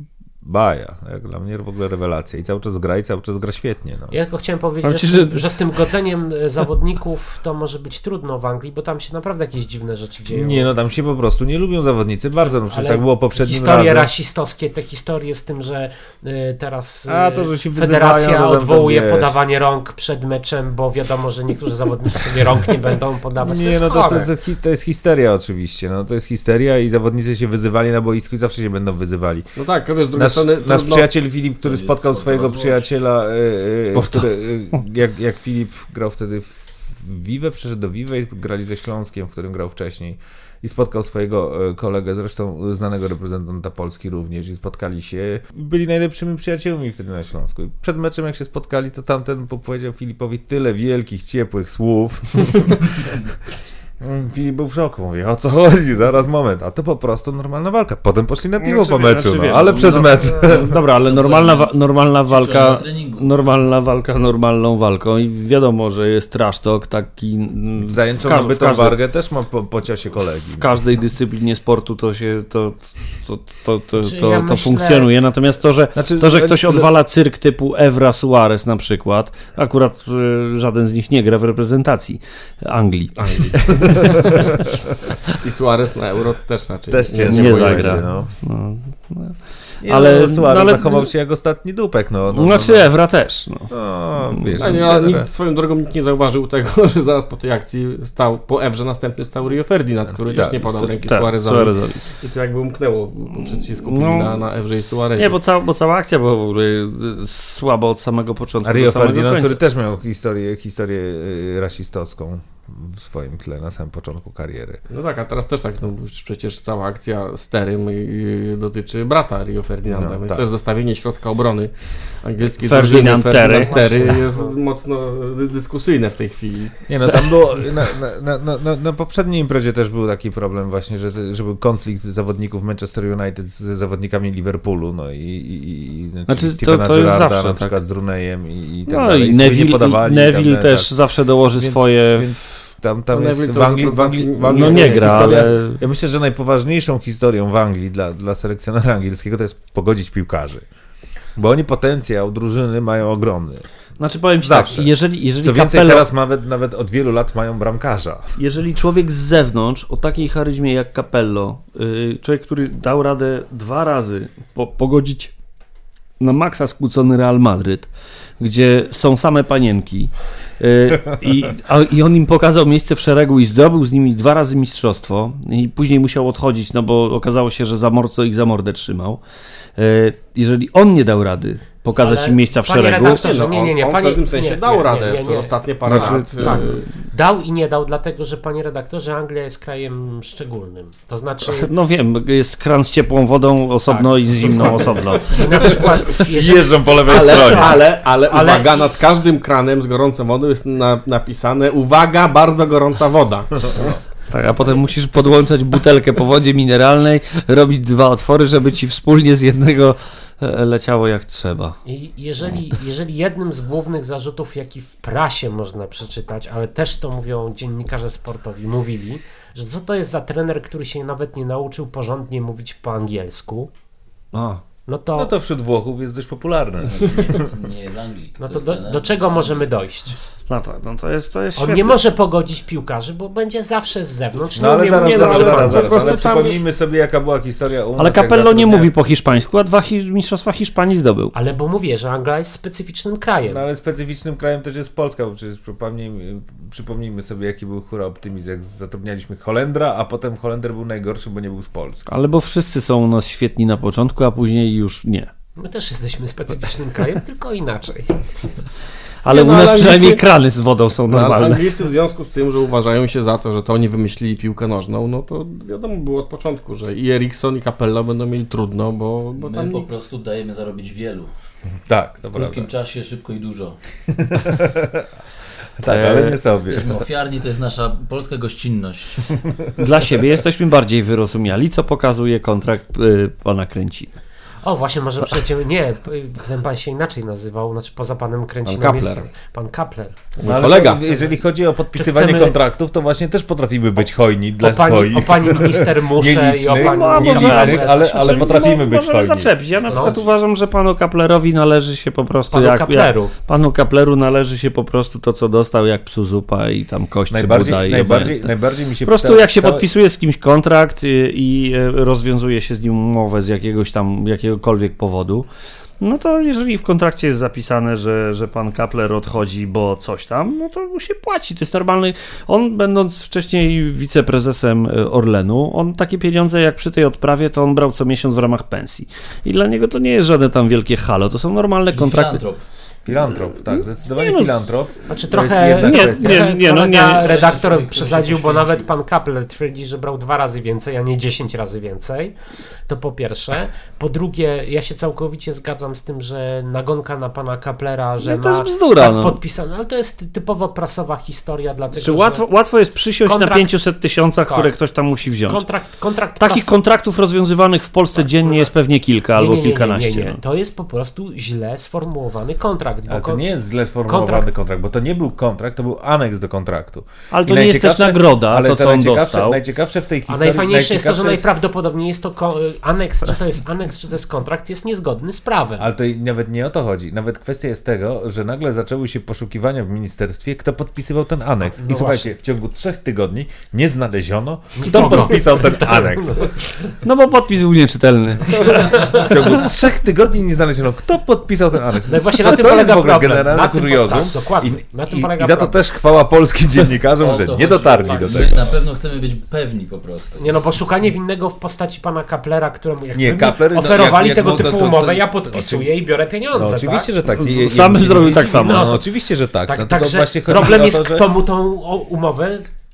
baja. Jak dla mnie w ogóle rewelacja. I cały czas gra i cały czas gra świetnie. No. Ja tylko chciałem powiedzieć, że, że- że z tym godzeniem e, zawodników to może być trudno w Anglii, bo tam się naprawdę jakieś dziwne rzeczy dzieją. Nie, no tam się po prostu nie lubią zawodnicy bardzo, no przecież Ale tak było poprzednim Historie razem. rasistowskie, te historie z tym, że y, teraz y, A, to, że się wyzywają, federacja to tam, odwołuje podawanie rąk przed meczem, bo wiadomo, że niektórzy zawodnicy sobie rąk nie będą podawać. to Nie, jest no to, chore. to, to, to jest histeria oczywiście, no to jest histeria i zawodnicy się wyzywali na boisku i zawsze się będą wyzywali. No tak, a wiesz, z drugiej Nasz, strony... nasz trudno- przyjaciel Filip, który spotkał swojego przyjaciela, e, e, który, e, jak, jak Filip grał wtedy w Vive, przeszedł do Vive i grali ze Śląskiem, w którym grał wcześniej. I spotkał swojego kolegę, zresztą znanego reprezentanta Polski również i spotkali się. Byli najlepszymi przyjaciółmi wtedy na Śląsku. I przed meczem jak się spotkali, to tamten powiedział Filipowi tyle wielkich, ciepłych słów. <laughs> Mm, Filip był w szoku, mówię, o co chodzi, zaraz moment, a to po prostu normalna walka. Potem poszli na piwo Znaczy, po meczu, znaczy, no, ale no, przed no, meczem. Dobra, ale normalna, wa- normalna walka, normalna walka normalną walką i wiadomo, że jest trash talk taki mm, nabytą każdej, wargę też ma po, po ciosie kolegi. w każdej dyscyplinie sportu to się to, to, to, to, Czy to, ja to myślę- funkcjonuje, natomiast to, że Znaczy, to, że ktoś odwala cyrk typu Evra Suarez na przykład, akurat y, żaden z nich nie gra w reprezentacji Anglii. Anglii. <laughs> I Suarez na Euro też raczej. Też nie- nie będzie, zagra. no. No. Nie, Ale- no, Suarez no, ale- zachował się jak ostatni dupek, no. no, Znaczy no, Evra też. No. no, wiesz, A nie, no, ale no, nikt, swoją drogą nikt nie zauważył tego, <laughs> że zaraz po tej akcji stał, po Ewrze następny stał Rio Ferdinand, który Tak, też nie podał ręki Tak, Suarezowi. Suarezowi. I to jakby umknęło, bo wszyscy się skupili No. na, na Ewrze i Suarezie. Nie, bo, cała, bo cała akcja była w ogóle y, słaba od samego początku A Rio Ferdinand, który też miał historię, historię y, rasistowską. W swoim tle na samym początku kariery. No tak, a teraz też tak, no przecież cała akcja z Terym y, dotyczy brata Rio Ferdynanda, No, więc tak. też zestawienie środka obrony drużyny Ferdynand Terry. Terry jest mocno dy- dyskusyjne w tej chwili. Nie no, tam było, na, na, na, na, poprzedniej imprezie też był taki problem właśnie, że, że był konflikt zawodników Manchester United z zawodnikami Liverpoolu, no i, i, i Znaczy, to- Stephena to jest Gerrarda zawsze na tak. przykład z Runejem i, i tak No dalej. i Neville, podawali, Neville tam, też tak. zawsze dołoży Więc- swoje... Więc tam, tam No jest to w Anglii, w Anglii, w no Anglii no to nie gra, historia, ale... Ja myślę, że najpoważniejszą historią w Anglii dla, dla selekcjonera angielskiego to jest pogodzić piłkarzy. Bo oni potencjał drużyny mają ogromny. Znaczy powiem ci Zawsze. tak, jeżeli, jeżeli Co więcej, Capello, teraz nawet, nawet od wielu lat mają bramkarza. jeżeli człowiek z zewnątrz o takiej charyzmie jak Capello, yy, człowiek, który dał radę dwa razy po, pogodzić na maksa skłócony Real Madryt, gdzie są same panienki yy, i, a, i on im pokazał miejsce w szeregu i zdobył z nimi dwa razy mistrzostwo i później musiał odchodzić, no bo okazało się, że za mocno ich za mordę trzymał. Yy, jeżeli on nie dał rady pokazać Ale, im miejsca w szeregu, redaktorze, no, nie, nie, nie, on, on panie- w pewnym sensie nie, dał radę nie, nie, przez nie. ostatnie parę Znaczy, lat. tak. y, Dał i nie dał, dlatego że, panie redaktorze, Anglia jest krajem szczególnym. To znaczy, <laughs> no wiem, jest kran z ciepłą wodą osobno Tak. i z zimną <laughs> osobno. na przykład, jeżeli, Jeżdżą po lewej Ale, stronie. ale, ale, Ale- uwaga, nad każdym kranem z gorącą wodą jest na, napisane uwaga, bardzo gorąca woda. <laughs> Tak, a potem musisz podłączać butelkę po wodzie mineralnej, robić dwa otwory, żeby ci wspólnie z jednego e, leciało jak trzeba. I jeżeli, jeżeli jednym z głównych zarzutów, jaki w prasie można przeczytać, ale też to mówią dziennikarze sportowi, mówili, że co to jest za trener, który się nawet nie nauczył porządnie mówić po angielsku, A, no to, No to wśród Włochów jest dość popularne. Nie, nie jest Anglik. no to do, do czego możemy dojść? No to, no to jest, to jest On świetne. nie może pogodzić piłkarzy, bo będzie zawsze z zewnątrz. No ale umie zaraz, mówić no, zaraz, ale zaraz, zaraz, ale tam- przypomnijmy sobie jaka była historia u nas. Ale Capello nie mówi po hiszpańsku, a dwa hi mistrzostwa Hiszpanii zdobył. Ale bo mówię, że Anglia jest specyficznym krajem. No ale specyficznym krajem też jest Polska, bo przecież przypomnijmy, przypomnijmy sobie jaki był hura optymizm, jak zatrudnialiśmy Holendra, a potem Holender był najgorszy, bo nie był z Polski. Ale bo wszyscy są u nas świetni na początku, a później już nie. My też jesteśmy specyficznym krajem, <laughs> tylko inaczej. Ale Nie, u no, nas ale przynajmniej Anglicy- krany z wodą są No, ale normalne. Anglicy w związku z tym, że uważają się za to, że to oni wymyślili piłkę nożną, no to wiadomo było od początku, że i Erikson i Capello będą mieli trudno, bo, bo My tam po prostu dajemy zarobić wielu. Tak, W prawda. krótkim czasie, szybko i dużo. <laughs> Tak, ale nie sobie. Jesteśmy ofiarni, to jest nasza polska gościnność. Dla siebie jesteśmy bardziej wyrozumiali, co pokazuje kontrakt y, pana Kręciny. O, właśnie, może przejdziemy. Nie, ten pan się inaczej nazywał, znaczy poza panem Kręcinem Pan jest Kapler. pan Kapler. No, ale kolega. jeżeli chodzi o podpisywanie chcemy- kontraktów, to właśnie też potrafimy być hojni dla O pani, swoich. o pani minister Musze i o pani No, nielicznych, ale, ale potrafimy no, być możemy hojni. zaczepić. Ja na No. przykład uważam, że panu Kaplerowi należy się po prostu Panu jak, Kapleru. jak panu Kapleru należy się po prostu to, co dostał jak psu zupa i tam kość czy buda Najbardziej, i najbardziej, najbardziej mi się Po prostu pyta- jak się podpisuje z kimś kontrakt i, i e, rozwiązuje się z nim umowę z jakiegoś tam, jakiegokolwiek powodu, no to jeżeli w kontrakcie jest zapisane, że, że pan Kapler odchodzi, bo coś tam, no to mu się płaci. To jest normalny. On, będąc wcześniej wiceprezesem e, Orlenu, on takie pieniądze jak przy tej odprawie, to on brał co miesiąc w ramach pensji. I dla niego to nie jest żadne tam wielkie halo, to są normalne Czyli kontrakty. filantrop. Filantrop, tak, zdecydowanie Nie no, filantrop. Znaczy trochę, jedna Nie, kwestia. nie, nie, no nie. redaktor przesadził, bo nawet pan Kapler twierdzi, że brał dwa razy więcej, a nie 10 razy więcej. To po pierwsze. Po drugie, ja się całkowicie zgadzam z tym, że nagonka na pana Kaplera, że No to ma jest bzdura, tak no. podpisane, ale to jest typowo prasowa historia, dlatego Czy że łatwo, łatwo jest przysiąść Kontrakt- na 500 tysiącach, Tak. które ktoś tam musi wziąć. kontrakt, kontrakt Takich kontraktów rozwiązywanych w Polsce dziennie jest pewnie kilka Nie, albo nie, nie, nie, kilkanaście. Nie, nie, no. To jest po prostu źle sformułowany kontrakt. Bo Ale to nie jest źle sformułowany kontrakt- kontrakt, bo to nie był kontrakt, to był aneks do kontraktu. Ale to I nie jest też nagroda, ale to co on najciekawsze- dostał. Najciekawsze w tej A historii... najfajniejsze jest to, że najprawdopodobniej jest to aneks, czy to jest aneks, czy to jest kontrakt, jest niezgodny z prawem. Ale to i nawet nie o to chodzi. Nawet kwestia jest tego, że nagle zaczęły się poszukiwania w ministerstwie, kto podpisywał ten aneks. I No słuchajcie, w ciągu trzech tygodni nie znaleziono, kto Nikogo. podpisał ten <laughs> aneks. No bo podpis był nieczytelny. W ciągu trzech tygodni nie znaleziono, kto podpisał ten aneks. No i właśnie na tym to jest w ogóle generalne kuriozum. tak, dokładnie. I, Na tym i, polega I za to też chwała polskim <laughs> dziennikarzom, że nie dotarli Tak. do My tego. na pewno chcemy być pewni po prostu. Nie no, bo szukanie winnego w postaci pana Kaplera, któremu jak Nie, Kapler, no, oferowali jak- jak tego mogę, typu to- to- umowę, ja to- podpisuję i biorę pieniądze, No, oczywiście, tak? że tak. Sam zrobił tak samo. No, oczywiście, że tak. Tak, no, właśnie problem jest, kto mu tą o-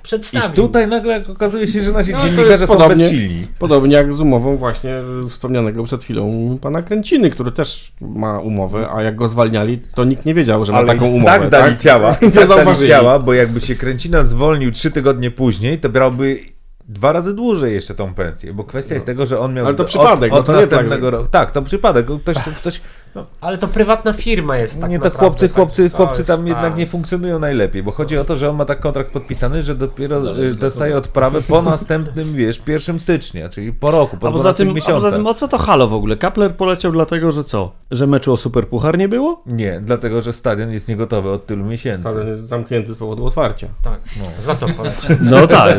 umowę I przedstawił. tutaj nagle okazuje się, że nasi No, dziennikarze są podobnie. bezsilni. Podobnie jak z umową właśnie wspomnianego przed chwilą pana Kręciny, który też ma umowę, a jak go zwalniali, to nikt nie wiedział, że ma Ale taką i umowę. tak dali ciała. <laughs> Nie tak dali ciała, bo jakby się Kręcina zwolnił trzy tygodnie później, to brałby dwa razy dłużej jeszcze tą pensję, bo kwestia jest tego, że on miał Ale to od- przypadek, od, no to nie następnego tak, że- roku. Tak, to przypadek. Ktoś, ktoś, no, Ale to prywatna firma jest tak nie, to chłopcy, tak, chłopcy, to chłopcy tam tak. jednak nie funkcjonują najlepiej, bo chodzi o to, że on ma tak kontrakt podpisany, że dopiero Zależy y, dostaje odprawę po następnym, wiesz, 1 stycznia, czyli po roku, po A poza, 12 tym, a miesiącach. poza tym, o co to halo w ogóle? Kapler poleciał dlatego, że co? Że meczu o Superpuchar nie było? Nie, dlatego, że stadion jest niegotowy od tylu miesięcy. Stadion jest zamknięty z powodu otwarcia. Tak, za to poleciał. <laughs> No tak.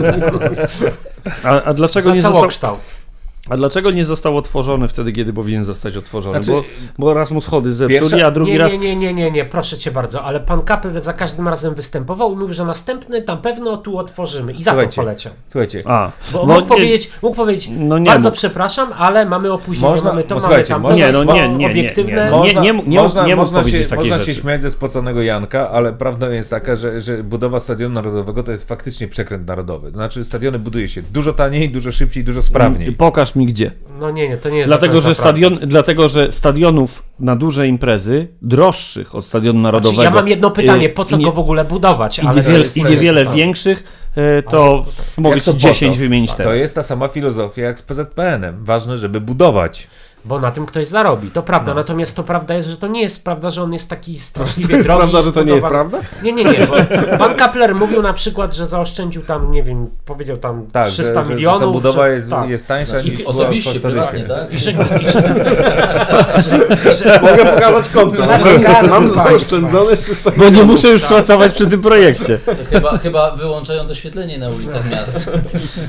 A, a dlaczego Za nie został, całokształt. A dlaczego nie został otworzony wtedy, kiedy powinien zostać otworzony? Znaczy, bo, bo raz mu schody zepsuli, pierwsza- a drugi Nie, raz... nie, nie, nie, nie, nie, proszę cię bardzo, ale pan Kapel za każdym razem występował i mówił, że następny tam pewno tu otworzymy i za Słuchajcie, to poleciał. Słuchajcie, A, Bo, bo mógł, nie- powiedzieć, mógł powiedzieć, No nie bardzo mógł. przepraszam, ale mamy opóźnienie, Można- mamy to, bo mamy tam, Nie, no nie, nie, nie, obiektywne. nie. Można, nie mógł- nie mógł- można, nie mógł można powiedzieć się, takiej Można się śmiać ze spoconego Janka, ale prawda jest taka, że, że budowa stadionu narodowego to jest faktycznie przekręt narodowy. To znaczy stadiony buduje się dużo taniej, dużo szybciej, dużo sprawniej. Pokaż mi gdzie. No nie, nie, to nie jest Dlatego że, prawda. stadion, dlatego, że stadionów na duże imprezy, droższych od stadionu narodowego... Znaczy, ja mam jedno pytanie, y, po co nie- go w ogóle budować? I to niewiele, i to jest- niewiele tak. większych, y, to mogę to ci po 10 co? wymienić To teraz. jest ta sama filozofia jak z PZPN-em. Ważne, żeby budować. Bo na tym ktoś zarobi, to prawda. No. Natomiast to prawda jest, że to nie jest prawda, że on jest taki straszliwie To jest drogi. prawda, że to nie jest prawda? Nie, nie, nie. Bo <laughs> pan Kapler mówił na przykład, że zaoszczędził tam, nie wiem, powiedział tam Tak, 300 że, że, że milionów. ta budowa że- jest, tak. jest tańsza Znaczy, niż była w osobiście, prywatnie, tak? I że, i że, <laughs> że, że Mogę pokazać konto. Mam zaoszczędzone 300 Bo nie muszę już pracować przy tym projekcie. Chyba, chyba wyłączając oświetlenie na ulicach miast.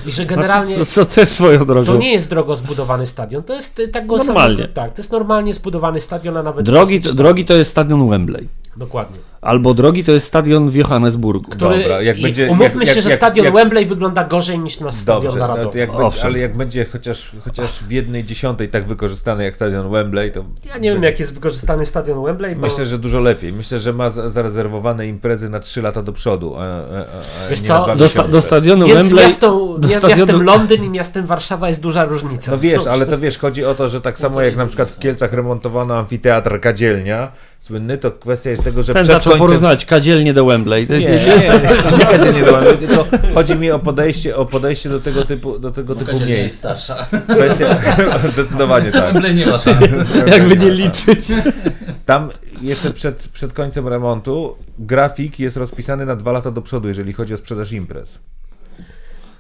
i że generalnie Znaczy, to, to też swoją drogą. to nie jest drogo zbudowany stadion. To jest y, tak go Normalnie. Tak, to jest normalnie zbudowany stadion, a nawet Drogi, dosyć- drogi to jest stadion Wembley. Dokładnie. Albo drogi to jest stadion w Johannesburgu. Który, Dobra, jak będzie- umówmy jak- się, że jak- stadion jak- Wembley wygląda gorzej niż nasz stadion Dobrze, no, narodowy. Owszem. będzie, ale jak będzie chociaż, chociaż w jednej dziesiątej tak wykorzystany jak stadion Wembley, to Ja nie wiem, jak jest wykorzystany stadion Wembley, bo Myślę, że dużo lepiej. Myślę, że ma za- zarezerwowane imprezy na 3 lata do przodu, a, a, a Wiesz nie co, Do, sta, do stadionu między Wembley. miastem, do stadionu- miastem Londyn i miastem Warszawa jest duża różnica. No wiesz, ale to wiesz, chodzi o to, że tak samo jak na przykład w Kielcach remontowano amfiteatr Kadzielnia, słynny, to kwestia jest tego, że Ten przed końcem... porównywać kadzielnie do Wembley. Nie, nie, nie, nie, Kadzielnie do Wembley, tylko chodzi mi o podejście, o podejście do tego typu, do tego typu Kadzielnia jest miejsc. starsza. Kwestia, <laughs> zdecydowanie tak. Wembley nie ma szans. <laughs> Jakby nie liczyć. Tam jeszcze przed, przed końcem remontu grafik jest rozpisany na dwa lata do przodu, jeżeli chodzi o sprzedaż imprez.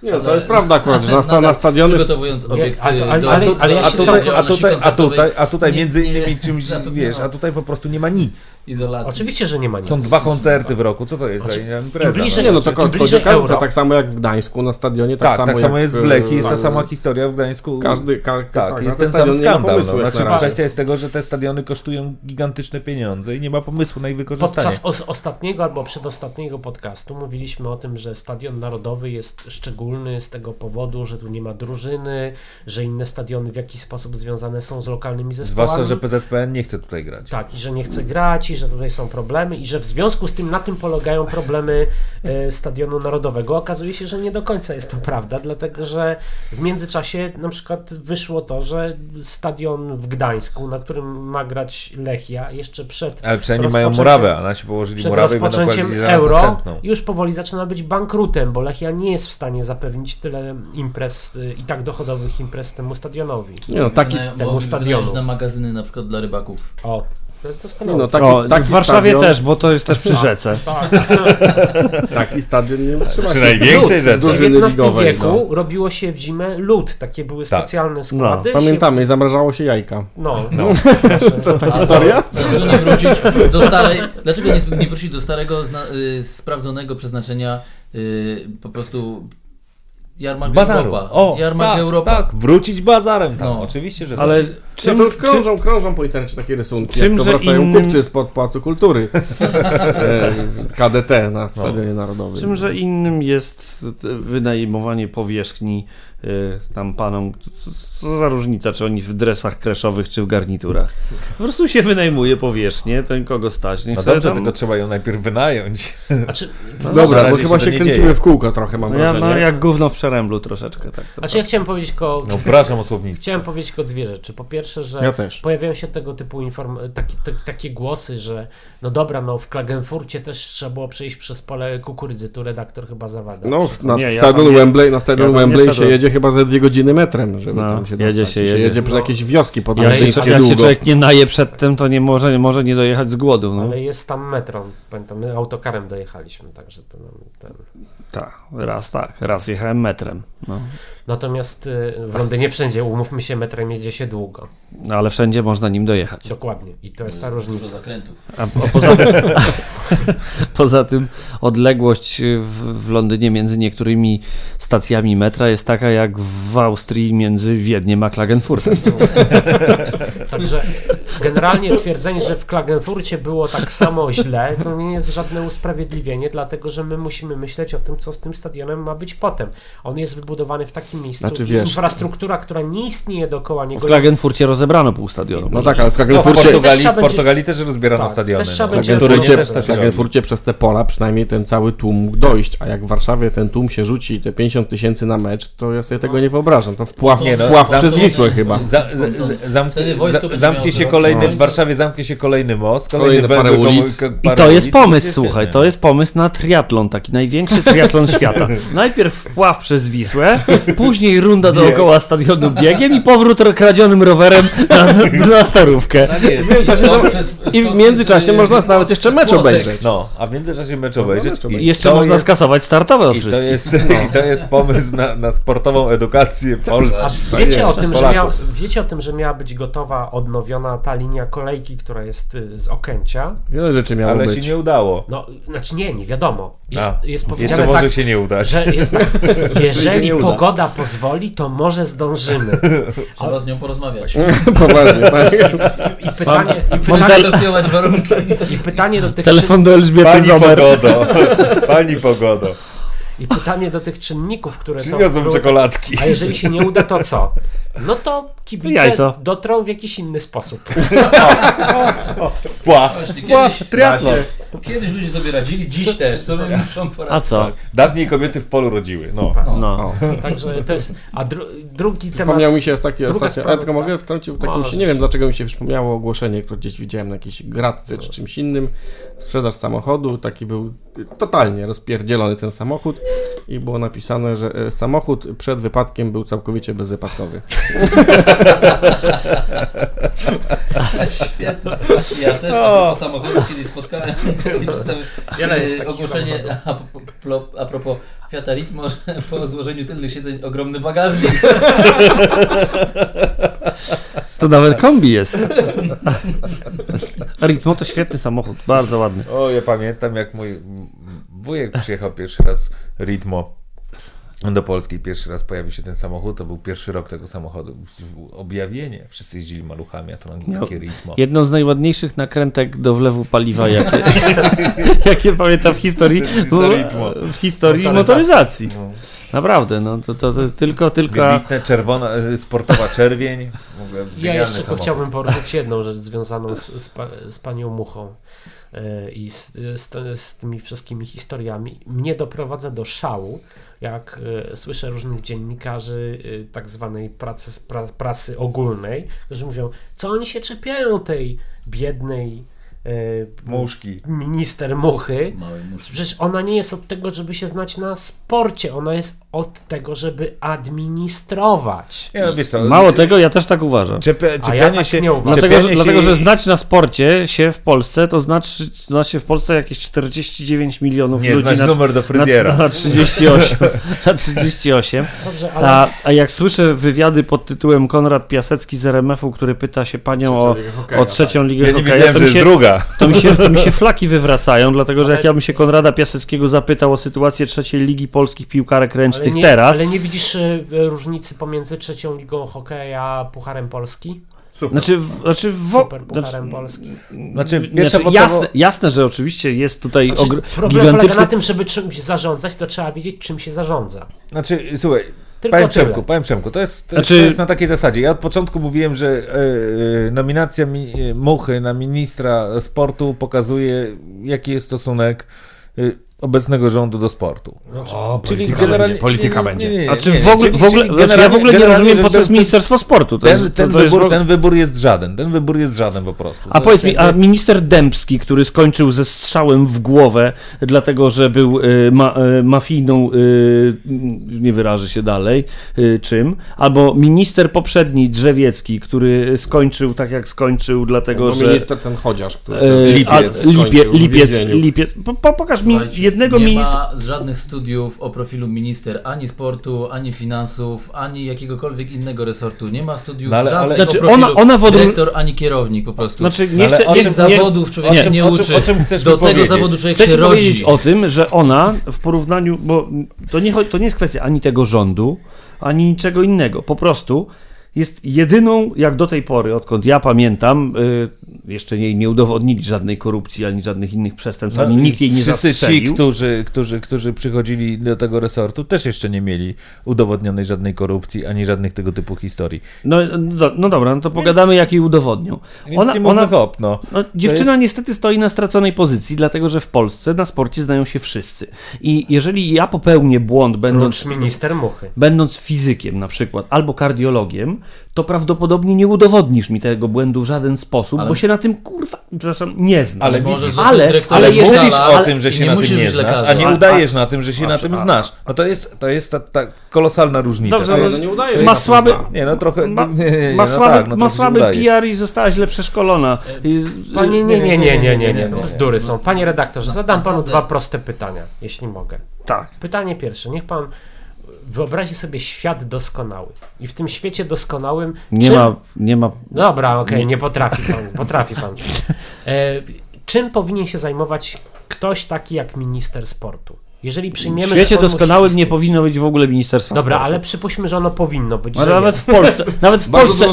Nie, no, to jest prawda akurat, że na, sta- <laughs> na stadiony Przygotowując obiekty ale- ale- do, ale- ale A tutaj, a tutaj, a tutaj, a tutaj nie- między nie innymi czymś, zapewniało wiesz, a tutaj po prostu nie ma nic. izolacji. Oczywiście, że nie ma nic. Są dwa koncerty w roku, co to jest za impreza? im bliżej- Nie, no to Im ko- chodzi bliżej o każdy, euro. tak samo jak w Gdańsku na stadionie, tak, tak, samo tak samo jest w e, Leki, jest ta sama historia w Gdańsku. Każdy, ka, Tak, tak, jest ten sam nie skandal. No. Znaczy, kwestia jest tego, że te stadiony kosztują gigantyczne pieniądze i nie ma pomysłu na ich wykorzystanie. Podczas os- ostatniego albo przedostatniego podcastu mówiliśmy o tym, że Stadion Narodowy jest szczególny z tego powodu, że tu nie ma drużyny, że inne stadiony w jakiś sposób związane są z lokalnymi zespołami. Zwłaszcza, że PZPN nie chce tutaj grać. Tak, i że nie chce grać, i że tutaj są problemy, i że w związku z tym na tym polegają problemy e, Stadionu Narodowego. Okazuje się, że nie do końca jest to prawda, dlatego że w międzyczasie na przykład wyszło to, że stadion w Gdańsku, na którym ma grać Lechia, jeszcze przed Ale przynajmniej mają murawę, a nasi położyli murawę i będą euro już powoli zaczyna być bankrutem, bo Lechia nie jest w stanie zapewnić tyle imprez y, i tak dochodowych imprez temu stadionowi. Nie no, taki, Wynają- temu stadionu. na magazyny na przykład dla rybaków. O, to jest doskonałe. no, taki, O, taki w Warszawie stadion, też, bo to jest też przy rzece. <laughs> Taki stadion nie utrzyma Przy się. największej z W XIX ligowej, wieku robiło się w zimę lód, takie były Tak. specjalne składy. no. Pamiętamy, i zamrażało się jajka. Się, no, No. <laughs> A Historia? Dlaczego nie wrócić do starej, dlaczego nie, nie wrócić do starego, zna, y, sprawdzonego przeznaczenia y, po prostu Jarmark Bazaru. Europa. O, Jarmark tak, Europa. tak, wrócić bazarem tam, No. oczywiście, że Ale tak. Czym, czym, to już krążą, krążą po internecie takie rysunki, czym, jak to wracają innym- kupcy spod Pałacu Kultury <laughs> e, KDT na Stadionie Narodowym. czymże innym jest wynajmowanie powierzchni y, tam panom. Co, za różnica, czy oni w dresach kreszowych, czy w garniturach. Po prostu się wynajmuje powierzchnię, ten kogo stać. Niech No dobrze, tam... tylko trzeba ją najpierw wynająć. Znaczy, Na <laughs> Dobra, razie bo chyba się kręcimy dzieje. w kółko trochę, mam No ja, wrażenie. no, jak gówno w przeręblu troszeczkę. Tak, to znaczy ja chciałem powiedzieć tylko, No przepraszam o słownictwo. chciałem powiedzieć tylko dwie rzeczy. Po pierwsze, że Ja też. pojawiają się tego typu inform- taki, te, takie głosy, że no dobra, no w Klagenfurcie też trzeba było przejść przez pole kukurydzy, tu redaktor chyba zawaga. No, na Nie, ja stadion nie- Wembley, na stadion ja Wembley się jedzie chyba ze dwie godziny metrem, żeby No, tam się jedzie dostać. się, I jedzie. jedzie przez No. jakieś wioski podlasińskie się, jak się człowiek nie naje przedtem, to nie może, może nie dojechać z głodu. No. Ale jest tam metro, pamiętam, my autokarem dojechaliśmy, także to, ten... Tak, raz tak, raz jechałem metrem. No. Natomiast y, w Londynie wszędzie, umówmy się, metrem jedzie się długo. No, ale wszędzie można nim dojechać. Dokładnie. I to jest ta Dużo różnica. zakrętów. A, a poza, tym, <laughs> poza tym odległość w, w Londynie między niektórymi stacjami metra jest taka jak w Austrii między Wiedniem a Klagenfurtem. <laughs> Także generalnie twierdzenie, że w Klagenfurcie było tak samo źle, to nie jest żadne usprawiedliwienie, dlatego że my musimy myśleć o tym, co z tym stadionem ma być potem. On jest wybudowany w takim miejscu, Znaczy, wiesz- infrastruktura, która nie istnieje dookoła niego. W Klagenfurcie rozebrano pół stadionu. No tak, ale w No, w Klagenfurcie, Portugalii, w Portugalii też rozbierano Tak, stadiony. też no. będzie Klagenfurcie, w Klagenfurcie przez te pola przynajmniej ten cały tłum mógł dojść, a jak w Warszawie ten tłum się rzuci te 50 tysięcy na mecz, to ja sobie tego nie wyobrażam. To wpław, Nie, no, wpław przez Wisłę chyba. Za, będzie zamknie się kolejny, No. w Warszawie zamknie się kolejny most, Kolejne kolejny parę ulic. I to jest pomysł, słuchaj, to jest pomysł na triatlon, taki największy triatlon <laughs> świata. Najpierw wpław przez Wisłę, <laughs> później runda dookoła stadionu biegiem i powrót kradzionym rowerem na, <laughs> na starówkę. Skok są- przez- I w międzyczasie można nawet jeszcze mecz obejrzeć. No, a w międzyczasie mecz obejrzeć. mecz i obejrzeć. Jeszcze to można jest, skasować startowe od i to wszystkich. jest, I to jest pomysł na, na sportową edukację Polski. A wiecie o, tym, że miał, wiecie o tym, że miała być gotowa, odnowiona ta linia kolejki, która jest y, z Okęcia? Wiele rzeczy miało Ale być. się nie udało. No, znaczy nie, nie wiadomo. Jest, A, jest Jeszcze może tak, się nie udać. że jest tak, <laughs> jeżeli nie uda. pogoda pozwoli, to może zdążymy. <laughs> Trzeba z nią porozmawiać. <laughs> Poważnie. I pytanie, i Mam pytanie, Negocjować warunki. i pytanie do tych Telefon do Elżbiety Pani Zomer. Pogodo, pani Pogodo, I pytanie do tych czynników, które to... przyniosłem były- czekoladki. A jeżeli się nie uda, to co? No to kibice Jajco. dotrą w jakiś inny sposób. <laughs> Pła, pła, kiedyś, triatlon. kiedyś ludzie sobie radzili, dziś też sobie muszą poradzić. A co? Dawniej kobiety w polu rodziły, no. No. Także to jest... A dru, drugi temat... Przypomniał mi się taki sprawa, ale tylko tak? mogę wtrącił takim się, nie wiem dlaczego mi się przypomniało ogłoszenie, które gdzieś widziałem na jakiejś gratce czy czymś innym. Sprzedaż samochodu, taki był totalnie rozpierdzielony ten samochód i było napisane, że e, samochód przed wypadkiem był całkowicie bezwypadkowy. Świetne. Ja też propos samochodu kiedyś spotkałem jest e, ogłoszenie a, propos- a propos Fiata Ritmo, że <laughs> po złożeniu tylnych siedzeń ogromny bagażnik. To nawet kombi jest. <laughs> Ritmo to świetny samochód, bardzo ładny. O, ja pamiętam jak mój wujek przyjechał pierwszy raz Ritmo do Polski. Pierwszy raz pojawił się ten samochód, to był pierwszy rok tego samochodu. Objawienie. Wszyscy jeździli maluchami, a to nam No, takie Ritmo. Jedną z najładniejszych nakrętek do wlewu paliwa, jakie, <laughs> jakie pamiętam w historii, w historii Motoryzacji. motoryzacji. Naprawdę, no to, to, to tylko, tylko... Wybitne, czerwona, y, sportowa czerwień. Ja jeszcze samochód. chciałbym poruszyć jedną rzecz związaną z, z, pa, z panią Muchą e, i z, z, z tymi wszystkimi historiami. Mnie doprowadza do szału, jak e, słyszę różnych dziennikarzy e, tak zwanej pracy, pra, prasy ogólnej, którzy mówią, co oni się czepiają tej biednej e, Muszki. minister Muchy. Przecież ona nie jest od tego, żeby się znać na sporcie, ona jest od tego, żeby administrować. Nie, no, wiesz co, Mało tego, ja też tak uważam. Czepia, A ja czepianie tak się, nie uważam. Dlatego, że, czepianie dlatego, się że znać na sporcie się w Polsce, to znaczy, zna się w Polsce jakieś 49 milionów Nie, ludzi znać na, numer do fryzjera. Na, na 38. na 38. Dobrze, ale... A, a jak słyszę wywiady pod tytułem Konrad Piasecki z RMF-u, który pyta się panią o, o trzecią ligę Ja hokeja, wiedziałem, to mi, się, druga. to, mi się, to mi się flaki wywracają, dlatego że jak Ale- ja bym się Konrada Piaseckiego zapytał o sytuację trzeciej ligi polskich piłkarek ręcznych tych nie, teraz. Ale nie widzisz y, różnicy pomiędzy trzecią ligą hokeja a Pucharem Polski? Super. Znaczy, w- znaczy w, Super znaczy, Pucharem Polski. Znaczy, znaczy, pierwsza podstawo- jasne, jasne, że oczywiście jest tutaj Znaczy, ogr- problem polega gigantyczny... na tym, żeby czymś zarządzać, to trzeba wiedzieć, czym się zarządza. Znaczy, słuchaj, Tylko Panie tyle. Przemku, panie Przemku, to jest, to, Znaczy- to jest na takiej zasadzie. Ja od początku mówiłem, że e, e, nominacja mi, e, Muchy na ministra sportu pokazuje, jaki jest stosunek e, obecnego rządu do sportu. O, Czyli polityka generalnie... będzie, polityka nie, nie, będzie. nie, nie, Znaczy nie, nie. w ogóle, Czyli- w ogóle, znaczy ja w ogóle nie rozumiem, po co jest Ministerstwo Sportu. To Ten, jest, ten, to, to jest wybór, ogóle- ten wybór jest żaden. Ten wybór jest żaden po prostu. A To powiedz jest mi, a minister Dębski, który skończył ze strzałem w głowę, dlatego że był y, ma, y, mafijną, y, nie wyrażę się dalej, y, czym, albo minister poprzedni Drzewiecki, który skończył tak jak skończył, dlatego Bo że... minister ten chociaż, który y, lipiec, a, skończył lipiec, lipiec, lipiec. Po, po, pokaż mi jednego nie ministra. ma żadnych studiów o profilu minister ani sportu, ani finansów, ani jakiegokolwiek innego resortu. Nie ma studiów No ale- ale- żadnych Znaczy, profilu ona- ona w odró- dyrektor, ani kierownik po prostu. Znaczy, No nie ale chcę, nie, nie, Zawodów człowiek czym- nie o czym- uczy. o czym chcesz Do tego powiedzieć? zawodu człowiek Chcę się ci powiedzieć rodzi. o tym, że ona w porównaniu, bo to nie, to nie jest kwestia ani tego rządu, ani niczego innego. Po prostu jest jedyną, jak do tej pory, odkąd ja pamiętam, y, jeszcze jej nie udowodnili żadnej korupcji, ani żadnych innych przestępstw, ani nikt jej nie No Wszyscy ci, zastrzelił. którzy, którzy, którzy przychodzili do tego resortu, też jeszcze nie mieli udowodnionej żadnej korupcji, ani żadnych tego typu historii. No, no, no dobra, no to pogadamy, jak jej udowodnią. Więc Ona, nie ona, hop, no. No, dziewczyna jest- niestety stoi na straconej pozycji, dlatego że w Polsce na sporcie znają się wszyscy. I jeżeli ja popełnię błąd, będąc, Prócz minister Muchy. będąc fizykiem na przykład, albo kardiologiem, to prawdopodobnie nie udowodnisz mi tego błędu w żaden sposób, ale... bo się na tym kurwa, przepraszam, nie znasz. Ale, możesz, ale, ale mówisz o tym, że się na tym nie znasz, a nie udajesz na tym, że się na tym znasz. No to jest, to jest ta, ta kolosalna różnica. Dobrze, ale no nie udaje ma słaby, Nie, no trochę... Ma, nie, nie, nie, ma słaby, no tak, no ma słaby PR i została źle przeszkolona. Panie, nie, nie, nie, nie, nie, nie, bzdury są. Panie redaktorze, zadam panu dwa proste pytania, jeśli mogę. Tak. Pytanie pierwsze, niech pan wyobrazi sobie świat doskonały. I w tym świecie doskonałym. Nie czym... ma, nie ma Dobra, okej, nie potrafi pan. <laughs> Potrafi pan. E, czym powinien się zajmować ktoś taki jak minister sportu? Jeżeli W przyjmiemy. świecie że on musi doskonałym nie powinno być w ogóle ministerstwa Dobra, sportu. ale przypuśćmy, że ono powinno być. Ale że nawet w Polsce, <laughs> nawet w Polsce,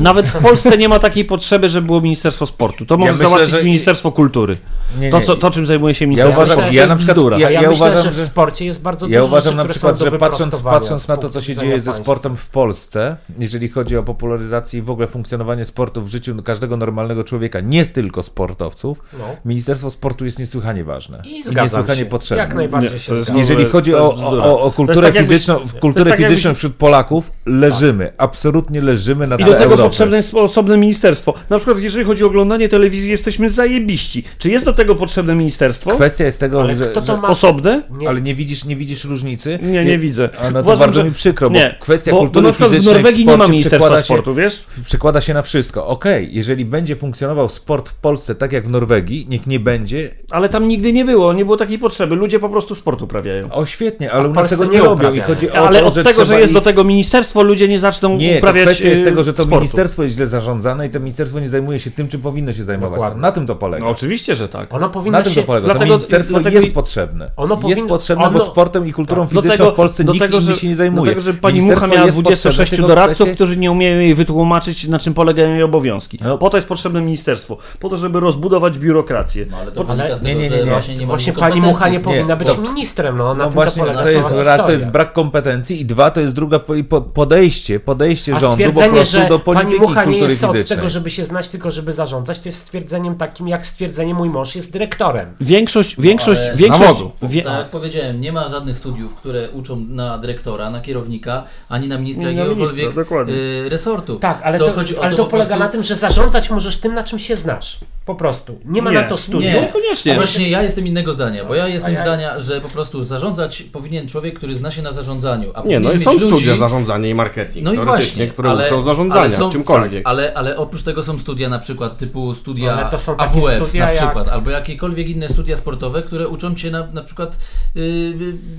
nawet w <laughs> Polsce nie ma takiej potrzeby, żeby było Ministerstwo Sportu. To może myślę, załatwić że- Ministerstwo Kultury. Nie, To, nie. co, to, czym zajmuje się Ja Ministerstwo uważam, Sportu, ja to na jest przykład, bzdura. ja, ja, ja myślę, uważam, że w sporcie jest bardzo Ja dużo uważam rzeczy, na przykład, że patrząc, patrząc na to, co się dzieje ze sportem w Polsce, jeżeli chodzi o popularyzację i w ogóle funkcjonowanie sportu w życiu każdego normalnego człowieka, nie tylko sportowców, No. Ministerstwo Sportu jest niesłychanie ważne i, zgadzam niesłychanie się. potrzebne. Jak najbardziej Jeżeli chodzi o, o, o kulturę tak jakbyś- fizyczną, to kulturę tak fizyczną jakbyś- wśród Polaków, leżymy, absolutnie leżymy na I tle do tego Europy. potrzebne jest osobne ministerstwo. Na przykład, jeżeli chodzi o oglądanie telewizji, jesteśmy zajebiści. Czy jest do tego potrzebne ministerstwo? Kwestia jest tego, Ale że, kto to że ma... Osobne? Nie, ale nie widzisz, nie widzisz różnicy? Nie, nie widzę. No to Uważam, bardzo że- mi przykro, bo Nie, kwestia bo, bo kultury na przykład w fizycznej Norwegii w nie ma ministerstwa przekłada się, sportu, wiesz? przekłada się na wszystko. Okej, jeżeli będzie funkcjonował sport w Polsce tak jak w Norwegii, niech nie będzie. Ale tam nigdy nie było, nie było takiej potrzeby. Ludzie po prostu sport uprawiają. O świetnie, ale u nas tego nie nie robią i chodzi o Ale to, od że tego, że jest ich- do tego ministerstwo, ludzie nie zaczną Nie, uprawiać kwestia jest y, tego, że to sportu. ministerstwo jest źle zarządzane i to ministerstwo nie zajmuje się tym, czym powinno się zajmować. Dokładnie. Na tym to polega. No oczywiście, że tak. ono powinno Na tym się... to polega. dlatego- to ministerstwo dlatego- jest potrzebne. Ono jest powinno- potrzebne, bo ono- sportem i kulturą Do fizyczną tego, w Polsce nikt tego, że, się nie zajmuje. Do tego, że pani Mucha miała jest 26 potrzebne, tylko doradców, którzy nie umieją jej wytłumaczyć, na czym polegają jej obowiązki. No. Po to jest potrzebne ministerstwo. Po to, żeby rozbudować biurokrację. No, ale to Ale- wynika z nie, tego, nie, nie, nie. właśnie nie pani Mucha nie powinna Nie, być to- ministrem, no na No tym właśnie, to polega to jest, raz, to jest brak kompetencji i dwa, to jest druga po- po- podejście, podejście A rządu po prostu że do pani polityki Mucha nie kultury jest od fizycznej. tego, żeby się znać, tylko żeby zarządzać, to jest stwierdzeniem takim, jak stwierdzenie mój mąż jest dyrektorem. Większość, większość, ale- większość, wie, Tak jak powiedziałem, nie ma żadnych studiów, które uczą na dyrektora, na kierownika, ani na ministra Nie, jakiegokolwiek ministra, y, resortu. Tak, ale to, to, chodzi o ale to, to po polega prostu- na tym, że zarządzać możesz tym, na czym się znasz. Po prostu. Nie ma Nie, na to studiów. nie. Niekoniecznie. A właśnie ja jestem innego zdania, bo ja jestem ja zdania, że po prostu zarządzać powinien człowiek, który zna się na zarządzaniu, a Nie, no i mieć są ludzi, studia zarządzania i marketing, no i właśnie, które ale, uczą zarządzania, ale są, czymkolwiek. Ale, ale oprócz tego są studia na przykład typu studia Ale to są AWF studia na jak- przykład, albo jakiekolwiek inne studia sportowe, które uczą cię na, na przykład yy, yy,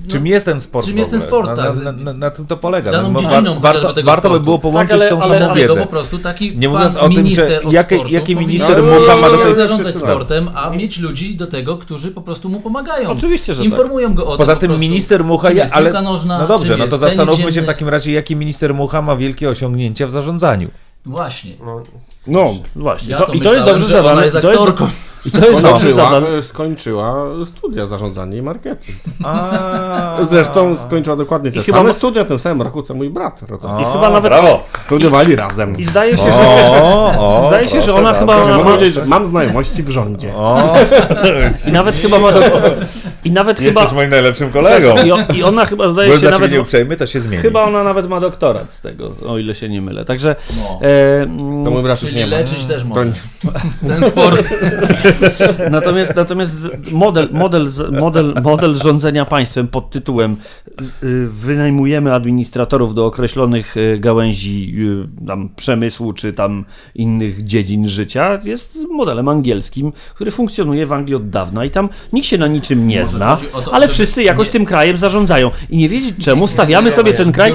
no, Czym jest ten sport? czym jest ten sport, na, tak. na, na, na tym to polega. Daną bo dziedziną warto, tego warto by było połączyć Tak, ale- tą ale- samą Dlatego wiedzę. po prostu taki Nie mówiąc pan o tym, minister że od jakie- sportu jaki minister Mucha ma do jak tej- zarządzać sportem, a mieć ludzi do tego, którzy po prostu mu pomagają. Oczywiście, że tak. Informują go o tym. Poza po tym prostu, minister Mucha, jest ale piłka nożna, no dobrze, no to jest zastanówmy się w takim razie, jaki minister Mucha ma wielkie osiągnięcia w zarządzaniu. Właśnie. No, No, właśnie. Ja to, to I to jest myślałem, dobrze że ona zadane. jest I to jest, aktorką. I to jest dobrze Skończyła, zadane. skończyła studia zarządzania i marketing. A, Zresztą skończyła dokładnie te I same studia w tym samym roku, co mój brat. I chyba nawet. Brawo! Studiowali razem. I zdaje się, że. O, o, <laughs> Zdaje się, że ona chyba- ma- powiedzieć, że mam znajomości w rządzie. O, I nawet <laughs> chyba ma doktor. I nawet chyba. jesteś moim najlepszym kolegą. I, ona chyba zdaje Byłem się nawet. nieuprzejmy, to się zmieni. Chyba ona nawet ma doktorat z tego, o ile się nie mylę. Także. No. E, mm, To mój brat już nie ma. leczyć też może. nie- Ten sport. <laughs> <laughs> Natomiast, natomiast model, model, model, model rządzenia państwem pod tytułem y, wynajmujemy administratorów do określonych y, gałęzi y, tam przemysłu czy tam innych dziedzin życia jest modelem angielskim, który funkcjonuje w Anglii od dawna i tam nikt się na niczym nie Może zna, to, ale wszyscy jakoś nie- tym krajem zarządzają i nie wiedzieć czemu stawiamy sobie ten kraj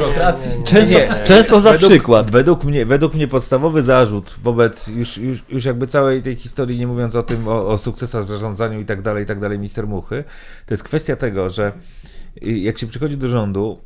często, Nie. często za według, przykład. Według mnie, według mnie podstawowy zarzut wobec już, już, już jakby całej tej historii, nie mówiąc o tym, o, o sukcesach w zarządzaniu i tak dalej, i tak dalej, minister Muchy, to jest kwestia tego, że jak się przychodzi do rządu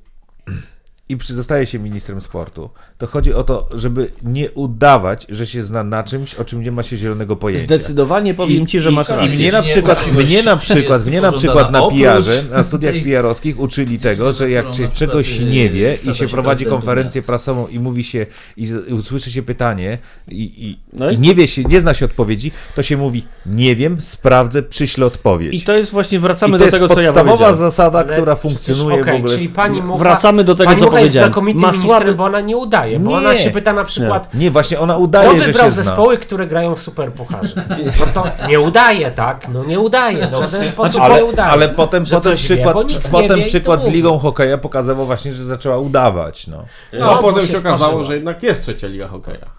i przy- zostaje się ministrem sportu, to chodzi o to, żeby nie udawać, że się zna na czymś, o czym nie ma się zielonego pojęcia. Zdecydowanie powiem I- ci, że i- masz I rację. mnie na przykład, mnie na jest przykład, mnie na przykład na PR-ze, na studiach PR-owskich uczyli tego, że jak się czegoś y, nie wie i się prowadzi konferencję prasową i mówi się, i, i usłyszy się pytanie i, i, No i i- nie wie się, nie zna się odpowiedzi, to się mówi, nie wiem, sprawdzę, przyślę odpowiedź. I to jest właśnie, I wracamy to do jest tego, co ja podstawowa powiedziałem. zasada, ale która przecież funkcjonuje okej, w ogóle. Czyli pani Wracamy do tego, co Mucha jest znakomitym Ma ministrem, słaby- bo ona nie udaje, bo Nie. ona się pyta na przykład, Nie, właśnie ona udaje, że wybrał zespoły, które grają w Superpucharze? No to nie udaje, tak? No nie udaje, no w ten sposób nie Ale, udaje. ale potem, Że potem wie, przykład, nie potem wie to przykład z ligą hokeja pokazywał właśnie, że zaczęła udawać. No. No, No, a potem się się okazało, że jednak jest trzecia liga hokeja.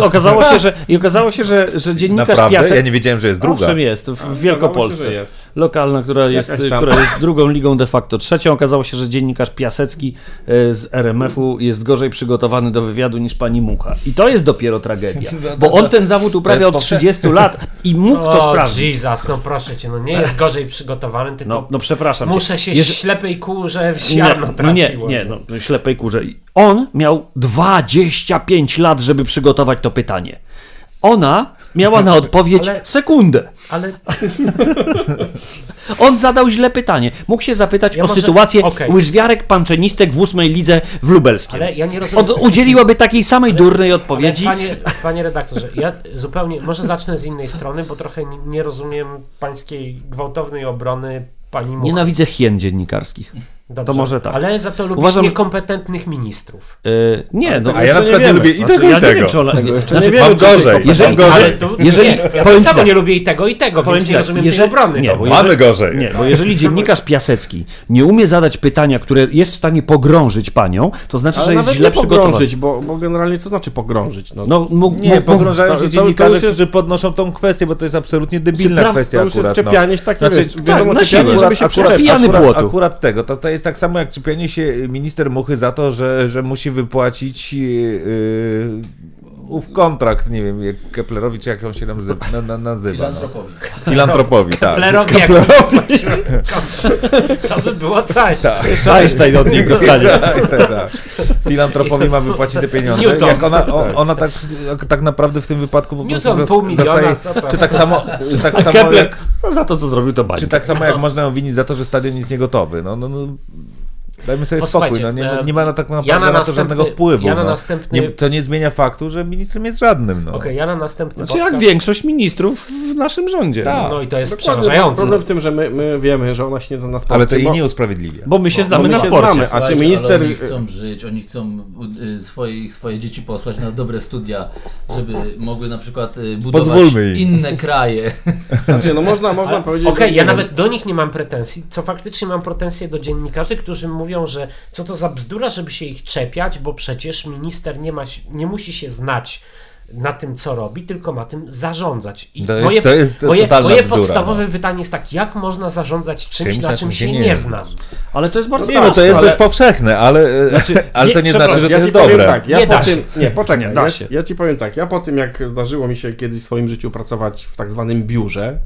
I okazało się, że, i okazało się, że, że dziennikarz Naprawdę? Piasek... Ja nie wiedziałem, że jest druga. Owszem jest, w, Wielkopolsce. się, jest. Lokalna, która jest, która jest drugą ligą de facto trzecią. Okazało się, że dziennikarz Piasecki e, z RMF-u jest gorzej przygotowany do wywiadu niż pani Mucha. I to jest dopiero tragedia. <laughs> Bo on ten zawód uprawia od 30 lat i mógł to <laughs> O, sprawdzić. Jesus, no proszę cię, no nie jest gorzej przygotowany, tylko No, no przepraszam. cię. muszę się Jeż- ślepej kurze w Nie, ziarno no nie, trafiło. nie, no ślepej kurze. On miał 25 lat, żeby przygotować to pytanie. Ona miała na odpowiedź Ale- sekundę. Ale <laughs> On zadał źle pytanie. Mógł się zapytać Ja o może- sytuację okej. łyżwiarek panczenistek w ósmej lidze w Lubelskiem. Ale ja nie rozumiem. Od, udzieliłaby takiej samej durnej Ale odpowiedzi. Panie, panie redaktorze, ja zupełnie, może zacznę z innej strony, bo trochę nie, rozumiem pańskiej gwałtownej obrony pani Muchy. Nienawidzę hien dziennikarskich. Dobrze, to może tak. Ale za to lubisz Uważam, niekompetentnych ministrów. Yy, nie, no, A ja na przykład nie lubię i znaczy, tego, ja i nie wiem, tego. czy ona, Tego jeszcze znaczy, nie się gorzej. Jeżeli- Mam gorzej. To, jeżeli- nie, ja ci samo tak. nie lubię i tego, i tego, Powiem więc nie tak, rozumiem jeżeli- obrony. nie, to bo. Mamy gorzej. Nie, bo jeżeli dziennikarz Piasecki nie umie zadać pytania, które jest w stanie pogrążyć panią, to znaczy, Ale że jest źle nie przygotowany. pogrążyć, bo, bo generalnie co znaczy pogrążyć? No, No, mógł, Nie, pogrążają to- się to- to dziennikarze, którzy podnoszą tą kwestię, bo to jest absolutnie debilna kwestia to już jest akurat. no. czepianie się takie, Znaczy, wiesz, wiadomo, na czepianie, żeby się Akurat- akurat, akurat tego, to, to jest tak samo jak czepianie się minister Muchy za to, że, że musi wypłacić yy, ów kontrakt, nie wiem, jak Keplerowi, czy jak on się nazywa. Na, na, nazywa no. Filantropowi. Filantropowi, tak. Keplerowi To by było coś. Jeszcze Einstein od nich dostanie. Tak, tak, tak. Filantropowi ma wypłacić te pieniądze. Newton. Jak ona, ona tak, tak naprawdę w tym wypadku po prostu Newton, pół miliona, zostaje-? Czy tak samo, czy tak samo Kepler jak, no, za to, co zrobił, to czy bani. tak samo jak można ją winić za to, że stadion jest niegotowy. No, no, no. Dajmy sobie spokój, no, nie, nie ma na tak naprawdę ja na na to następny- żadnego wpływu. ja na no. następny- nie, to nie zmienia faktu, że ministrem jest żadnym. No. Okej, ja na następny Znaczy jak podcast- większość ministrów w naszym rządzie. Tak. No i to jest Dokładnie, przerażające. problem w tym, że my, my wiemy, że ona się nie zna na sporcie, Ale to jej bo, nie usprawiedliwia. Bo my się bo znamy my na się sporcie. znamy, a czy Słuchajcie, minister... Ale oni chcą żyć, oni chcą y, swoje, swoje dzieci posłać na dobre studia, żeby mogły na przykład y, budować inne kraje. <laughs> Znaczy, no można, można Ale- powiedzieć, Okej, że... ja nawet do nich nie mam pretensji, co faktycznie mam pretensje do dziennikarzy, którzy mówią, że co to za bzdura, żeby się ich czepiać, bo przecież minister nie, ma, nie musi się znać na tym, co robi, tylko ma tym zarządzać. I To jest- moje, to jest moje, moje bzdura, podstawowe pytanie jest tak, jak można zarządzać czymś, na czym się nie, znam? Ale to jest bardzo Nie, no to jest ale- dość powszechne, ale, ale to nie znaczy, że to ja ci jest dobre. tak, ja Nie po da tym, nie, poczekaj, Nie, da ja, się. ja ci powiem tak, ja po tym jak zdarzyło mi się kiedyś w swoim życiu pracować w tak zwanym biurze,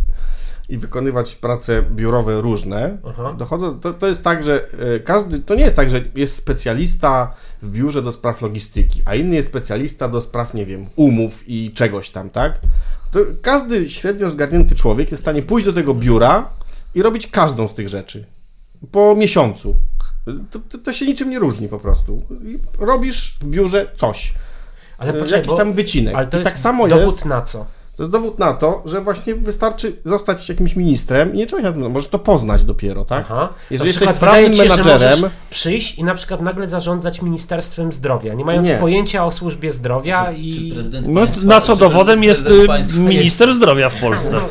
i wykonywać prace biurowe różne, Aha. dochodzą, to, to jest tak, że e, każdy, to nie jest tak, że jest specjalista w biurze do spraw logistyki, a inny jest specjalista do spraw, nie wiem, umów i czegoś tam, tak? To każdy średnio zgarnięty człowiek jest w stanie pójść do tego biura i robić każdą z tych rzeczy po miesiącu. To, to, to się niczym nie różni po prostu. Robisz w biurze coś. Ale E, poczekaj, jakiś tam wycinek. ale to I jest tak samo dowód jest. na co? To jest dowód na to, że właśnie wystarczy zostać jakimś ministrem i nie trzeba się na tym, możesz to poznać dopiero, tak? Aha. Jeżeli jesteś sprawnym się, menadżerem, przyjść i na przykład nagle zarządzać Ministerstwem Zdrowia, nie mając Nie. pojęcia o służbie zdrowia Czy i... prezydent No, państwa- na co czy dowodem jest y, minister zdrowia w Polsce. <laughs>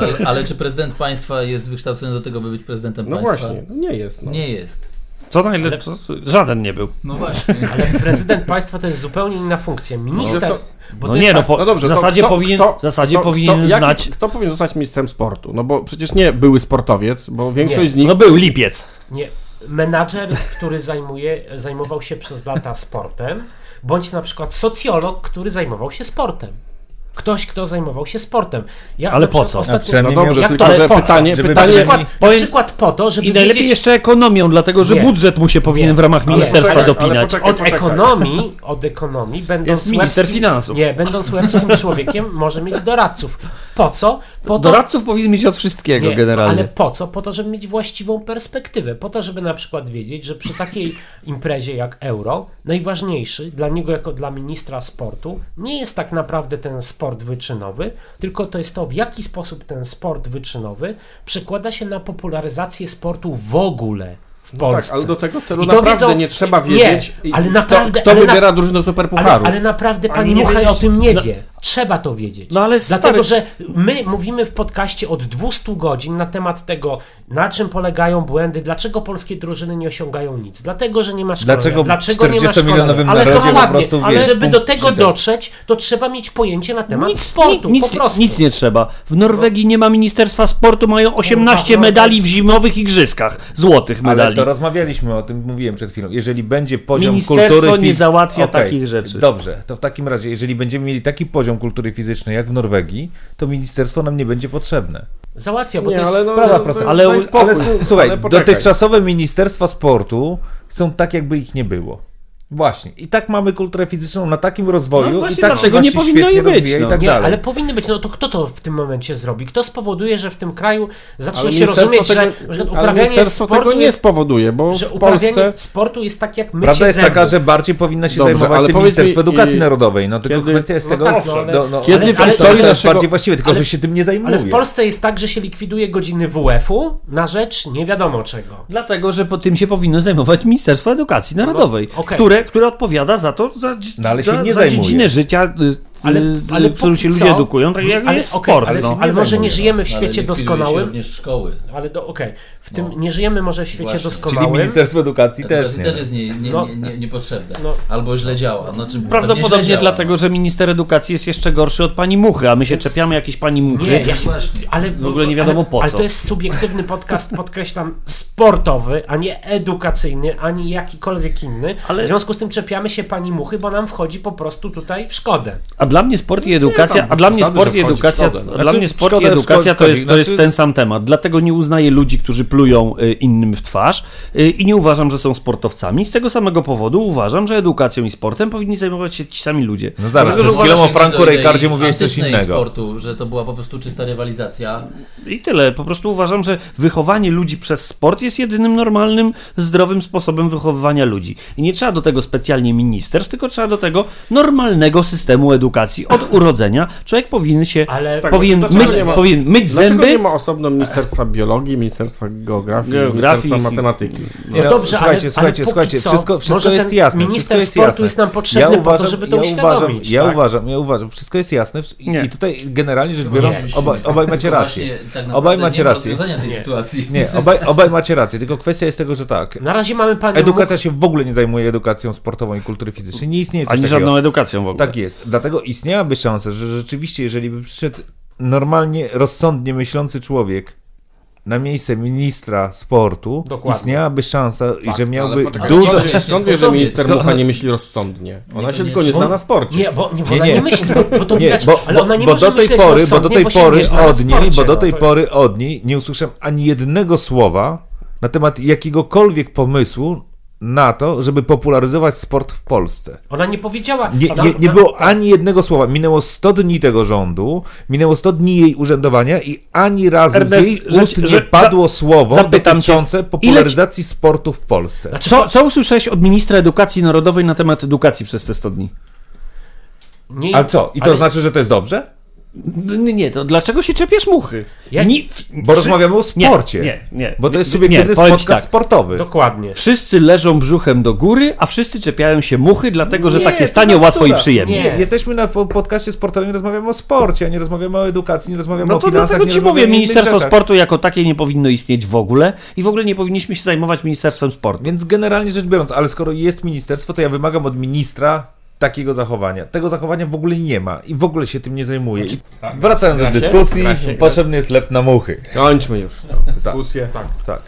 Ale, ale czy prezydent państwa jest wykształcony do tego, by być prezydentem no państwa? właśnie, no nie jest. No. Nie jest. Co najlepsze, żaden nie był. No właśnie. Ale prezydent państwa to jest zupełnie inna funkcja. Minister... No to- No to nie, no tak, po, No dobrze, w to zasadzie kto- powinien, kto- w zasadzie kto- powinien kto, znać... Kto powinien zostać ministrem sportu? No bo przecież nie były sportowiec, bo większość Nie. z nich... No był lipiec. Nie. Menadżer, który zajmuje, zajmował się przez lata sportem, bądź na przykład socjolog, który zajmował się sportem. Ktoś, kto zajmował się sportem. Ja Ale na po co? Ostatnio, No dobrze, jak tylko to, że pytanie, Żeby na, pytanie... przynajmniej- przykład, powiem- na przykład po to, żeby I najlepiej wiedzieć, jeszcze ekonomią, dlatego że Nie. budżet mu się powinien Nie. w ramach Ale ministerstwa poczekaj, dopinać. poczekaj. od ekonomii, od ekonomii, będąc Jest minister łebskim- finansów. Nie, będąc łebskim <laughs> człowiekiem, może mieć doradców. Po co? Po to, Doradców powinien mieć od wszystkiego nie, generalnie. Ale po co? Po to, żeby mieć właściwą perspektywę. Po to, żeby na przykład wiedzieć, że przy takiej <laughs> imprezie jak Euro, najważniejszy dla niego jako dla ministra sportu nie jest tak naprawdę ten sport wyczynowy, tylko to jest to, w jaki sposób ten sport wyczynowy przekłada się na popularyzację sportu w ogóle w Tak, Polsce. ale do tego celu to naprawdę wiedzą- nie trzeba nie, wiedzieć, i- ale kto, naprawdę- kto ale na- wybiera drużynę do Ale, Superpucharu. ale naprawdę Ani pani nie Muchaj o tym nie no- wie. Trzeba to wiedzieć. No ale Dlatego, stary- że my mówimy w podcaście od 200 godzin na temat tego, na czym polegają błędy, dlaczego polskie drużyny nie osiągają nic. Dlatego, że nie ma szkolenia. Dlaczego dlaczego nie ma 40-milionowym szkolenia. Ale prostu, ale wiesz, żeby do tego dotrzeć, to trzeba mieć pojęcie na temat Nic, sportu. nic, po prostu. nic nie trzeba. W Norwegii nie ma Ministerstwa Sportu, mają 18 Kurwa, medali w zimowych igrzyskach. Złotych Ale medali. To rozmawialiśmy o tym, mówiłem przed chwilą. Jeżeli będzie poziom Ministerstwo kultury... nie fiz- załatwia Okej, takich rzeczy. Dobrze, to w takim razie, jeżeli będziemy mieli taki poziom kultury fizycznej jak w Norwegii, to ministerstwo nam nie będzie potrzebne. Załatwia, bo Nie, to jest... ale no, Sprawa no, prosta. Ale- Ale s- słuchaj, ale dotychczasowe ministerstwa sportu są tak, jakby ich nie było. Właśnie. I tak mamy kulturę fizyczną na takim rozwoju No i tak się dlatego nie powinno jej być, no. i tak Nie, dalej. ale powinny być, no to kto to w tym momencie zrobi? Kto spowoduje, że w tym kraju zacznie Ale się ministerstwo rozumieć, tego, że, że ale uprawianie ministerstwo sportu tego nie spowoduje, bo że w uprawianie Polsce... sportu jest tak jak mycie Prawda jest taka, zębów. że bardziej powinna się Dobrze, zajmować ale tym powiedz mi, Ministerstwo Edukacji i- Narodowej. No tylko kiedy- kwestia jest no tego, tak, no, ale- no, no, Kiedy ale, w ale to, historii to jest naszego- bardziej właściwe, tylko ale- że się tym nie zajmuje. Ale w Polsce jest tak, że się likwiduje godziny WF-u na rzecz nie wiadomo czego. Dlatego, że po tym się powinno zajmować Ministerstwo Edukacji Narodowej, No, które, które odpowiada za to, za, No, ale za, się nie za zajmuje. dziedzinę życia, y, Ale- ale którą się ludzie co- edukują, tak jak ale, jest okej, sport. ale, no. ale może zajmuje, nie żyjemy w Ale świecie się doskonałym. również szkoły. Ale do, okej, w tym No. nie żyjemy może w świecie Właśnie. Czyli doskonałym. Ministerstwo Edukacji też Też, nie. też jest nie, nie, No. nie, nie, niepotrzebne. No. Albo źle działa. Znaczy, Prawdopodobnie źle działa, dlatego, że minister edukacji jest jeszcze gorszy od pani Muchy, a my się czepiamy jakiejś pani Muchy. Nie, ja się, ale W ogóle nie wiadomo ale, po Ale co. to jest subiektywny podcast, <laughs> podkreślam, sportowy, a nie edukacyjny, ani jakikolwiek inny. Ale- W związku z tym czepiamy się pani Muchy, bo nam wchodzi po prostu tutaj w szkodę. A dla mnie sport i edukacja, tam a dla mnie sport i edukacja, szkodę, no. a dla Znaczy, mnie sport i edukacja to jest, to jest Znaczy- ten sam temat. Dlatego nie uznaję ludzi, którzy plują y, innym w twarz y, i nie uważam, że są sportowcami. Z tego samego powodu uważam, że edukacją i sportem powinni zajmować się ci sami ludzie. No zaraz, Dlatego, przed chwilą o Franku Rejkardzie mówiłeś coś innego. sportu, że to była po prostu czysta rywalizacja. I tyle. Po prostu uważam, że wychowanie ludzi przez sport jest jedynym normalnym, zdrowym sposobem wychowywania ludzi. I nie trzeba do tego specjalnie ministerstw, tylko trzeba do tego normalnego systemu edukacji. Od urodzenia człowiek powinien się, Ale Tak, powinien, dlaczego myć, nie ma- powinien myć Dlaczego zęby. nie ma osobno Ministerstwa Biologii, Ministerstwa Geografii, Geografii i- Matematyki? No no, dobrze, słuchajcie, ale- słuchajcie, ale słuchajcie, co, wszystko, wszystko jest jasne. minister Wszystko jest sportu jasne. jest nam potrzebny po to, żeby to ja uważam, uświadomić, ja tak? uważam, ja uważam, wszystko jest jasne i, Nie. i tutaj generalnie rzecz biorąc, nie. obaj, obaj macie rację. tak Obaj macie rację. rozwiązania tej Nie. sytuacji. Nie, obaj, obaj macie rację, tylko kwestia jest tego, że tak. Na razie mamy panią Edukacja się w ogóle nie zajmuje edukacją sportową i kultury fizycznej. Nie istnieje coś Ani takiego. żadną edukacją w ogóle. Tak jest. Dlatego istniałaby szansa, że rzeczywiście, jeżeli by przyszedł normalnie, rozsądnie myślący człowiek na miejsce ministra sportu Dokładnie. istniałaby szansa, i że miałby ale poczekaj, dużo... ale- Skąd wiesz, że minister Mucha nie myśli rozsądnie? Ona się tylko nie zna na sporcie. Nie, bo, nie, bo Nie, ona nie. nie myśli, bo, to Nie, widać, bo, ale bo, ona nie bo do tej pory, bo do tej pory od niej, bo do no tej pory od niej nie usłyszałem ani jednego słowa na temat jakiegokolwiek pomysłu na to, żeby popularyzować sport w Polsce. Ona nie powiedziała... Nie, nie, nie było ani jednego słowa. Minęło 100 dni tego rządu, minęło 100 dni jej urzędowania i ani razu Ernest, jej że- ust nie że- padło słowo zapytam cię, dotyczące popularyzacji sportu w Polsce. Znaczy, Co, co usłyszałeś od ministra edukacji narodowej na temat edukacji przez te 100 dni? nie, Ale co? I to ale- znaczy, że to jest dobrze? Nie, nie, to dlaczego się czepiasz muchy? Ja- Ni- Bo rozmawiamy o Nie, sporcie. Nie, nie. Bo to jest Nie, subiektywny ci podcast tak. sportowy. Dokładnie. Wszyscy leżą brzuchem do góry, a wszyscy czepiają się muchy, dlatego że Nie, tak jest tanio, łatwo i przyjemnie. Nie, jesteśmy na po- podcaście sportowym i rozmawiamy o sporcie, a nie rozmawiamy o edukacji, nie rozmawiamy No o to finansach, dlatego nie ci rozmawiamy mówię, Ministerstwo. Sportu jako takie nie powinno istnieć w ogóle i w ogóle nie powinniśmy się zajmować Ministerstwem Sportu. Więc generalnie rzecz biorąc, ale skoro jest ministerstwo, to ja wymagam od ministra takiego zachowania. Tego zachowania w ogóle nie ma i w ogóle się tym nie zajmuje. I wracając do dyskusji, potrzebny jest lep na muchy. Kończmy już tę dyskusję. Tak, tak.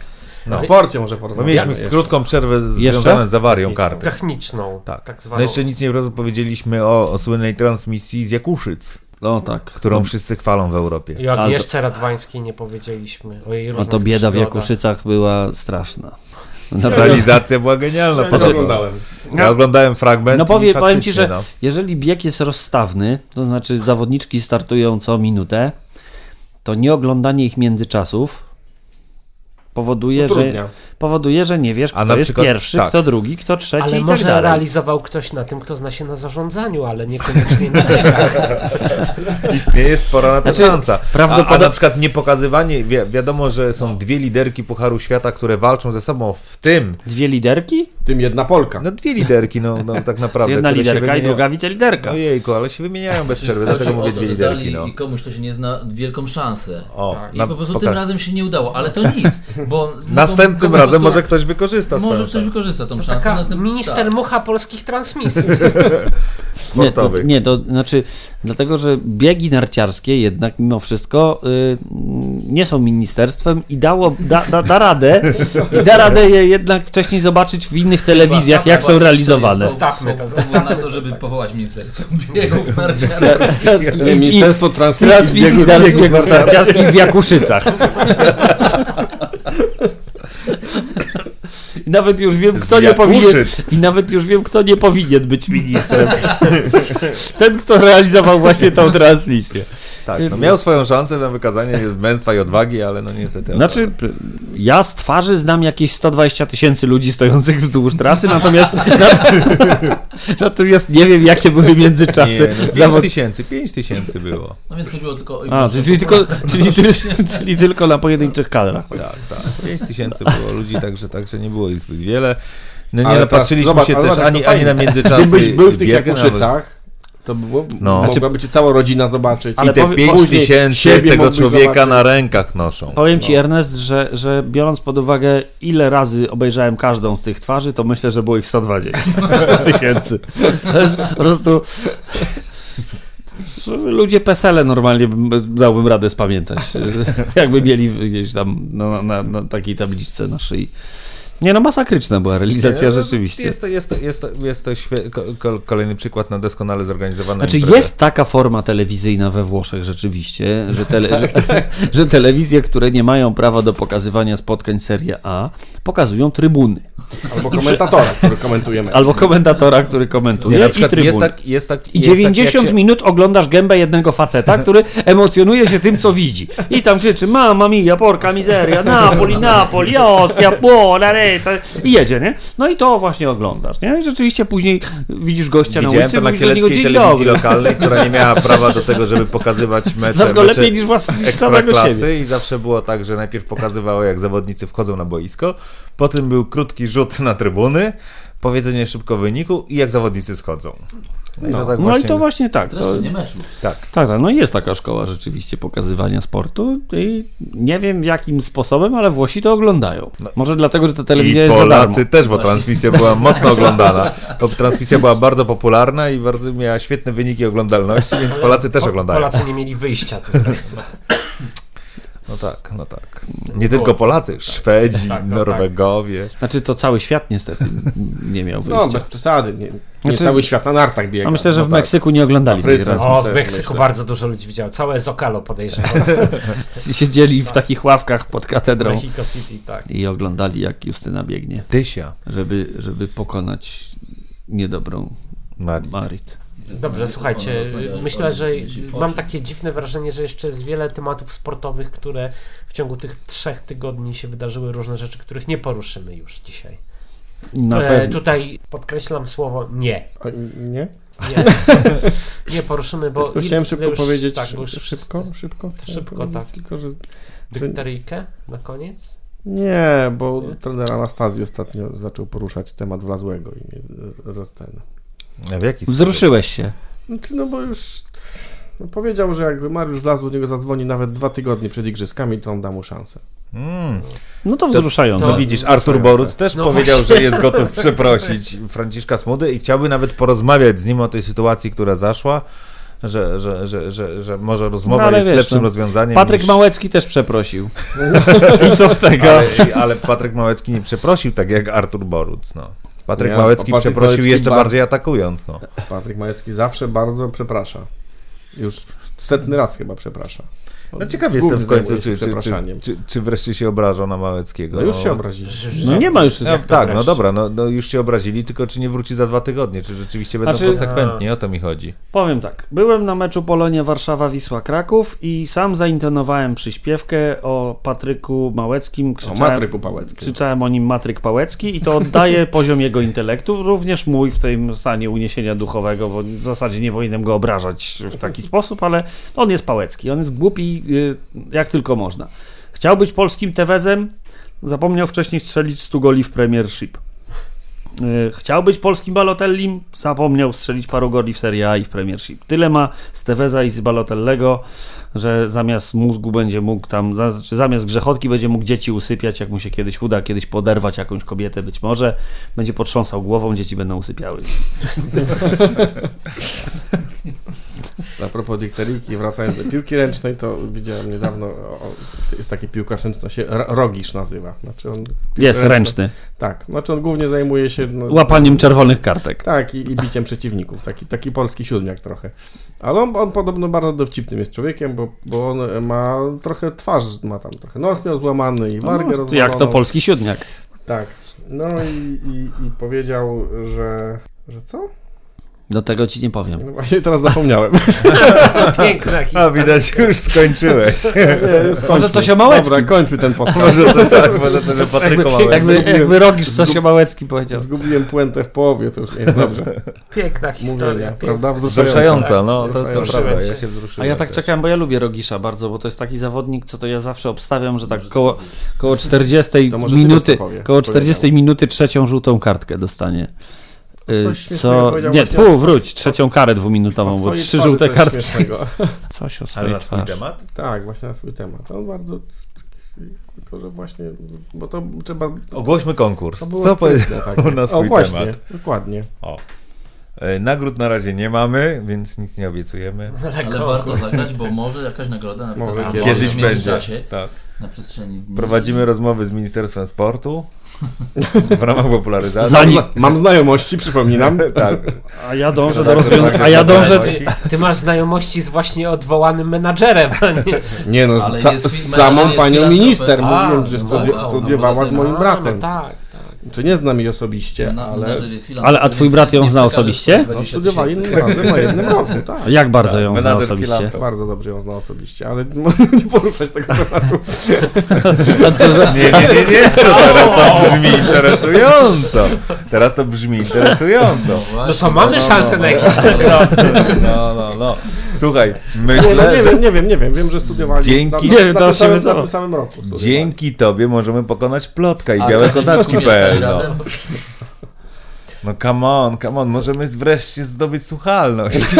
O sporcie może Bo porozmawiamy. mieliśmy jeszcze. krótką przerwę związaną z awarią karty. Techniczną. Tak. tak No zwaną. jeszcze nic nie powiedzieliśmy o, o słynnej transmisji z Jakuszyc, No tak. którą wszyscy chwalą w Europie. I o Ale to- Agnieszce Radwańskiej nie powiedzieliśmy. O jej A to bieda w przygodach. Jakuszycach była straszna. Realizacja była genialna. Ja oglądałem. Ja oglądałem fragment No i powie, powiem ci, że no. jeżeli bieg jest rozstawny, to znaczy zawodniczki startują co minutę, to nieoglądanie ich międzyczasów powoduje, że, Utrudnia. Powoduje, że nie wiesz, kto jest przykład- pierwszy, tak. kto drugi, kto trzeci Ale i tak może dalej. realizował ktoś na tym, kto zna się na zarządzaniu, ale niekoniecznie na. <laughs> Istnieje spora na to Znaczy, szansa. prawdopodobnie- A, a na przykład nie pokazywanie, wi wiadomo, że są dwie liderki Pucharu Świata, które walczą ze sobą w tym. Dwie liderki? W tym jedna Polka. No dwie liderki, no, no tak <laughs> naprawdę. jedna liderka i druga wiceliderka. Ojejku, ale się wymieniają bez przerwy, dlatego mówię dwie liderki, no. i komuś to się nie zna wielką szansę. O, I na- po prostu poka- tym razem się nie udało, ale to nic, bo... <laughs> Następnym po razem może ktoś wykorzysta Może ktoś wykorzysta tą szansę. Taka minister tak. mucha polskich transmisji. <laughs> Nie to, nie, to znaczy, dlatego, że biegi narciarskie jednak mimo wszystko y, nie są ministerstwem i dało, da, da, da radę, i da radę je jednak wcześniej zobaczyć w innych telewizjach, jak są realizowane. Zostawmy to, Zostawmy na to, żeby powołać Ministerstwo Biegów Narciarskich. Ministerstwo Transmisji biegów narciarskich w Jakuszycach. <laughs> I nawet już wiem, kto nie powinien. I nawet już wiem, kto nie powinien być ministrem. Ten, kto realizował właśnie tą transmisję. Tak, no miał swoją szansę na wykazanie męstwa i odwagi, ale no niestety. Znaczy, ja z twarzy znam jakieś 120 tysięcy ludzi stojących wzdłuż trasy, natomiast, <laughs> natomiast nie wiem, jakie były nie, międzyczasy. no, 5 zawod... tysięcy, 5 tysięcy było. No więc chodziło tylko o... A, czyli tylko, czyli, czyli tylko na pojedynczych kadrach. Tak, tak. 5 tysięcy było ludzi, także, także nie było ich zbyt wiele. No nie Ale napatrzyliśmy teraz- się zobacz, też ani, ani na międzyczasy. Gdybyś był w tych Jakuszycach, to było, No. mogłaby cię cała rodzina zobaczyć. Ale I te powie- 5 później tysięcy tego człowieka zobaczyć. na rękach noszą. Powiem Ci, Ernest, że, że biorąc pod uwagę, ile razy obejrzałem każdą z tych twarzy, to myślę, że było ich 120 <laughs> tysięcy. To jest po prostu... Ludzie pesele normalnie bym- dałbym radę spamiętać. <laughs> Jakby mieli gdzieś tam na, na, na takiej tabliczce na szyi. Nie no, masakryczna była realizacja Nie, no, rzeczywiście. Jest to, jest to, jest to, jest to świe- ko- ko- kolejny przykład na doskonale zorganizowaną Znaczy imprezę. jest taka forma telewizyjna we Włoszech rzeczywiście, że, <laughs> tele, że, <laughs> że telewizje, które nie mają prawa do pokazywania spotkań Serie A, pokazują trybuny. Albo komentatora, który komentujemy. <laughs> Albo komentatora, który komentuje Nie, na i trybuny. jest tak, jest tak, I jest tak, 90 jak się- minut oglądasz gębę jednego faceta, który emocjonuje się tym, co widzi. I tam krzyczy, mamma mia, porca miseria, Napoli, Napoli, ostia, buona reta. I jedzie, nie? No i to właśnie oglądasz, nie? I rzeczywiście później widzisz gościa na Widziałem ulicy to na kieleckiej telewizji dobry. lokalnej, która nie miała prawa do tego, żeby pokazywać mecze, Znasz go mecze lepiej niż, was, niż samego siebie. ekstraklasy i zawsze było tak, że najpierw pokazywało, jak zawodnicy wchodzą na boisko, potem był krótki rzut na trybuny, powiedzenie szybko wyniku i jak zawodnicy schodzą. No, i to tak No właśnie, i to właśnie tak. To, meczu. tak. tak, tak, no jest taka szkoła rzeczywiście pokazywania sportu i nie wiem jakim sposobem, ale Włosi to oglądają. Może dlatego, że ta telewizja I jest za darmo. Polacy też, bo transmisja była <laughs> mocno oglądana. Bo transmisja była bardzo popularna i bardzo miała świetne wyniki oglądalności, więc Polacy też oglądają. Polacy nie mieli wyjścia tutaj. <laughs> No tak, no tak. Nie tylko Polacy, Szwedzi, Tak, no Norwegowie. Znaczy to cały świat niestety nie miał No, wyjścia. bez przesady. Nie, nie Znaczy- cały świat na nartach biega. A myślę, że no w tak. Meksyku nie oglądali tej Afryce. razy. O, w Meksyku myślę. bardzo dużo ludzi widziało. Całe Zocalo podejrzewam. <laughs> Siedzieli w takich ławkach pod katedrą Mexico City, tak. i oglądali jak Justyna biegnie, Tysia. żeby, żeby pokonać niedobrą Marii. Marit. Dobrze, słuchajcie, myślę, że mam takie dziwne wrażenie, że jeszcze jest wiele tematów sportowych, które w ciągu tych trzech tygodni się wydarzyły, różne rzeczy, których nie poruszymy już dzisiaj. Na E, pewno. tutaj podkreślam słowo nie. A, Nie? Nie, <laughs> nie poruszymy, bo... Tylko chciałem szybko już- powiedzieć, tak, już szybko, szybko, Szybko, tak. Tylko, że Dykteryjkę na koniec? nie, bo Nie? trener Anastazji ostatnio zaczął poruszać temat Wlazłego i mnie roz- ten. W jaki sposób? Wzruszyłeś się. Znaczy, no bo już no powiedział, że jak Mariusz Wlazł do niego zadzwoni nawet dwa tygodnie przed igrzyskami, to on da mu szansę. Mm. No to wzruszające. No To- widzisz, Artur Boruc też No powiedział, właśnie. że jest gotów przeprosić Franciszka Smudy i chciałby nawet porozmawiać z nim o tej sytuacji, która zaszła, że, że, że, że, że może rozmowa No, jest wiesz, lepszym no, rozwiązaniem Patryk niż... Małecki też przeprosił. <laughs> I co z tego? Ale, ale Patryk Małecki nie przeprosił tak jak Artur Boruc, no. Patryk Nie, Małecki Patryk przeprosił Małecki jeszcze bardzo- bardziej atakując, no. Patryk Majecki zawsze bardzo przeprasza. Już setny raz chyba przeprasza. No ciekaw jestem w końcu, czy, czy, czy, czy, czy wreszcie się obrażą na Małeckiego. No już się obrazili. No nie ma już... No, tak, no dobra, no, no już się obrazili, tylko czy nie wróci za dwa tygodnie, czy rzeczywiście będą Znaczy- konsekwentni, o to mi chodzi. Powiem tak, byłem na meczu Polonia Warszawa Wisła Kraków i sam zaintonowałem przyśpiewkę o Patryku Małeckim. O Krzyczałem, Matryku Pałeckim. krzyczałem o nim Matryk Pałecki i to oddaje <laughs> poziom jego intelektu, również mój w tym stanie uniesienia duchowego, bo w zasadzie nie powinienem go obrażać w taki sposób, ale on jest Pałecki, on jest głupi jak tylko można. Chciał być polskim Tevezem, zapomniał wcześniej strzelić 100 goli w Premiership. Y, Chciał być polskim Balotellim, zapomniał strzelić paru goli w Serie A i w Premiership. Tyle ma z Teveza i z Balotellego, że zamiast mózgu będzie mógł tam, znaczy zamiast grzechotki będzie mógł dzieci usypiać, jak mu się kiedyś uda, kiedyś poderwać jakąś kobietę być może, będzie potrząsał głową, dzieci będą usypiały. <laughs> A propos dykteryjki, wracając do piłki ręcznej, to widziałem niedawno, o, jest taki piłkarz ręczny, to się Rogisz nazywa. Znaczy on, Jest ręczną- ręczny, Tak, znaczy on głównie zajmuje się... No, łapaniem czerwonych kartek. Tak, i, i biciem przeciwników. Taki, taki polski siódmiak trochę. Ale on, on podobno bardzo dowcipnym jest człowiekiem, bo, bo on ma trochę twarz, ma tam trochę nos miał złamany i wargę No, to rozwaloną. jak to polski siódmiak. Tak. No i, i, i powiedział, że... Że co? Do tego ci nie powiem. No właśnie teraz zapomniałem. <laughs> Piękna A historia. widać, już skończyłeś. Może coś o Małeckim? Dobra, kończmy ten podcast. może coś tak, może coś o Patryku Małeckim. Jakby, Zgubiłem- jakby Rogisz coś o Małeckim powiedział. Zgubiłem puentę w połowie, to już nie jest dobrze. Piękna historia. Mówienia, piękna. prawda? Wzruszająca, no to, to Wzruszająca. prawda, ja się wzruszyłem. A ja tak też. czekałem, bo ja lubię Rogisza bardzo, bo to jest taki zawodnik, co to ja zawsze obstawiam, że tak koło, koło 40 To może ty minuty, koło 40 minuty trzecią żółtą kartkę dostanie. Y, Co? Nie, tu o- wróć, trzecią karę O dwuminutową, bo trzy żółte śmiesznego. <laughs> Coś o Ale swojej na swój twarzy. temat? Tak, właśnie na swój temat. On bardzo... Tylko, że właśnie... Bo to trzeba... Ogłośmy konkurs. Co powiedział tak. <laughs> na O swój właśnie, temat? dokładnie. E, Nagród na razie nie mamy, więc nic nie obiecujemy. Ale warto zagrać, bo może jakaś nagroda na Może kiedyś. Kiedyś w będzie. Tak. Na przestrzeni dni. Prowadzimy rozmowy z Ministerstwem Sportu w ramach popularyzacji. Zanim- Mam, znajomości, przypominam. <laughs> Tak. A ja dążę do Tak, rozwiązania. tak, A ja tak, dążę. Ty masz znajomości z właśnie odwołanym menadżerem, a nie... Nie no, z, jest z samą panią minister, A, mówiąc, że no, studi- wow, no, studiowała z no, moim A, bratem. No tak, tak. Czy nie znam jej osobiście, Na, ale Ale a twój brat ją więc zna nie przekaże osobiście? no, 20 studiowali razem na jednym <laughs> roku, tak. Jak bardzo ją zna osobiście? Bardzo dobrze ją zna osobiście, ale <laughs> nie poruszać tego tematu. Nie, nie, nie, nie. <laughs> Teraz to brzmi interesująco. Teraz to brzmi interesująco. No to mamy szansę na jakiś No, no, no. Słuchaj, Nie, no myślę, nie że wiem, nie wiem, nie wiem, wiem, że studiowali Dzięki- na, Nie na, na, samym, na tym samym roku. studiowali. dzięki tobie możemy pokonać plotka i A białe kozaczki.pl. mieszkali No. no come on, come on, możemy wreszcie zdobyć słuchalność. <laughs>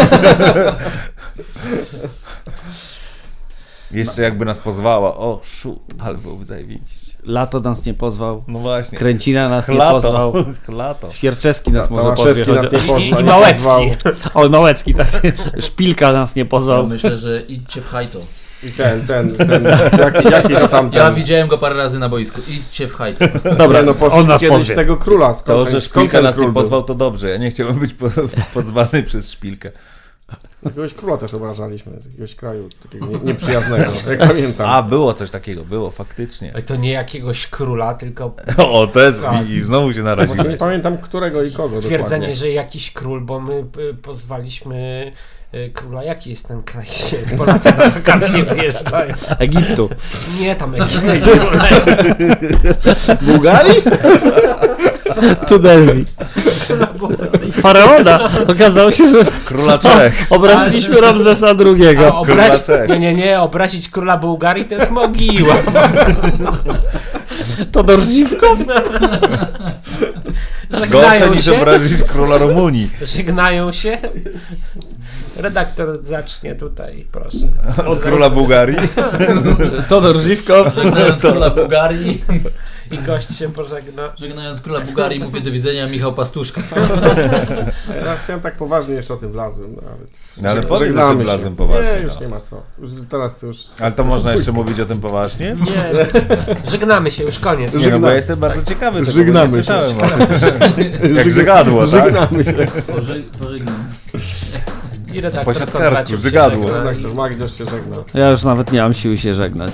Jeszcze jakby nas pozwała. O, shoot, ale byłoby zajebiście. Lato nas nie pozwał. No właśnie. Kręcina nas nie Chlato, pozwał. <laughs> chlato. Świerczewski nas może pozwie. nas nie pozwał. I, i nie Małecki. <laughs> Oj, Małecki, tak. <laughs> Szpilka nas nie pozwał. myślę, że idźcie w hajto. I ten, ten, ten, jaki, jaki to tam ten... Ja widziałem go parę razy na boisku. Idźcie w hajtu. Dobra, Nie, no po, on nas kiedyś pozwie. tego króla, skąd, To, że Szpilka nas nie pozwał, to dobrze. Ja nie chciałbym być po, pozwany przez Szpilkę. Jakiegoś króla też obrażaliśmy, z jakiegoś kraju takiego nie, nieprzyjaznego, jak pamiętam. A, było coś takiego, było, faktycznie. Ale to nie jakiegoś króla, tylko <laughs> O, też Tak. i znowu się Właśnie nie pamiętam którego i kogo twierdzenie, dokładnie. że jakiś król, bo my y, pozwaliśmy króla. Jaki jest ten kraj, <laughs> gdzie Polacy na wakacje wyjeżdżają? Egiptu. Nie tam Egipt. <laughs> Bułgarii? Tunezji. Faraona. Okazało się, że Króla Czech. <laughs> obraziliśmy Ramzesa A II. Króla. Czech. Nie, nie, nie, obrazić króla Bułgarii to jest mogiła. To? Gorzej Żegnają niż się. obrazić króla Rumunii. Żegnają się. Redaktor zacznie tutaj, proszę. Od króla Bułgarii. <laughs> To Dorzywko. Żegnając króla Bułgarii, I gość się pożegna. żegnając króla Bułgarii, mówię do widzenia Michał Pastuszka. Ja chciałem tak poważnie jeszcze o tym wlazłem, no, ale... No, ale Żeg- powiedz o żegnamy tym się. blazem poważnie. Nie, już no. nie ma co. Już teraz to już... Ale to można jeszcze mówić o tym poważnie? Nie, żegnamy się, już koniec. Nie, no bo ja jestem bardzo ciekawy tego, Żegnamy się. Jak żegadło, tak? Żegnamy się. Pożegnam. I redaktor Po siatkarsku, Kondraciuk się żygadło. żegna i- Redaktor Magdziarz się żegna. Ja już nawet nie mam siły się żegnać.